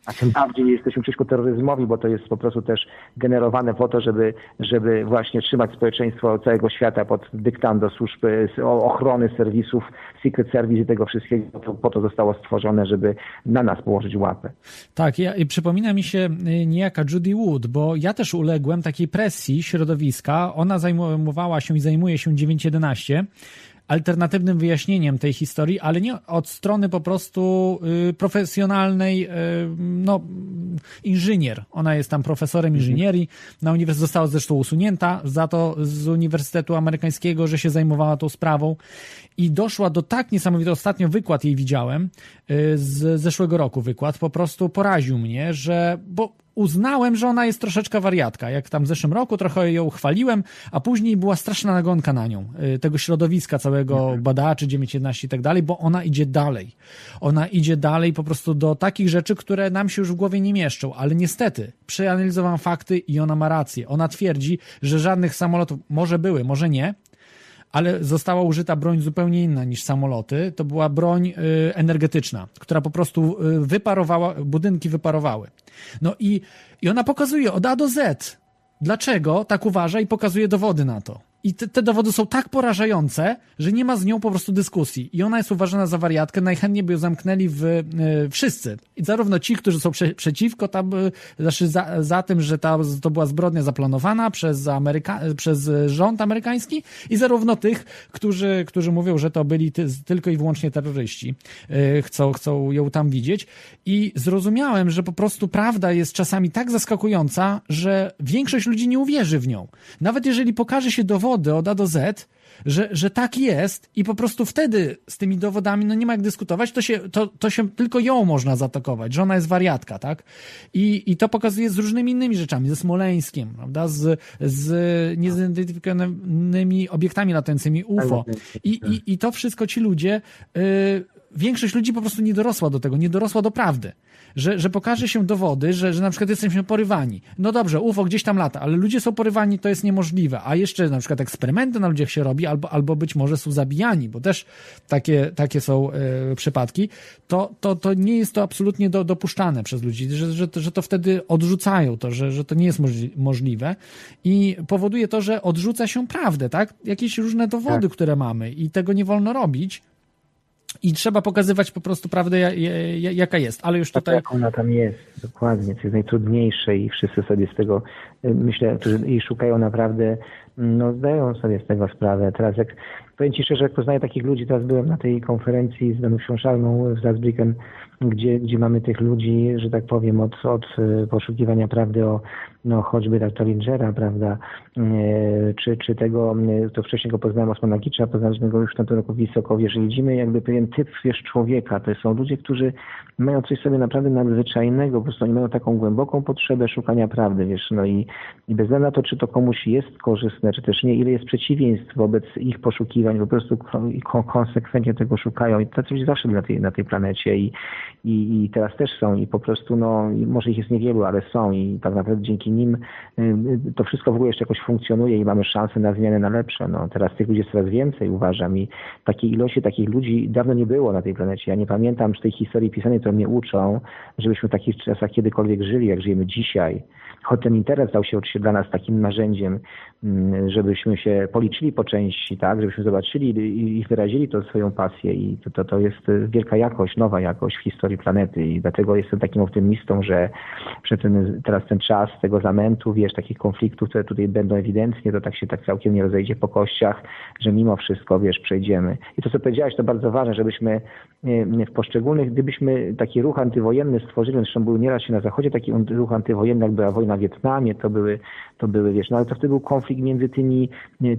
A tym bardziej jesteśmy przeciwko terroryzmowi, bo to jest po prostu też generowane po to, żeby, żeby właśnie trzymać społeczeństwo całego świata pod dyktando służb o- ochrony serwisów, Secret Service i tego wszystkiego. To, po to zostało stworzone, żeby na nas położyć łapę. Tak, ja, przypomina mi się y, niejaka Judy Wood, bo ja też uległem takiej presji środowiska. Ona zajmowała się i zajmuje się 911 alternatywnym wyjaśnieniem tej historii, ale nie od strony po prostu y, profesjonalnej, y, no, inżynier. Ona jest tam profesorem inżynierii. Na uniwersytet została zresztą usunięta za to z Uniwersytetu Amerykańskiego, że się zajmowała tą sprawą. I doszła do tak niesamowitego, ostatnio wykład jej widziałem, y, z zeszłego roku wykład, po prostu poraził mnie, że, bo uznałem, że ona jest troszeczkę wariatka. Jak tam w zeszłym roku trochę ją chwaliłem, a później była straszna nagonka na nią, y, tego środowiska całego badaczy, 911 i tak dalej, bo ona idzie dalej. Ona idzie dalej po prostu do takich rzeczy, które nam się już w głowie nie mieszczą, ale niestety przeanalizowałem fakty i ona ma rację. Ona twierdzi, że żadnych samolotów, może były, może nie, ale została użyta broń zupełnie inna niż samoloty. To była broń y, energetyczna, która po prostu y, wyparowała, budynki wyparowały. No i, i ona pokazuje od A do Z, dlaczego tak uważa i pokazuje dowody na to. I te, te, dowody są tak porażające, że nie ma z nią po prostu dyskusji. I ona jest uważana za wariatkę. Najchętniej by ją zamknęli w, y, wszyscy. I zarówno ci, którzy są prze, przeciwko, tam, y, znaczy za, za tym, że ta, to była zbrodnia zaplanowana przez, Ameryka, przez rząd amerykański, i zarówno tych, którzy, którzy mówią, że to byli ty, tylko i wyłącznie terroryści. Y, chcą, chcą ją tam widzieć. I zrozumiałem, że po prostu prawda jest czasami tak zaskakująca, że większość ludzi nie uwierzy w nią. Nawet jeżeli pokaże się dowody od A do Z, że, że tak jest i po prostu wtedy z tymi dowodami, no nie ma jak dyskutować, to się, to, to się tylko ją można zaatakować, że ona jest wariatka, tak? I, i to pokazuje z różnymi innymi rzeczami, ze Smoleńskiem, prawda? Z, z niezidentyfikowanymi obiektami latającymi UFO. I, i, i to wszystko ci ludzie, yy, większość ludzi po prostu nie dorosła do tego, nie dorosła do prawdy że, że pokaże się dowody, że, że na przykład jesteśmy porywani. No dobrze, UFO gdzieś tam lata, ale ludzie są porywani, to jest niemożliwe. A jeszcze na przykład eksperymenty na ludziach się robi, albo, albo być może są zabijani, bo też takie, takie są e, przypadki. To, to, to nie jest to absolutnie do, dopuszczane przez ludzi, że, że, że to wtedy odrzucają to, że, że to nie jest możliwe i powoduje to, że odrzuca się prawdę, tak? Jakieś różne dowody, tak. które mamy i tego nie wolno robić, i trzeba pokazywać po prostu prawdę, jaka jest, ale już tutaj... Tak, ona tam jest, dokładnie, co jest najtrudniejsze i wszyscy sobie z tego, y, myślę, którzy i szukają naprawdę, no zdają sobie z tego sprawę. Teraz jak, powiem Ci szczerze, jak poznaję takich ludzi, teraz byłem na tej konferencji z Danusią Szalną w Salzbricken, gdzie, gdzie mamy tych ludzi, że tak powiem, od, od y, poszukiwania prawdy o no, choćby tak Challenger'a, prawda, y, czy, czy tego, y, to wcześniej go poznałem Osmana Kicza, poznaliśmy go już w tamtym roku w Wisokowie, że widzimy jakby pewien typ, wiesz, człowieka, to są ludzie, którzy mają coś sobie naprawdę nadzwyczajnego, po prostu oni mają taką głęboką potrzebę szukania prawdy, wiesz, no i, i bez względu na to, czy to komuś jest korzystne, czy też nie, ile jest przeciwieństw wobec ich poszukiwań, po prostu konsekwentnie tego szukają i to coś zawsze na tej, na tej planecie i, i, i teraz też są i po prostu, no, może ich jest niewielu, ale są i tak naprawdę dzięki nim y, to wszystko w ogóle jeszcze jakoś funkcjonuje i mamy szansę na zmianę na lepsze. No, teraz tych ludzi jest coraz więcej, uważam, i takiej ilości takich ludzi dawno nie było na tej planecie. Ja nie pamiętam z tej historii pisanej, które mnie uczą, żebyśmy w takich czasach kiedykolwiek żyli, jak żyjemy dzisiaj choć ten internet stał się dla nas takim narzędziem, żebyśmy się policzyli po części, tak, żebyśmy zobaczyli i wyrazili to swoją pasję i to, to, to jest wielka jakość, nowa jakość w historii planety i dlatego jestem takim optymistą, że, że ten, teraz ten czas tego zamętu, wiesz, takich konfliktów, które tutaj będą ewidentnie, to tak się tak całkiem nie rozejdzie po kościach, że mimo wszystko, wiesz, przejdziemy. I to, co powiedziałeś, to bardzo ważne, żebyśmy w poszczególnych, gdybyśmy taki ruch antywojenny stworzyli, zresztą był nieraz się na Zachodzie taki ruch antywojenny, jak była wojna w Wietnamie, to były, to były, wiesz, no ale to wtedy był konflikt między tymi,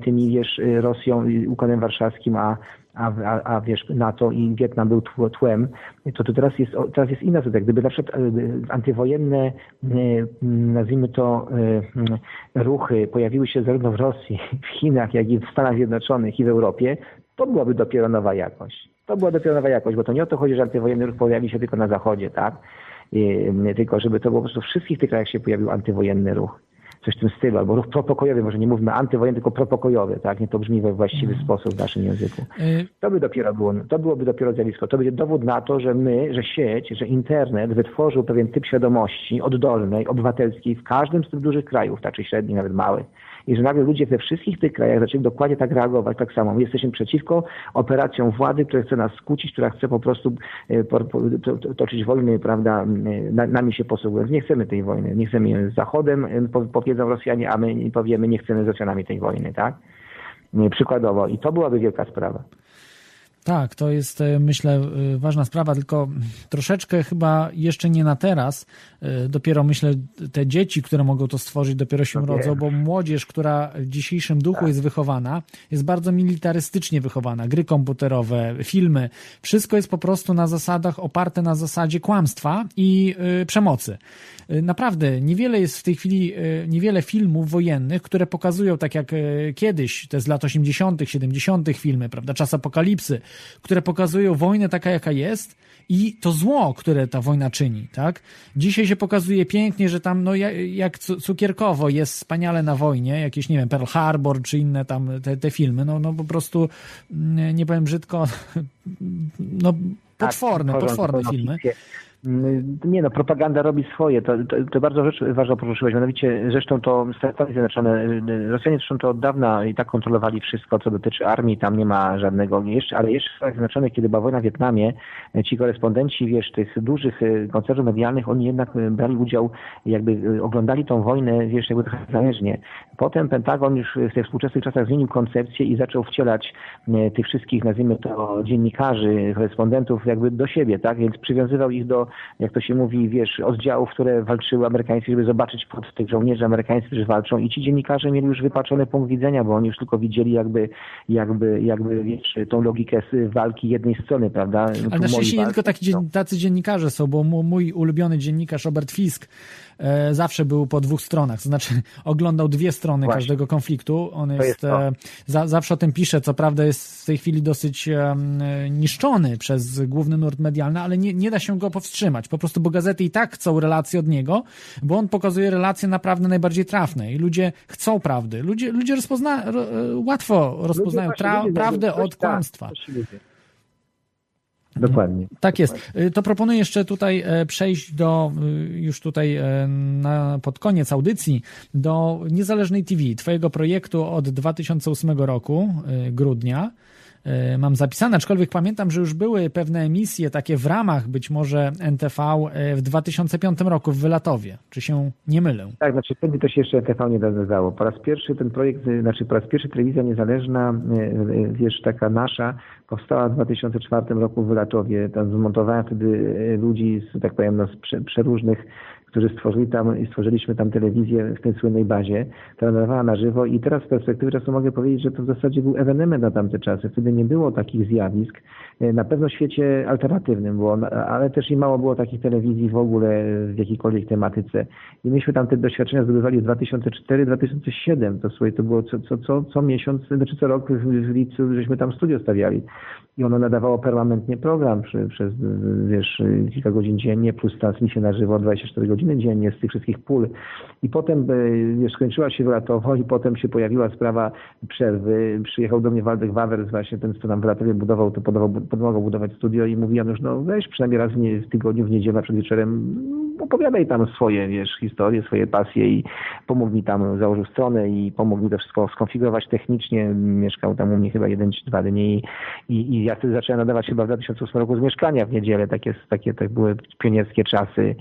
tymi wiesz, Rosją i Układem Warszawskim, a, a, a, a wiesz, NATO i Wietnam był tłem, to, to teraz, jest, teraz jest inna sytuacja. Gdyby na przykład e, antywojenne, e, nazwijmy to, e, ruchy pojawiły się zarówno w Rosji, w Chinach, jak i w Stanach Zjednoczonych i w Europie, to byłaby dopiero nowa jakość. To była dopiero nowa jakość, bo to nie o to chodzi, że antywojenny ruch pojawi się tylko na Zachodzie, tak? Tylko żeby to było po prostu w wszystkich tych krajach się pojawił antywojenny ruch. Coś w tym stylu, albo ruch propokojowy, może nie mówmy antywojenny, tylko propokojowy, tak? Nie to brzmi we właściwy mm. sposób w naszym języku. Y- to by dopiero było, to byłoby dopiero zjawisko. To będzie dowód na to, że my, że sieć, że internet wytworzył pewien typ świadomości oddolnej, obywatelskiej w każdym z tych dużych krajów, tak czy średnich, nawet małych i że nagle ludzie we wszystkich tych krajach zaczęli dokładnie tak reagować, tak samo. My jesteśmy przeciwko operacjom władzy, która chce nas skłócić, która chce po prostu e, toczyć wojny, prawda, e, nami się posługując. Nie chcemy tej wojny, nie chcemy z Zachodem, e, powiedzą Rosjanie, a my powiemy, nie chcemy z Rosjanami tej wojny, tak? Przykładowo. I to byłaby wielka sprawa. Tak, to jest e, myślę e, ważna sprawa, tylko troszeczkę chyba jeszcze nie na teraz. E, dopiero myślę, te dzieci, które mogą to stworzyć, dopiero się no rodzą, bo młodzież, która w dzisiejszym duchu tak. jest wychowana, jest bardzo militarystycznie wychowana. Gry komputerowe, filmy, wszystko jest po prostu na zasadach oparte na zasadzie kłamstwa i przemocy. Naprawdę, niewiele jest w tej chwili, niewiele filmów wojennych, które pokazują tak jak kiedyś, te z lat 80., 70. filmy, prawda, czas apokalipsy, które pokazują wojnę taka, jaka jest i to zło, które ta wojna czyni, tak? Dzisiaj się pokazuje pięknie, że tam, no jak cukierkowo jest wspaniale na wojnie, jakieś, nie wiem, Pearl Harbor czy inne tam te, te filmy, no, no po prostu, mm, nie powiem brzydko, no potworne, tak, potworne filmy. Mm, Nie no, propaganda robi swoje. To, to, to bardzo rzecz ważną poruszyłeś. Mianowicie zresztą to Stany Zjednoczone, y, Rosjanie zresztą to od dawna i tak kontrolowali wszystko, co dotyczy armii. Tam nie ma żadnego jeszcze, ale jeszcze w Stanach Zjednoczonych, kiedy była wojna w Wietnamie, y, ci korespondenci, wiesz, tych dużych y, koncernów medialnych, oni jednak y, brali udział, jakby y, oglądali tą wojnę, wiesz, jakby trochę zależnie. Potem Pentagon już w tych współczesnych czasach zmienił koncepcję i zaczął wcielać y, tych wszystkich, nazwijmy to, dziennikarzy, korespondentów jakby do siebie, tak? Więc przywiązywał ich do, jak to się mówi, wiesz, oddziałów, które walczyły amerykańskie, żeby zobaczyć pod tych żołnierzy amerykańskich, którzy walczą i ci dziennikarze mieli już wypaczony punkt widzenia, bo oni już tylko widzieli jakby, jakby, jakby wiesz, tą logikę walki jednej strony, prawda? Ale na szczęście nie tylko taki, dzien- tacy dziennikarze są, bo mój ulubiony dziennikarz Robert Fisk e, zawsze był po dwóch stronach, to znaczy oglądał dwie strony Właśnie. każdego konfliktu. On jest, jest e, za, zawsze o tym pisze, co prawda jest w tej chwili dosyć e, niszczony przez główny nurt medialny, ale nie, nie da się go powstrzymać. Po prostu, bo gazety i tak chcą relacje od niego, bo on pokazuje relacje naprawdę najbardziej trafne i ludzie chcą prawdy. Ludzie, ludzie rozpozna, ro, e, łatwo rozpoznają Ludzie tra, właśnie, ludzie prawdę od tak, kłamstwa. Ludzie. Dokładnie. Tak jest. Y, To proponuję jeszcze tutaj e, przejść do, y, już tutaj e, na, pod koniec audycji, do Niezależnej TV, twojego projektu od 2008 roku, y, grudnia. Y, Mam zapisane, aczkolwiek pamiętam, że już były pewne emisje takie w ramach być może NTV e, w 2005 roku w Wylatowie. Czy się nie mylę? Tak, znaczy wtedy to się jeszcze TV nie nazywało. Po raz pierwszy ten projekt, y, znaczy po raz pierwszy telewizja niezależna, wiesz, taka nasza, powstała w 2004 roku w Wylatowie. Tam zmontowałem wtedy ludzi z, tak powiem, no, z prze, przeróżnych, którzy stworzyli tam stworzyliśmy tam telewizję w tej słynnej bazie, która nadawała na żywo i teraz z perspektywy czasu mogę powiedzieć, że to w zasadzie był ewenement na tamte czasy. Wtedy nie było takich zjawisk. Y, Na pewno w świecie alternatywnym było, na- ale też i mało było takich telewizji w ogóle w jakiejkolwiek tematyce. I myśmy tam te doświadczenia zdobywali w 2004-2007. To to było co, co, co, co miesiąc, znaczy co rok w lipcu, żeśmy tam studio stawiali. I ono nadawało permanentnie program przy, przez, wiesz, kilka godzin dziennie, plus transmisję na żywo 24 godziny dziennie z tych wszystkich pól. I potem, e, wiesz, skończyła się Wylatowo i potem się pojawiła sprawa przerwy. Przyjechał do mnie Waldek Wawers, właśnie ten, co nam w Wylatowie budował, to pomagał budować studio i mówi Janusz, no weź przynajmniej raz w w tygodniu, w niedzielę przed wieczorem, mm, opowiadaj tam swoje, wiesz, historie, swoje pasje i pomógł mi tam, założył stronę i pomógł mi to wszystko skonfigurować technicznie. Mieszkał tam u mnie chyba jeden czy dwa dni i, i, i ja wtedy zacząłem nadawać chyba w 2008 roku z mieszkania w niedzielę. Takie, takie, tak były pionierskie czasy.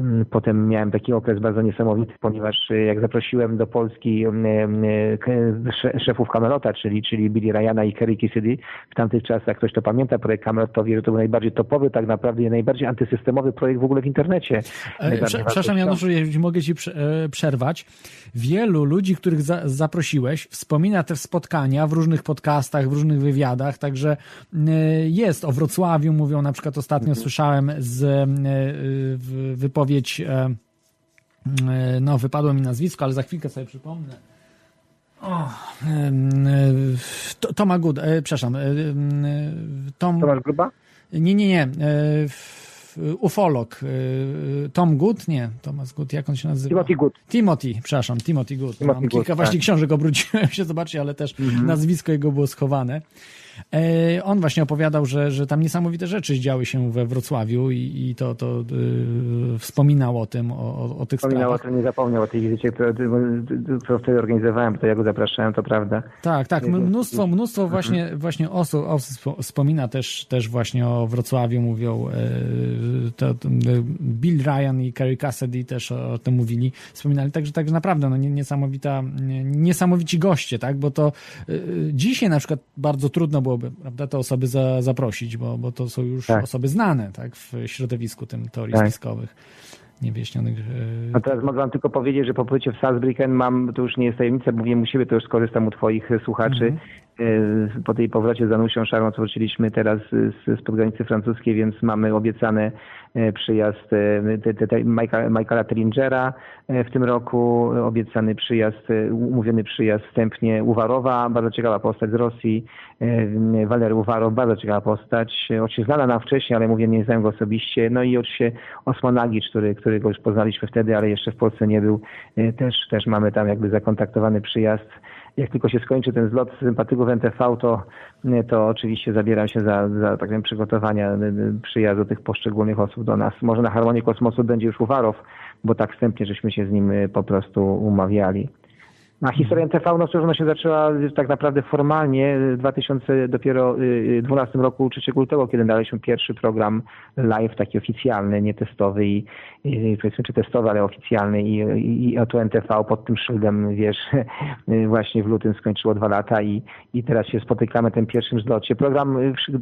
Mm, Potem miałem taki okres bardzo niesamowity, ponieważ y, jak zaprosiłem do Polski mm, y, szefów Camelota, czyli, czyli Billy Ryana i Kerry Cassidy, w tamtych czasach, ktoś to pamięta, projekt Camelot to wie, że to był najbardziej topowy, tak naprawdę najbardziej antysystemowy projekt w ogóle w internecie. E, prze- Przepraszam. Januszu, jeśli mogę ci e, przerwać. Wielu ludzi, których za, zaprosiłeś, wspomina te spotkania w różnych podcastach, w różnych wywiadach, także e, jest o Wrocławiu, mówią na przykład ostatnio słyszałem z e, w- wypowiedź, e, e, no wypadło mi nazwisko, ale za chwilkę sobie przypomnę. O, e, to- Toma Good, przepraszam, Tom, Tomasz Gruba? nie, nie, nie. Ufolog. Tom Good? Nie, Thomas Good, jak on się nazywa? Timothy Good. Timothy, przepraszam, Timothy Good. Timothy Mam Good, kilka właśnie tak. książek obróciłem się, zobaczcie, ale też Mhm. nazwisko jego było schowane. E, on właśnie opowiadał, że, że tam niesamowite rzeczy działy się we Wrocławiu i, i to, to e, wspominał o tym, o, o, o tych Wspominał o sprawach. tym, nie zapomniał o tej wizycie, którą, którą wtedy organizowałem, to ja go zapraszałem, to prawda. Tak, tak. m- Mnóstwo, Mhm. mnóstwo właśnie, właśnie osób, osób spo- wspomina też, też właśnie o Wrocławiu, mówią e, to, to, e, Bill Ryan i Kerry Cassidy też o, o tym mówili, wspominali, także, także naprawdę no, nie- niesamowita, nie- niesamowici goście, tak, bo to dzisiaj na przykład bardzo trudno byłoby, prawda, te osoby za, zaprosić, bo, bo to są już Tak. osoby znane, tak, w środowisku tym teorii Tak. spiskowych, niewyjaśnionych. e, A teraz mogę wam tylko powiedzieć, że po pobycie w Salzbrücken mam, to już nie jest tajemnica, mówiłem u siebie, to już skorzystam u twoich słuchaczy. E, Po tej powrocie z Anusią Szarą, co wróciliśmy teraz z, z podgranicy francuskiej, więc mamy obiecane e, przyjazd e, te, te, te Michaela, Michaela w tym roku, obiecany przyjazd, umówiony przyjazd wstępnie Uwarowa, bardzo ciekawa postać z Rosji, Walery Uwarow, bardzo ciekawa postać, oczywiście znana nam wcześniej, ale mówię, nie znam go osobiście, no i oczywiście Osman Agicz, który, którego już poznaliśmy wtedy, ale jeszcze w Polsce nie był, też, też mamy tam jakby zakontaktowany przyjazd. Jak tylko się skończy ten zlot sympatyków NTV, to, to oczywiście zabieram się za, za tak powiem, przygotowania y, y, przyjazdu tych poszczególnych osób do nas. Może na Harmonii Kosmosu będzie już Uwarow, bo tak wstępnie żeśmy się z nim y, po prostu umawiali. A historia NTV, no cóż, ona się zaczęła tak naprawdę formalnie w 2000 dopiero 12 roku 3 lutego, kiedy daliśmy pierwszy program live, taki oficjalny, nie testowy i, i powiedzmy czy testowy, ale oficjalny i, i, i oto NTV pod tym szyldem, wiesz, właśnie w lutym skończyło dwa lata i, i teraz się spotykamy w tym pierwszym zlocie. Program,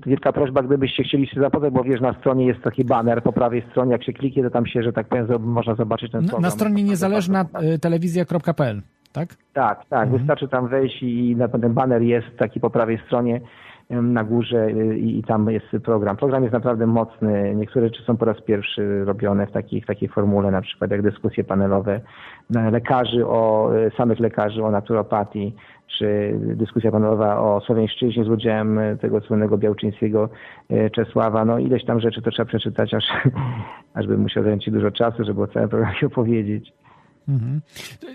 wielka prośba, gdybyście chcieli się zapoznać, bo wiesz, na stronie jest taki banner po prawej stronie, jak się kliknie, to tam się, że tak powiem, można zobaczyć ten program. Na, na stronie niezależna telewizja.pl tak? Tak, tak. Mhm. Wystarczy tam wejść i na ten baner jest taki po prawej stronie na górze y, i, i, tam jest program. Program jest naprawdę mocny. Niektóre rzeczy są po raz pierwszy robione w takiej, w takiej formule, na przykład jak dyskusje panelowe lekarzy o, y, samych lekarzy o naturopatii, czy dyskusja panelowa o słowiańszczyźnie z udziałem tego słynnego białczyńskiego y, Czesława. No ileś tam rzeczy to trzeba przeczytać, aż, aż bym musiał zająć dużo czasu, żeby o całym programie opowiedzieć. Mhm.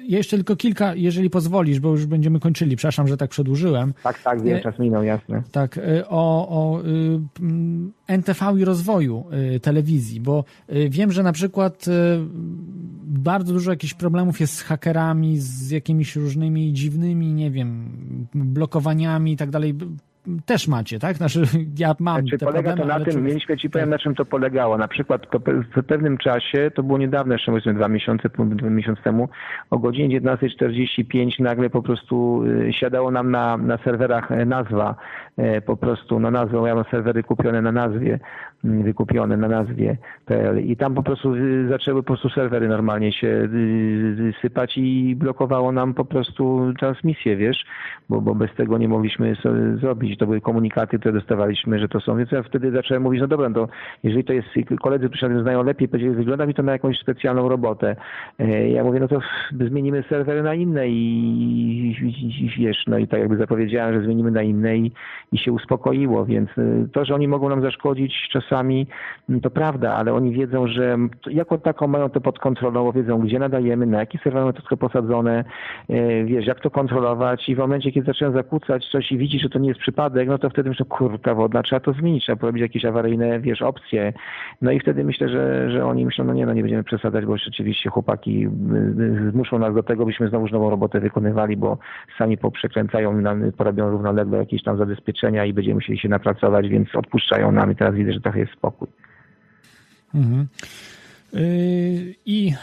Jeszcze tylko kilka, jeżeli pozwolisz, bo już będziemy kończyli. Przepraszam, że tak przedłużyłem. Tak, tak, wiem, czas minął, jasne. Tak, y, o, o y, NTV i rozwoju y, telewizji, bo wiem, że na przykład bardzo dużo jakichś problemów jest z hakerami, z jakimiś różnymi dziwnymi, nie wiem, blokowaniami i tak dalej też macie, tak? Znaczy, ja mam znaczy, te polega problemy, to na tym, czy... mieliśmy ci powiem, na czym to polegało. Na przykład w pewnym czasie, to było niedawno, jeszcze powiedzmy dwa miesiące, dwa miesiące temu, o godzinie 19.45 nagle po prostu y, siadało nam na, na serwerach e, nazwa, e, po prostu na nazwę, ja mam serwery kupione na nazwie, wykupione na nazwie PL i tam po prostu y, zaczęły po prostu serwery normalnie się y, sypać i blokowało nam po prostu transmisję, wiesz, bo, bo bez tego nie mogliśmy zrobić to były komunikaty, które dostawaliśmy, że to są. Więc ja wtedy zacząłem mówić, no dobra, to jeżeli to jest, koledzy, się znają lepiej, powiedzieli, wygląda mi to na jakąś specjalną robotę. E, ja mówię, no to zmienimy serwery na inne i, i, i wiesz, no i tak jakby zapowiedziałem, że zmienimy na inne i, i się uspokoiło, więc to, że oni mogą nam zaszkodzić czasami, to prawda, ale oni wiedzą, że jako taką mają to pod kontrolą, wiedzą, gdzie nadajemy, na jaki serwer mamy wszystko posadzone, e, wiesz, jak to kontrolować i w momencie, kiedy zaczynają zakłócać coś i widzi, że to nie jest przypadek, no to wtedy myślę, kurka wodna, trzeba to zmienić, trzeba porobić jakieś awaryjne, wiesz, opcje. No i wtedy myślę, że, że oni myślą, no nie, no nie będziemy przesadzać, bo rzeczywiście chłopaki y, y, zmuszą nas do tego, byśmy znowu nową robotę wykonywali, bo sami poprzekręcają nam, porobią równolegle jakieś tam zabezpieczenia i będziemy musieli się napracować, więc odpuszczają nam i teraz widzę, że trochę spokój. Mhm. Yy, I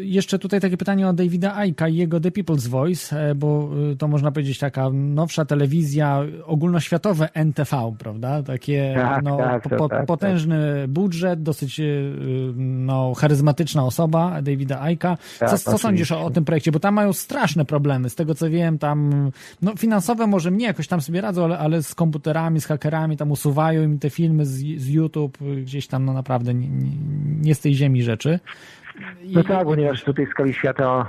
jeszcze tutaj takie pytanie o Davida Aika i jego The People's Voice, e, bo y, to można powiedzieć taka nowsza telewizja, ogólnoświatowe NTV, prawda? Takie tak, no, tak, po, tak, potężny tak. budżet, dosyć y, no, charyzmatyczna osoba Davida Aika. Co, tak, co sądzisz o, o, tym projekcie? Bo tam mają straszne problemy. Z tego co wiem, tam no, finansowe może mnie jakoś tam sobie radzą, ale, ale z komputerami, z hakerami tam usuwają im te filmy z, z YouTube gdzieś tam no naprawdę nie, nie z tej ziemi rzeczy. I... No tak, ponieważ tutaj w skali świata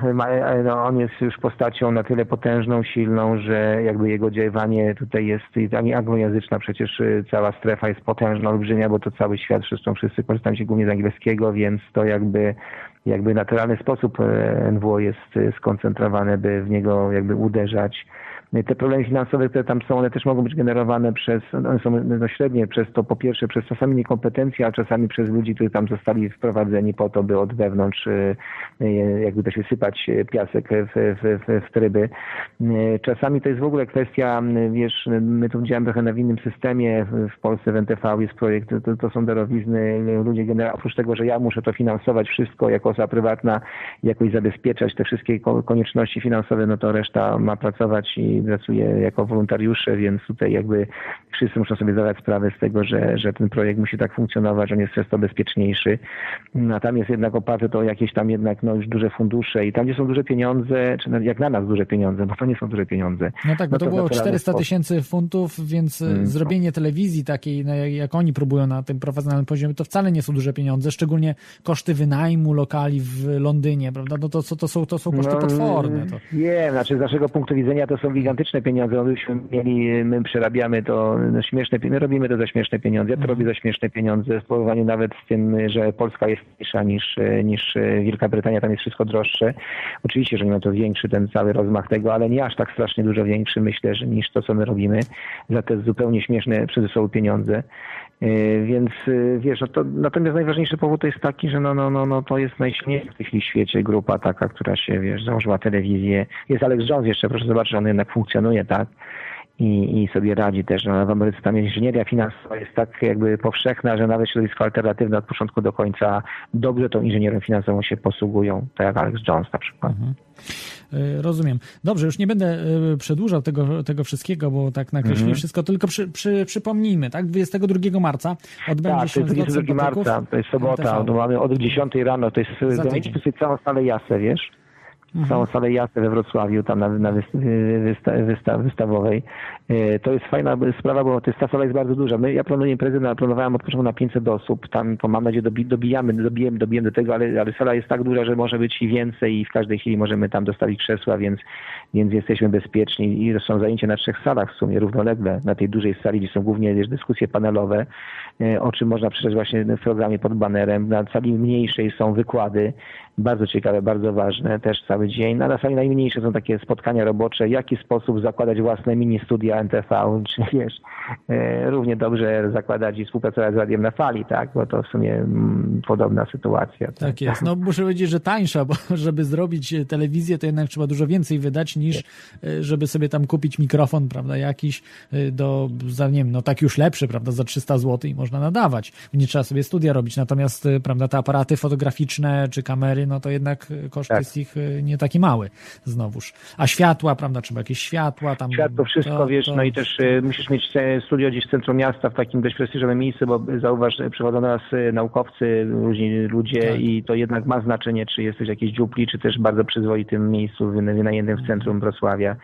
no, on jest już postacią na tyle potężną, silną, że jakby jego działanie tutaj jest ani anglojęzyczna, przecież y, cała strefa jest potężna, olbrzymia, bo to cały świat, zresztą wszyscy korzystają się głównie z angielskiego, więc to jakby jakby naturalny sposób e, NWO jest skoncentrowane, by w niego jakby uderzać te problemy finansowe, które tam są, one też mogą być generowane przez, one są no, średnie przez to po pierwsze przez czasami niekompetencję, a czasami przez ludzi, którzy tam zostali wprowadzeni po to, by od wewnątrz y, y, jakby to się sypać piasek w, w, w, tryby. Y, czasami to jest w ogóle kwestia, wiesz, my tu działamy trochę na innym systemie, w Polsce w NTV jest projekt, to, to są darowizny, ludzie generalnie, oprócz tego, że ja muszę to finansować wszystko jako osoba prywatna, jakoś zabezpieczać te wszystkie konieczności finansowe, no to reszta ma pracować i pracuję jako wolontariusze, więc tutaj jakby wszyscy muszą sobie zdawać sprawę z tego, że, że ten projekt musi tak funkcjonować, on jest przez to bezpieczniejszy. A tam jest jednak oparte to jakieś tam jednak no, już duże fundusze i tam, gdzie są duże pieniądze, czy jak na nas duże pieniądze, bo to nie są duże pieniądze. No tak, bo no to, to było 400 tysięcy funtów, więc hmm. zrobienie telewizji takiej, no, jak oni próbują na tym profesjonalnym poziomie, to wcale nie są duże pieniądze, szczególnie koszty wynajmu lokali w Londynie, prawda? No to, to, to, są, to są koszty no, potworne. To. Nie, znaczy z naszego punktu widzenia to są gigantyczne pieniądze, byśmy mieli, my przerabiamy to no, śmieszne, my robimy to za śmieszne pieniądze. Ja to robię za śmieszne pieniądze w porównaniu nawet z tym, że Polska jest mniejsza niż, niż Wielka Brytania, tam jest wszystko droższe. Oczywiście, że ma to większy ten cały rozmach tego, ale nie aż tak strasznie dużo większy, myślę, że niż to, co my robimy za te zupełnie śmieszne przez pieniądze. Yy, Więc yy, wiesz, no to, natomiast najważniejszy powód to jest taki, że no, no, no, no to jest najsilniejsza w tej chwili w świecie grupa taka, która się, wiesz, założyła telewizję. Jest Alex Jones jeszcze, proszę zobaczyć, on jednak funkcjonuje, tak? I, i sobie radzi też. No, w Ameryce tam inżynieria finansowa jest tak jakby powszechna, że nawet środowisko alternatywne od początku do końca dobrze tą inżynierią finansową się posługują, tak jak Alex Jones na przykład. Y, Rozumiem. Dobrze, już nie będę y, przedłużał tego, tego wszystkiego, bo tak nakreśliłem Mhm. wszystko, tylko przy, przy, przypomnijmy, tak? 22 marca odbędzie Tak, się jest 22 marca, to jest sobota, to mamy od 10 rano, to jest, Za tydzień. całą salę jasę, wiesz? Całą salę jasę we Wrocławiu, tam na, na wyst, wysta, wysta, wystawowej. E, To jest fajna sprawa, bo ta sala jest bardzo duża. My, ja planuję imprezę, na, planowałem od początku na 500 osób, tam to mam nadzieję dobi, dobijamy, dobijemy, dobijemy do tego, ale, ale sala jest tak duża, że może być i więcej i w każdej chwili możemy tam dostawić krzesła, więc, więc jesteśmy bezpieczni i są zajęcia na trzech salach w sumie równolegle, na tej dużej sali, gdzie są głównie wiesz, dyskusje panelowe, e, o czym można przeczytać właśnie w programie pod banerem. Na sali mniejszej są wykłady, bardzo ciekawe, bardzo ważne, też cały dzień. Na sali najmniejsze są takie spotkania robocze, w jaki sposób zakładać własne mini studia NTV, czy wiesz, e, równie dobrze zakładać i współpracować z Radiem na Fali, tak, bo to w sumie mm, podobna sytuacja. Tak jest. No muszę powiedzieć, że tańsza, bo żeby zrobić e, telewizję, to jednak trzeba dużo więcej wydać niż e, żeby sobie tam kupić mikrofon, prawda, jakiś e, do, za, nie wiem, no tak już lepszy, prawda, za 300 zł i można nadawać. Nie trzeba sobie studia robić. Natomiast, e, prawda, te aparaty fotograficzne czy kamery, no to jednak koszt Tak. jest ich nie taki mały znowuż. A światła, prawda, trzeba jakieś światła tam. Światło, wszystko, to- wiesz, to- no i też musisz mieć studio gdzieś w centrum miasta, w takim dość prestiżowym miejscu, bo zauważ, przychodzą do nas naukowcy, różni ludzie Tak. i to jednak ma znaczenie, czy jesteś w jakiejś dziupli, czy też bardzo przyzwoitym miejscu wyna- wynajętym w centrum Wrocławia,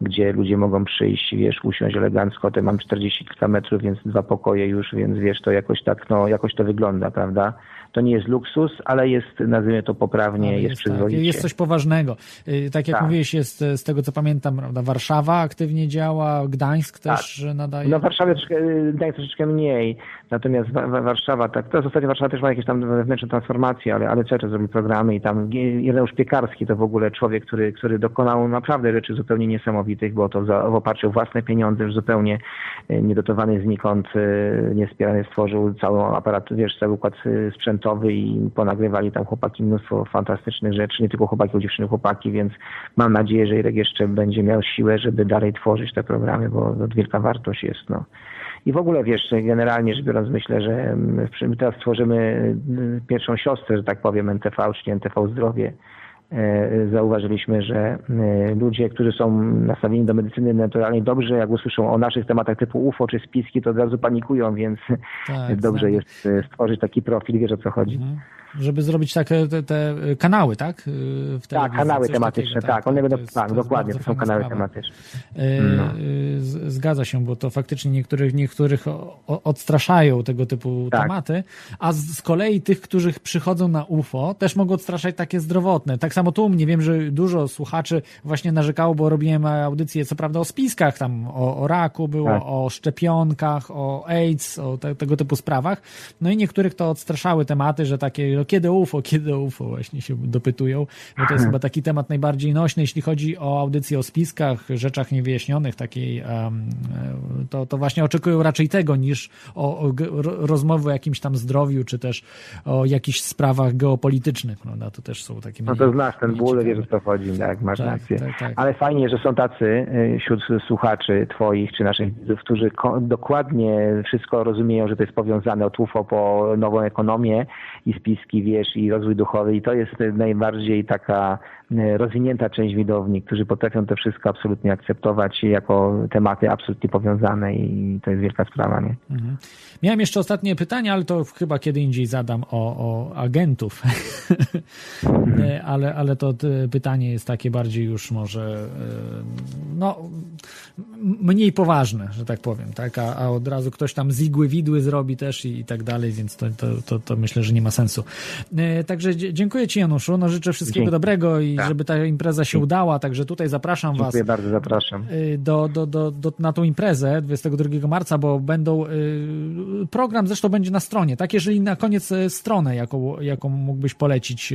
gdzie ludzie mogą przyjść, wiesz, usiąść elegancko, to mam 40 kilka metrów, więc dwa pokoje już, więc wiesz, to jakoś tak, no, jakoś to wygląda, prawda? To nie jest luksus, ale jest, nazwijmy to poprawnie, Ale jest, tak, przyzwoicie. jest coś poważnego. Y, Tak jak Tak. mówiłeś, jest e, z tego co pamiętam, prawda, Warszawa aktywnie działa, Gdańsk też e, nadaje. No w Warszawie troszkę, y, Gdańsk troszeczkę mniej, natomiast Wa- Wa- Warszawa, tak, teraz ostatnio Warszawa też ma jakieś tam wewnętrzne transformacje, ale, ale czas robi programy i tam Ireneusz Piekarski to w ogóle człowiek, który, który dokonał naprawdę rzeczy zupełnie niesamowitych, było to za, w oparciu o własne pieniądze, już zupełnie y, niedotowany znikąd, y, niespierany stworzył cały aparat, wiesz, cały układ y, sprzętowy i ponagrywali tam chłopaki mnóstwo fantastycznych rzeczy, nie tylko chłopaki, dziewczyny, chłopaki, więc mam nadzieję, że Irek jeszcze będzie miał siłę, żeby dalej tworzyć te programy, bo to wielka wartość jest, no. I w ogóle wiesz, generalnie rzecz biorąc, myślę, że mm, my teraz tworzymy y, pierwszą siostrę, że tak powiem, NTV, czyli NTV Zdrowie. E, Zauważyliśmy, że y, ludzie, którzy są nastawieni do medycyny naturalnej, dobrze jak usłyszą o naszych tematach typu UFO czy spiski, to od razu panikują, więc Tak, dobrze znam. jest y, stworzyć taki profil, wiesz o co chodzi. Mhm. Żeby zrobić takie te, te kanały, tak? Tak, kanały tematyczne, takiego, tak, one będą, jest- tak, dokładnie, to są kanały sprawa. tematyczne. No. Zgadza się, bo to faktycznie niektórych, niektórych odstraszają tego typu Tak. tematy, a z, z kolei tych, którzy przychodzą na UFO, też mogą odstraszać takie zdrowotne. Tak samo tu u mnie wiem, że dużo słuchaczy właśnie narzekało, bo robiłem audycję, co prawda o spiskach, tam o, o raku było, Tak. o szczepionkach, o AIDS, o te, tego typu sprawach. No i niektórych to odstraszały tematy, że takie, no kiedy UFO, kiedy UFO właśnie się dopytują, bo to jest chyba taki temat najbardziej nośny, jeśli chodzi o audycję o spiskach, rzeczach niewyjaśnionych, takiej, e, to, to właśnie oczekują raczej tego niż o, o rozmowy o jakimś tam zdrowiu, czy też o jakichś sprawach geopolitycznych, prawda? To też są takie No to znasz ten ból, wiesz o co chodzi, tak, masz Tak, rację. tak, tak. Ale fajnie, że są tacy y, wśród słuchaczy twoich czy naszych widzów, którzy dokładnie wszystko rozumieją, że to jest powiązane od UFO po nową ekonomię i spiski, wiesz, i rozwój duchowy i to jest najbardziej taka y, rozwinięta część widowni, którzy potrafią to wszystko absolutnie akceptować jako tematy absolutnie powiązane i to jest wielka sprawa, nie? Mhm. Miałem jeszcze ostatnie pytanie, ale to chyba kiedy indziej zadam o, o agentów. Mhm. Ale, ale to y, pytanie jest takie bardziej już może no mniej poważne, że tak powiem, tak? A, a od razu ktoś tam z igły widły zrobi też i, i tak dalej, więc to, to, to, to myślę, że nie ma sensu. Y, Także dziękuję Ci Januszu, no życzę wszystkiego Dzięki. dobrego i Tak. żeby ta impreza się udała, także tutaj zapraszam Was Dziękuję bardzo, zapraszam. y, do, do, do, do, na tą imprezę 22 marca, bo będą. y, Program zresztą będzie na stronie, tak? Jeżeli na koniec stronę, jaką, jaką mógłbyś polecić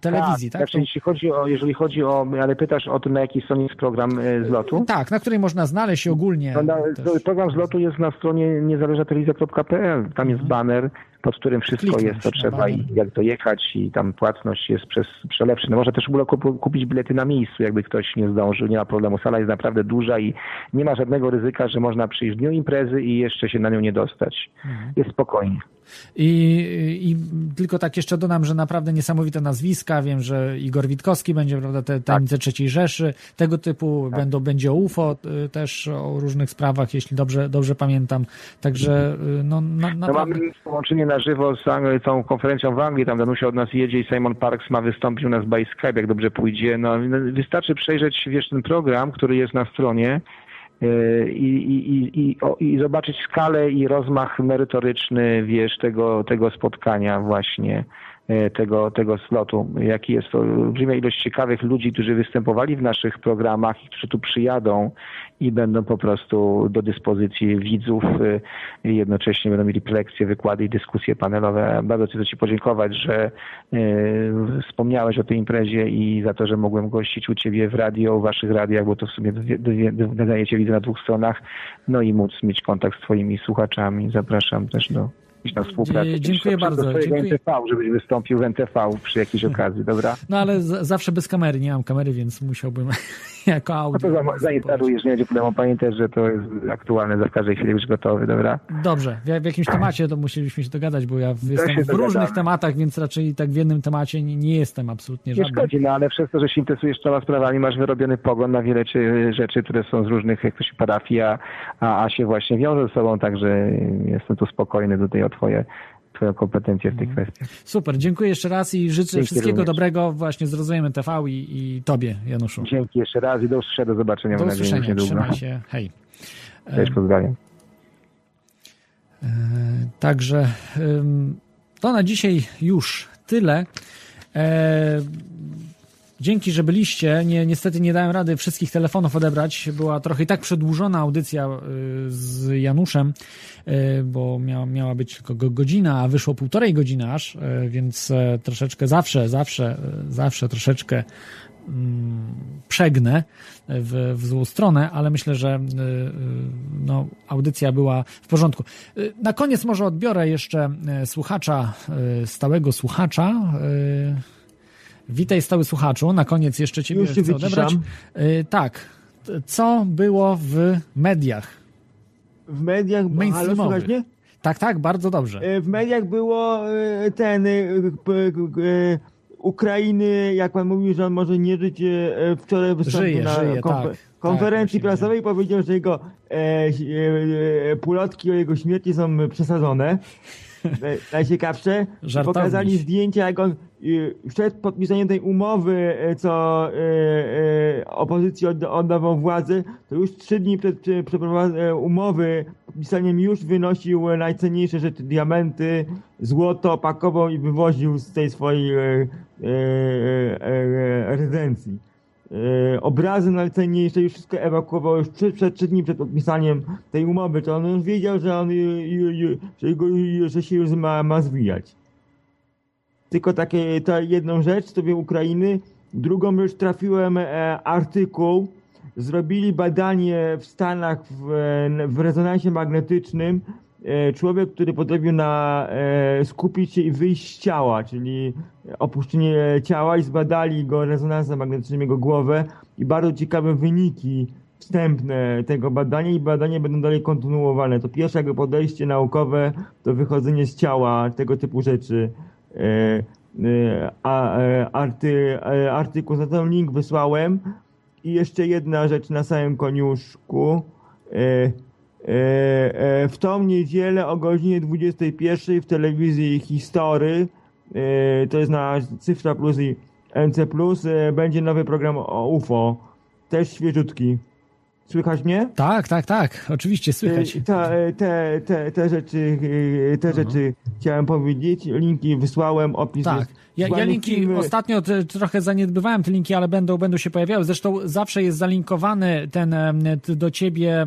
telewizji, tak? Znaczy, jeśli chodzi o, jeżeli chodzi o, ale pytasz o tym, na jakiej stronie jest program e, z lotu? Tak, na której można znaleźć ogólnie. No, na, program z lotu jest na stronie niezależnatelewizja.pl. Tam jest baner, pod którym wszystko. Kliknąć jest, na trzeba i jak dojechać i tam płatność jest przez przelewszy. No może też w ogóle kup, kupić bilety na miejscu, jakby ktoś nie zdążył, nie ma problemu. Sala jest naprawdę duża i nie ma żadnego ryzyka, że można przyjść w dniu imprezy i jeszcze się na nią nie dostać. Mhm. Jest spokojnie. I, I tylko tak jeszcze dodam, że naprawdę niesamowite nazwiska. Wiem, że Igor Witkowski będzie, prawda, te tajemnice trzeciej Rzeszy, tego typu będą, będzie UFO y, też o różnych sprawach, jeśli dobrze, dobrze pamiętam. Także y, no, na, No naprawdę. mamy połączenie na żywo z Ang- tą konferencją w Anglii, tam Danusia od nas jedzie i Simon Parks ma wystąpić u nas by Skype, jak dobrze pójdzie. No, wystarczy przejrzeć, wiesz, ten program, który jest na stronie yy, i, i, i, i, zobaczyć skalę i rozmach merytoryczny, wiesz, tego, tego spotkania właśnie, yy, tego, tego slotu. Jaki jest to olbrzymia ilość ciekawych ludzi, którzy występowali w naszych programach i którzy tu przyjadą i będą po prostu do dyspozycji widzów y, i jednocześnie będą mieli lekcje, wykłady i dyskusje panelowe. Bardzo chcę Ci podziękować, że y, wspomniałeś o tej imprezie i za to, że mogłem gościć u Ciebie w radio, w Waszych radiach, bo to w sumie nadajecie widzę na dwóch stronach, no i móc mieć kontakt z Twoimi słuchaczami. Zapraszam też do współpracy. Dzie- dziękuję bardzo. Dziękuję. NTV, żebyś wystąpił w NTV przy jakiejś okazji, dobra? No ale zawsze bez kamery, nie mam kamery, więc musiałbym jako No audio. to za- zainstalujesz, nie będzie problemu. Pamiętaj, że to jest aktualne, w każdej chwili być gotowy, dobra? Dobrze, w, w jakimś temacie to musielibyśmy się dogadać, bo ja jestem w różnych tematach, więc raczej tak w jednym temacie nie, nie jestem absolutnie Nie żadnym. szkodzi, no ale przez to, że się interesujesz trzema sprawami, masz wyrobiony pogląd na wiele czy, rzeczy, które są z różnych jak to się parafii, a, a, się właśnie wiążą ze sobą, także jestem tu spokojny tutaj o twoje, kompetencję w tych kwestiach. Super, dziękuję jeszcze raz i życzę Dzięki wszystkiego również. dobrego właśnie z Rozwojem TV i, i Tobie, Januszu. Dzięki jeszcze raz i do usłyszenia, do zobaczenia. Do usłyszenia, niedługo. trzymaj się, hej. Cześć, pozdrawiam. Także ym, to na dzisiaj już tyle. E, dzięki, że byliście. Nie, niestety nie dałem rady wszystkich telefonów odebrać. Była trochę i tak przedłużona audycja y, z Januszem, y, bo miała, miała być tylko go- godzina, a wyszło półtorej godziny aż, y, więc e, troszeczkę zawsze, zawsze, y, zawsze troszeczkę mm, przegnę w, w złą stronę, ale myślę, że no, audycja była w porządku. Na koniec może odbiorę jeszcze słuchacza, stałego słuchacza. Witaj stały słuchaczu, na koniec jeszcze ciebie Już chcę odebrać. wyciszam. Y, Tak, co było w mediach? W mediach, Mainstreamowych. słychać mnie? Tak, tak, bardzo dobrze. E, W mediach było e, ten e, Ukrainy, jak pan mówił, że on może nie żyć, wczoraj wystąpił na żyje, tak. konferencji Tak, prasowej i powiedział, że jego e, e, e, pulotki o jego śmierci są przesadzone. Najciekawsze. Żartowniś. Pokazali zdjęcia, jak on przed podpisaniem tej umowy, e, co e, opozycji odda- oddawał władzę, to już trzy dni przed umowy podpisaniem już wynosił najcenniejsze rzeczy, diamenty, złoto, pakował i wywoził z tej swojej rezydencji. E, obrazy najcenniejsze już wszystko ewakuował już trzy, przed trzy dni przed podpisaniem tej umowy, to on już wiedział, że on że, go, że się już ma, ma zwijać. Tylko takie to jedną rzecz, sobie Ukrainy. Drugą rzecz trafiłem e, artykuł. Zrobili badanie w Stanach w, e, w rezonansie magnetycznym. E, człowiek, który potrafił na, e, skupić się i wyjść z ciała, czyli opuszczenie ciała i zbadali go rezonansem magnetycznym, jego głowę i bardzo ciekawe wyniki wstępne tego badania i badania będą dalej kontynuowane. To pierwsze jakby podejście naukowe do wychodzenia z ciała, tego typu rzeczy. E, a, arty, artykuł, za ten link wysłałem. I jeszcze jedna rzecz na samym koniuszku. E, e, w tą niedzielę o godzinie 21 w telewizji History, e, to jest na Cyfra Plus i NC+, e, będzie nowy program o UFO, też świeżutki. Słychać mnie? Tak, tak, tak, oczywiście słychać. Te, te, te, te rzeczy, te rzeczy chciałem powiedzieć. Linki wysłałem, opis Tak. jest. Ja, ja linki ostatnio trochę zaniedbywałem te linki, ale będą, będą się pojawiały. Zresztą zawsze jest zalinkowany ten do ciebie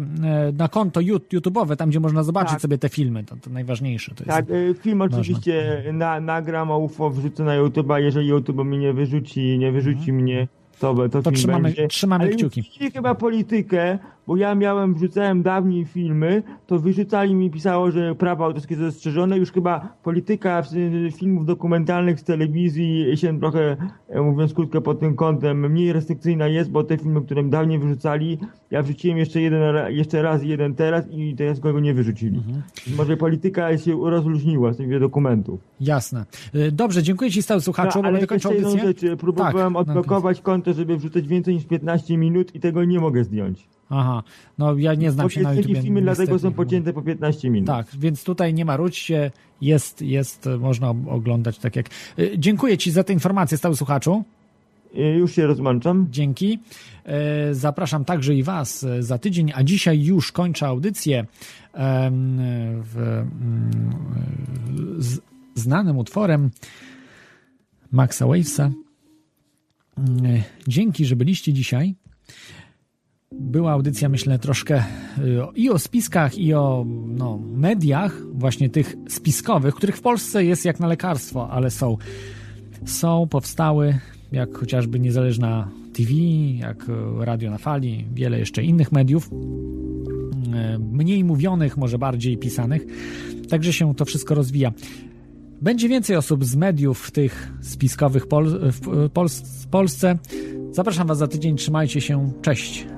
na konto Yout- YouTube'owe, tam gdzie można zobaczyć Tak. sobie te filmy. To, to najważniejsze. To jest. Tak, e, film oczywiście na, nagram o UFO, wrzucę na YouTube'a. Jeżeli YouTube mnie nie wyrzuci, nie wyrzuci mnie, to, to, To film trzymamy- będzie. trzymamy Ale kciuki. chyba politykę, bo ja miałem, wrzucałem dawniej filmy, to wyrzucali mi, pisało, że prawa autorskie są zastrzeżone. Już chyba polityka filmów dokumentalnych z telewizji się trochę, e, mówiąc krótko pod tym kątem, mniej restrykcyjna jest, bo te filmy, które dawniej wyrzucali, ja wrzuciłem jeszcze jeden, jeszcze raz jeden teraz i teraz go nie wyrzucili. Mhm. Może polityka się rozluźniła z tych dokumentów. Jasne. E, Dobrze, dziękuję ci stały słuchaczu, No, ale jeszcze jedną rzecz. Próbowałem Tak, odblokować konto, żeby wrzucać więcej niż 15 minut i tego nie mogę zdjąć. Aha, no ja nie znam Bo się na YouTube. filmy dlatego są pocięte po 15 minut. Tak, więc tutaj nie marudźcie, jest, jest, e, można oglądać tak jak... E, Dziękuję ci za te informacje, stały słuchaczu. Y, Już się rozłączam. Dzięki. E, Zapraszam także i Was za tydzień, a dzisiaj już kończę audycję w, mm, z znanym utworem Maxa Wavesa. Dzięki, że byliście dzisiaj. Była audycja, myślę, troszkę y, i o spiskach, i o no, mediach, właśnie tych spiskowych, których w Polsce jest jak na lekarstwo, ale są są, powstały, jak chociażby niezależna TV, jak e, Radio na Fali, wiele jeszcze innych mediów, e, mniej mówionych, może bardziej pisanych. Także się to wszystko rozwija. Będzie więcej osób z mediów tych spiskowych Pol w w Polsce. Zapraszam Was za tydzień, trzymajcie się, cześć.